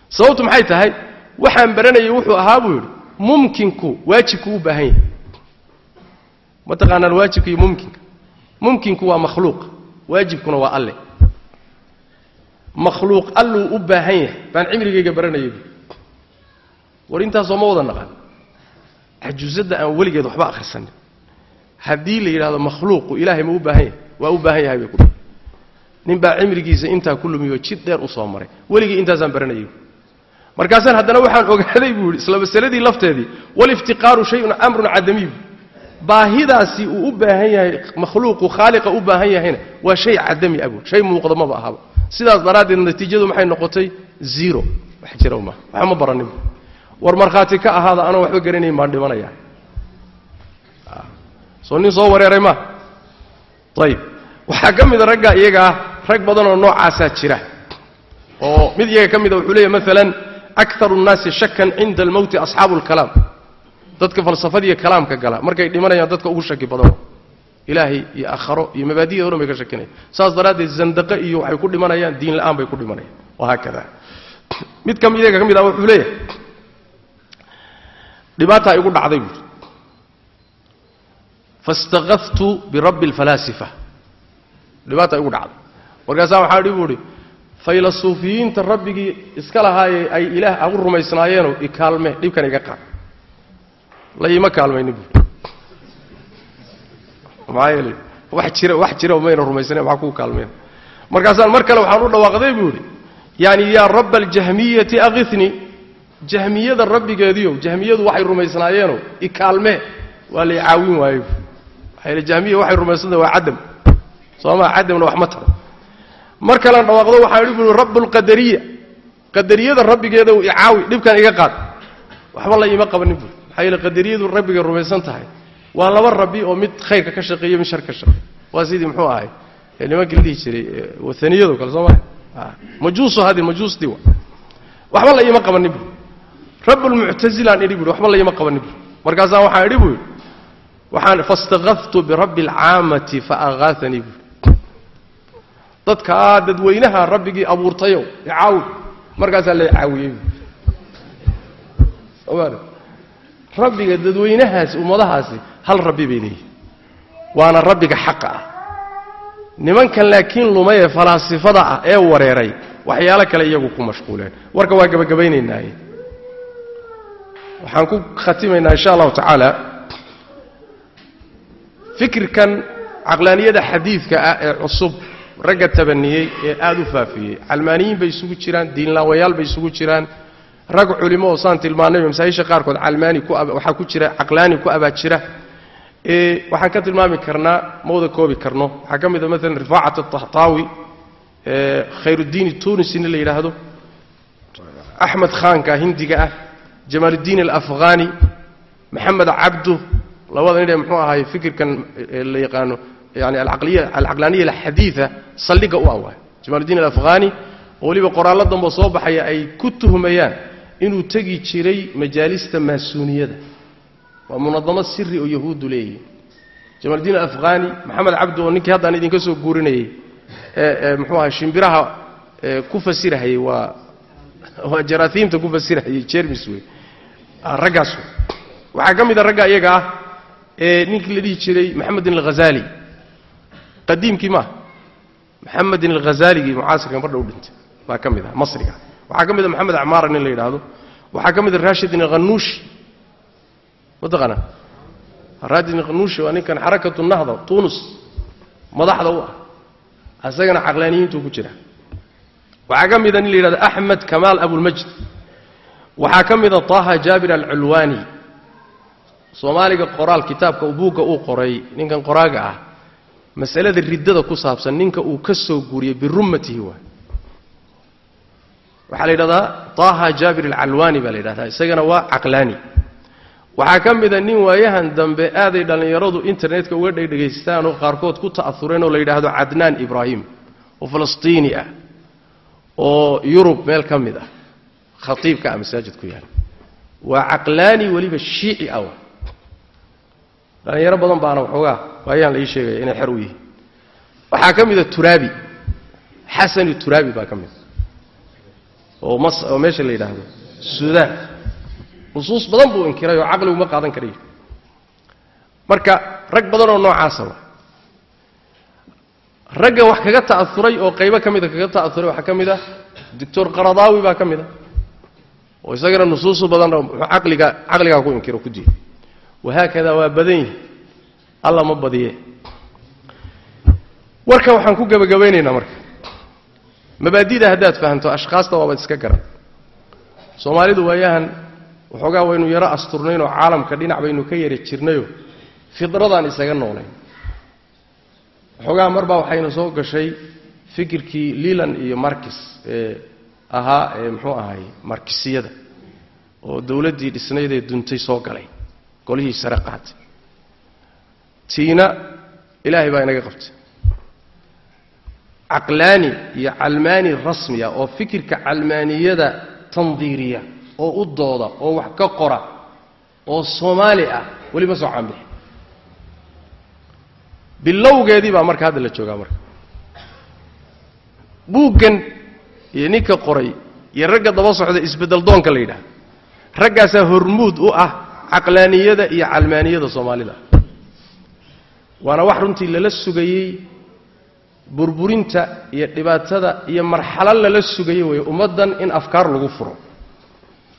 sababtu maxay tahay waxaan baranayay wuxuu ahaa buu yidhi mumkinku waajibku u baahan yahay ma taqaanaan waajibka iyo mumkinka mumkinku waa makhluuq waajibkuna waa alle makhluuq alluu u baahan yahay. Baan cimrigayga baranayay bu war intaasoo ma wada naqan cajuusadda aan weligeed waxba akhrisanin haddii la yidhahdo makhluuqu ilaahay ma u baahan yahay waa u baahan yahay bay ku nin baa cimrigiisa intaa ku lumiyo jid dheer u soo maray. Weligii intaasaan baranayay markaasaan haddana waxaan ogaaday buu yidhi isla masaladii lafteedii waliftiqaaru shayun amrun cadamiy baahidaasi uu u baahan yahay makhluuqu khaaliqa u baahan yahayna waa shay cadami abu shay muuqda maba ahaba sidaas daraaddeed natiijadu maxay noqotay? Zero. Wax jira ma waxba ma baranin war markhaati ka ahaada anoo waxba garanayn baan dhimanaya. Soo nin soo wareeray ma? Ayib waxaa ka mida ragga iyagaa rag badanoo noocaasaa jira. Oo mid iyaga ka mida wuxuu leeyahy maalan akaru nnaasi shakan cinda almowti asxaabu alkalaam dadka falsafadiiyo kalaamka gala. Markay dhimanayaan dadka ugu shaki badan. Ilaahay iyo aakharo iyo mabaadida o dhan bay ka shakinayaan. Saas daraaddeed zandaqe iyo waxay ku dhimanayaan diin la'aan bay ku dhimanayaan. Wahaakada mid ka iyaga ka mid ah wuxuu leeyahay dhibaataa igu dhacday buui faاstaqaftu birabbi اlfalaasifa dhibaataa igu dhacday. Markaasaa waxaa dhi buu idhi faylasuufiyiinta rabbigii iska lahaayee ay ilaah agu rumaysnaayeenoo ikaalme dhibkan iga qaad la iima kaalmaynin buui maxaa yeelay wax jira wax jira mayna rumaysnayn maxaa kuu kaalmeen markaasaan mar kale waxaan u dhawaaqday buu idhi yaani yaa rabba aljahmiyati akithnii jahmiyada rabbigeediiow jahmiyadu waxay rumaysnaayeenoo ikaalme waa lay caawin waaye maxaa jahmiya waxay rumaysanta waa cadam soomaa cadamna wax ma taro. Mar kalean dhawaaqdo waxaan idhi buui rabbulqadariya qadariyada rabbigeedaw icaawi dhibkan iga qaad. Waxba la iima qabanin buui maxaa yeele qadariyadu rabbigay rumaysan tahay. Waa laba rabbi oo mid khayrka ka shaqeeyo mid shar ka shaqeeyo waa sidii muxuu ahay? Nimankii la dhihi jiray waaniyado kale soo maa majuusu hadi majuusdii wa waxba la qabanin bu rabbulmuctazilaan idhi buui waxba la qabanin bu markaasaa waxaan idhi buu waxaan faistaqaftu birabbi alcaamati faaqaatanii buui dadkaa dadweynaha rabbigii abuurtayow icaawi markaasaa la caawiyey buui rabbiga dadweynahaasi ummadahaasi hal rabbi bay leeyihiin waana rabbiga xaqa ah. Nimankan laakiin lumay falaasifada ah ee wareeray waxyaalo kale iyagu ku mashquuleen. Warka waa gebagabaynaynaaye waxaan ku khatimaynaa insha allahu tacaala fikirkan caqlaaniyada xadiidka ah ee cusub ragga tabaniyey ee aada u faafiyey. Calmaaniyiin bay isugu jiraan diinlaawayaal bay isugu jiraan rag culimo oo saan tilmaanay masaajisha qaarkood calmaani ku jira caqlaani ku abaa jira. Ee waxaan ka tilmaami karnaa ma koobi karno. Waxaa ka mid a maalan rifaacat atahtaawi ee khayrudiin tunisina la yidhaahdo axmed khaanka hindiga ah. Jamaaluddiin alafghani maxamed cabdu labada nin ee muxuu ahaay fikirkan la yaqaano yani alcaqlaaniya alxadiida saldhigga u awaay jamaaluddiin alafghani oo weliba qoraallo dambe soo baxaya ay ku tuhmayaan inuu tegi jiray majaalista maasuuniyada waa munadamo siri oo yahuuddu leeyihiin jamaaluddiin alafghani maxamed cabdu oo ninkii haddaan idinka soo guurinayey ee muxuu ahay shimbiraha ku fasirahayey waa waa jaraaiimta ku fasirahayey jermis wey raggaas wey waxaa ka mid a ragga iyaga ah ee ninkii la dhihi jiray maxamedin alghazali. Qadiimkii maaha maxamedin alghazaaligii mucaasirkan bardha u dhintay. Baa ka mid ah masriga waxaa ka mid a maxamed acmaara nin la yidhaahdo. Waxaa ka mid a rashidin alkhanuushi mataqaana rashidin alkhanuushi waa ninkan xarakatu nahda tunis madaxda u ah. Asagana caqlaaniyiintuu ku jira. Waxaa ka mida nin la yidhahdo axmed kamaal abulmajd waxaa ka mida taha jaabir alculwaani. Soomaaliga qoraal kitaabka buugga uu qoray ninkan qoraaga ah. Masalada riddada ku saabsan ninka uu ka soo guuriyey birummatihi waay waxaa la yidhahdaa taha jaabir alcalwaani baa la yidhahdaa isagana waa caqlaani. Waxaa ka mida nin waayahan dambe aaday dhallinyaradu internetka uga dhegdhegaystaan oo qaarkood ku ta'aureen oo la yidhaahdo cadnaan ibraahim oo falastiini ah oo yurub meel ka mid ah khatiibka ah masaajid ku yaalla waa caqlaani weliba shiici ah dhallinyaro badan baana waxoogaa waayaan la sheegaya inay xer u yihiin. Waxaa ka mida turaabi xasani turaabi baa ka mida oo meesha la yidhaahdo suudaan nusuus badan buu inkiray oo caqliguma qaadan karayo marka rag badanoo noocaasa wa ragga wax kaga ta'auray oo qaybo ka mida kaga ta'auray waxaa ka mid ah doctor qaradaawi baa ka mid a oo isagana nusuusu badan caqliga caqligaa ku inkiro ku diiday wahaakada waa badan yihi alla ma badiye. Warka waxaan ku gebagabaynaynaa marka mabaadida haddaad fahamto ashkhaasta waabaad iska garan. Soomaalidu waayahan waxoogaa waynu yaro asturnaynoo caalamka dhinac baynu ka yara jirnayo fidradaan isaga noolayn waxoogaa marbaa waxayna soo gashay fikirkii lilan iyo markis ee ahaa ee muxuu ahay markisiyada oo dowladdii dhisnaydee duntay soo galay golihii sare qaatay. Tiina ilaahay baa inaga qabtay caqlaani iyo calmaani rasmiya oo fikirka calmaaniyada tandiiriya oo u dooda oo wax ka qora oo soomaali ah weli ma soo caanbixi. Bilowgeedii baa marka hadda la joogaa marka. Buuggan iyo ninka qoray iyo ragga daba socda isbeddel doonka la yidhaahdo. Raggaasaa hormuud u ah caqlaaniyada iyo calmaaniyada soomaalida. Waana wax runtii lala sugayey burburinta iyo dhibaatada iyo marxalo lala sugayey weeye ummaddan in afkaar lagu furo.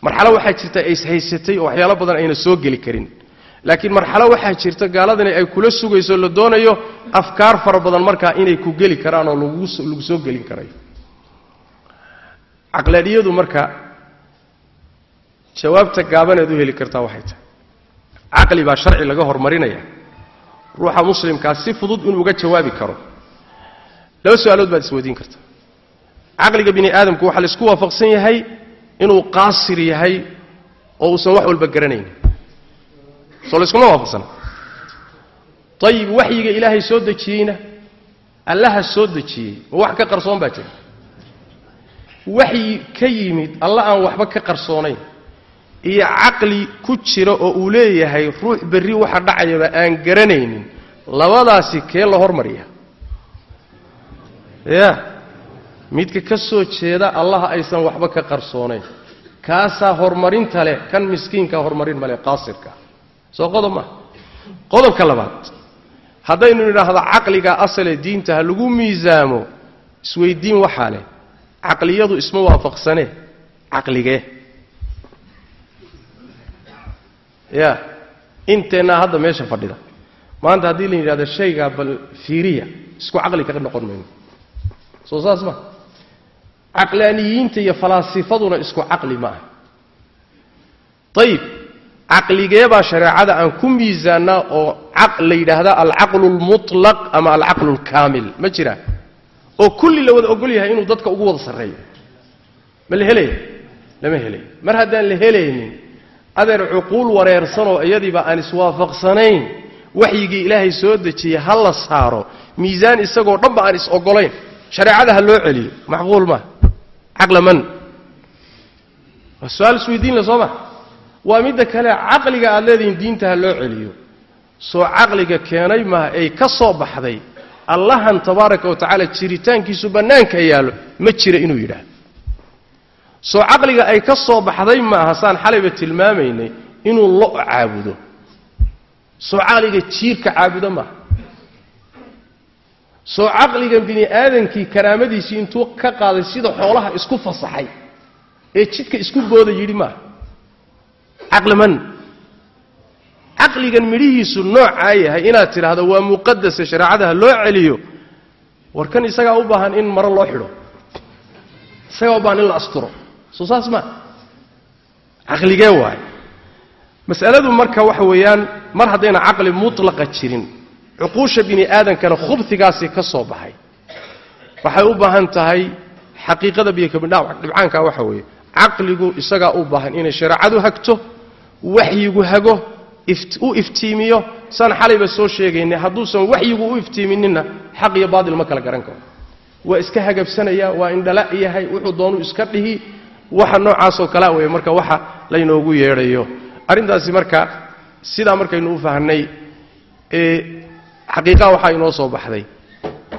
Marxalo waxaa jirta ay ishaysatay oo waxyaalo badan ayna soo geli karin. Laakiin marxalo waxaa jirta gaaladani ay kula sugayso la doonayo afkaar fara badan markaa inay ku geli karaan oo lagu soo gelin karayo. Caqlaaniyadu marka jawaabta gaabaneed u heli kartaa waxay tahay. Caqli baa sharci laga hormarinaya ruuxa muslimkaa si fudud inuu uga jawaabi karo laba su'aalood baad isweydiin karta. Caqliga bini aadamku waxaa la isku waafaqsan yahay inuu qaasir yahay oo uusan wax walba garanayn. Soo layskuma waafaqsana ayib waxyiga ilaahay soo dejiyeyna allaha soo dejiyey ma wax ka qarsoon baa jira. Waxyi ka yimid alla aan waxba ka qarsoonayn. Iyo caqli ku jira oo uu leeyahay ruux berri waxa dhacayaba aan garanaynin labadaasi kee la hormariya ya. Midka ka soo jeeda allaha aysan waxba ka qarsoonayn kaasaa horumarinta leh kan miskiinkaa horumarin male qaasirka. Soo qodob maaha qodobka labaad. Haddaynu nidhaahdo caqliga asale diinta ha lagu miisaamo isweyddiin waxaa leh caqliyadu isma waafaqsanee caqligee ya. Inteennaa hadda meesha fadhida. Maanta haddii la yidhahdo shaygaa bal fiiriya isku caqli kaga noqon mayno soo saas ma. Caqlaaniyiinta iyo falaasifaduna isku caqli ma aha. Ayib caqligee baa shareecada aan ku miisaannaa oo la yidhaahda alcaqlu lmutlaq ama alcaqlu lkaamil ma jiraa oo kulli la wada ogol yahay inuu dadka ugu wada sarreeyo. Ma la helaya lama helayo mar haddaan la helaynin adeer cuquul wareersanoo iyadiiba aan iswaafaqsanayn waxyigii ilaahay soo dejiyey ha la saaro miisaan isagoo dhanba aan is-ogolayn shareecada ha loo celiyo. Macquul maa caqla man. Waa su'aal isweydiinle soo ma. Waa midda kale caqliga aad leedihiin diinta ha loo celiyo. Soo caqliga keenay maaha ay ka soo baxday. Allahan tabaaraka wa tacaala jiritaankiisu bannaanka yaallo ma jira inuu yidhaahdo. Soo caqliga ay ka soo baxday maaha saan xalayba tilmaamaynay inuu lo caabudo. Soo caqliga jiirka caabudo maaha soo caqligan bini aadankii karaamadiisii intuu ka qaaday sida xoolaha isku fasaxay ee jidka isku booda yidhi maaha caqliman. Caqligan midhihiisu noocaa yahay inaad tidhaahdo waa muqadase shareecadaha loo celiyo. War kan isagaa u baahan in maro loo xidho. Isagaa u baahan in la asturo. Soo saas maa caqligee waay. Mas'aladu marka waxa weeyaan mar haddayna caqli mutlaqa jirin cuquusha bini aadankana khubtigaasi ka soo baxay. Waxay u baahan tahay xaqiiqada biyokabidhibcaanka waxa weeye caqligu isagaa u baahan inay shareecadu hagto waxyigu hago u iftiimiyo. Saan xalayba soo sheegaynay hadduusan waxyigu u iftiimininna xaq iyo baatil ma kala garan karo waa iska hagabsanaya waa indhala yahay wuxuu doonu iska dhihi. Waxa noocaasoo kalea weeye marka waxa laynoogu yeedhayo. Arrintaasi marka sidaa markaynu u fahnay ee xaqiiqaha waxaa inoo soo baxday.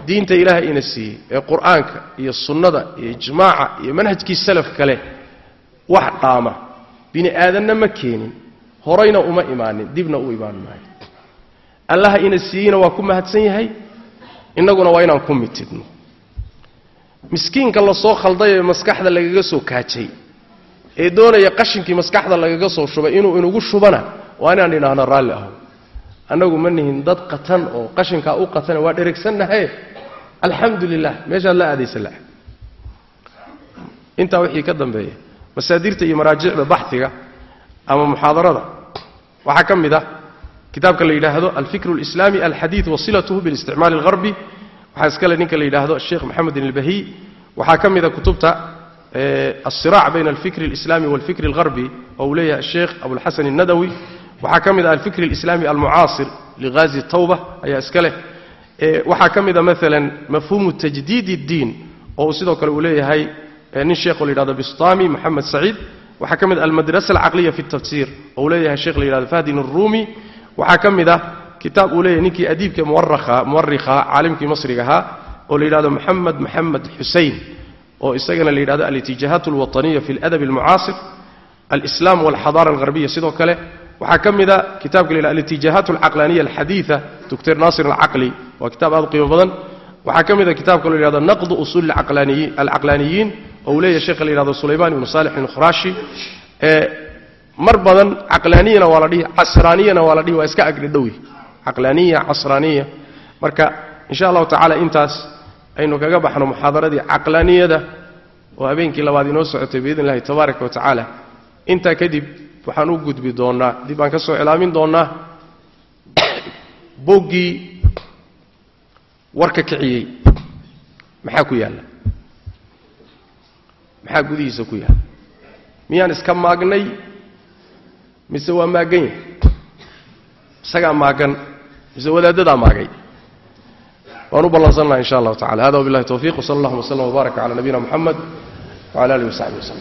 Diinta ilaahay ina siiyey ee qur'aanka iyo sunnada iyo ijmaaca iyo manhajkii salaf kale wax dhaama. Bini aadanna ma keenin horayna uma imaanin dibna u imaan maayo. Allaha ina siiyeyna waa ku mahadsan yahay innaguna waa inaan ku mitidno. Miskiinka la soo khalday ee maskaxda lagaga soo kaajay ee doonaya qashinkii maskaxda lagaga soo shubay inuu inugu shubana waa inaan idhaahno raalli aho annagu ma nihin dad qatan oo qashinkaa u qatana waa dheregsannahaye alxamdu lilah meeshaad la aadaysa la intaa wixii ka dambeeya masaadirta iyo maraajicda baxiga ama muxaadarada waxaa ka mid ah kitaabka la yidhaahdo alfikr اlislaami alxadiid wasilatuhu biاlisticmaal اlharbi waxaa iskale ninka la yidhaahdo sheekh moxamedin اlbahiy waxaa ka mida kutubta alsiraac bayna alfikr اlislami walfikr اlharbi oo uu leeyahay sheekh abulxasan الnadawi waxaa ka mid ah alfikr alislaami almucaasir ligaazi tawba ayaa iska leh. E, waxaa ka mid ah a maalan mafhuumu tajdiid iddiin oo uu sidoo kale uu leeyahay e, nin sheekho layidhahdo bistami moxamed saciid. Waxaa ka mid ah almadrasa alcaqliya fi tafsiir oo uu leeyahay sheekh layidhahdo fahdin arruumi waxaa ka mid ah kitaab uu leeyahay ninkii adiibka muwarakha muwarikha caalimkii masriga ahaa oo la yidhahdo moxamed moxamed xusein oo isagana la yidhahdo alitijaahaat alwaطaniya fi اladab almucaasir alslam walxadaara algharbiya sidoo kale waxaa ka mida kitabka la alitijaahaat alcaqlaniya alxadiida doctor naasir alcaqli waa kitaab aad u qiimo badan. Waxaa ka mida kitaabka la yidhahdo naqdu usuul alcaqlaaniyiin oo uu leeyahay sheekha la yidhahdo sulayman ibnu salix ibnu khuraashi mar badan caqlaaniyana waa la dhihi casraaniyana waa la dhihi waa iska agdhadhowi caqlaaniya casraaniya marka insha allahu tacaala intaas aynu kaga baxno muxaadaradii caqlaaniyada oo habeenkii labaad inoo socotay biidn illahi tabaaraka wa tacaala. Intaa kadib waxaan u gudbi doonnaa. Dib aan ka soo cilaamin doonnaa. Boggii warka kiciyey. Maxaa ku yaalla? Maxaa gudihiisa ku yaalla? Miyaan iska maagnay? Mise waa maagan yahay? Isagaa maagan mise wadaaddadaa maagay? Waan u ballansannaha insha allahu tacala hada wabillahi towfiiq wsala allahuma wslam wbaarak cala nabiyina moxamed wcala alihi wasaxbi waslem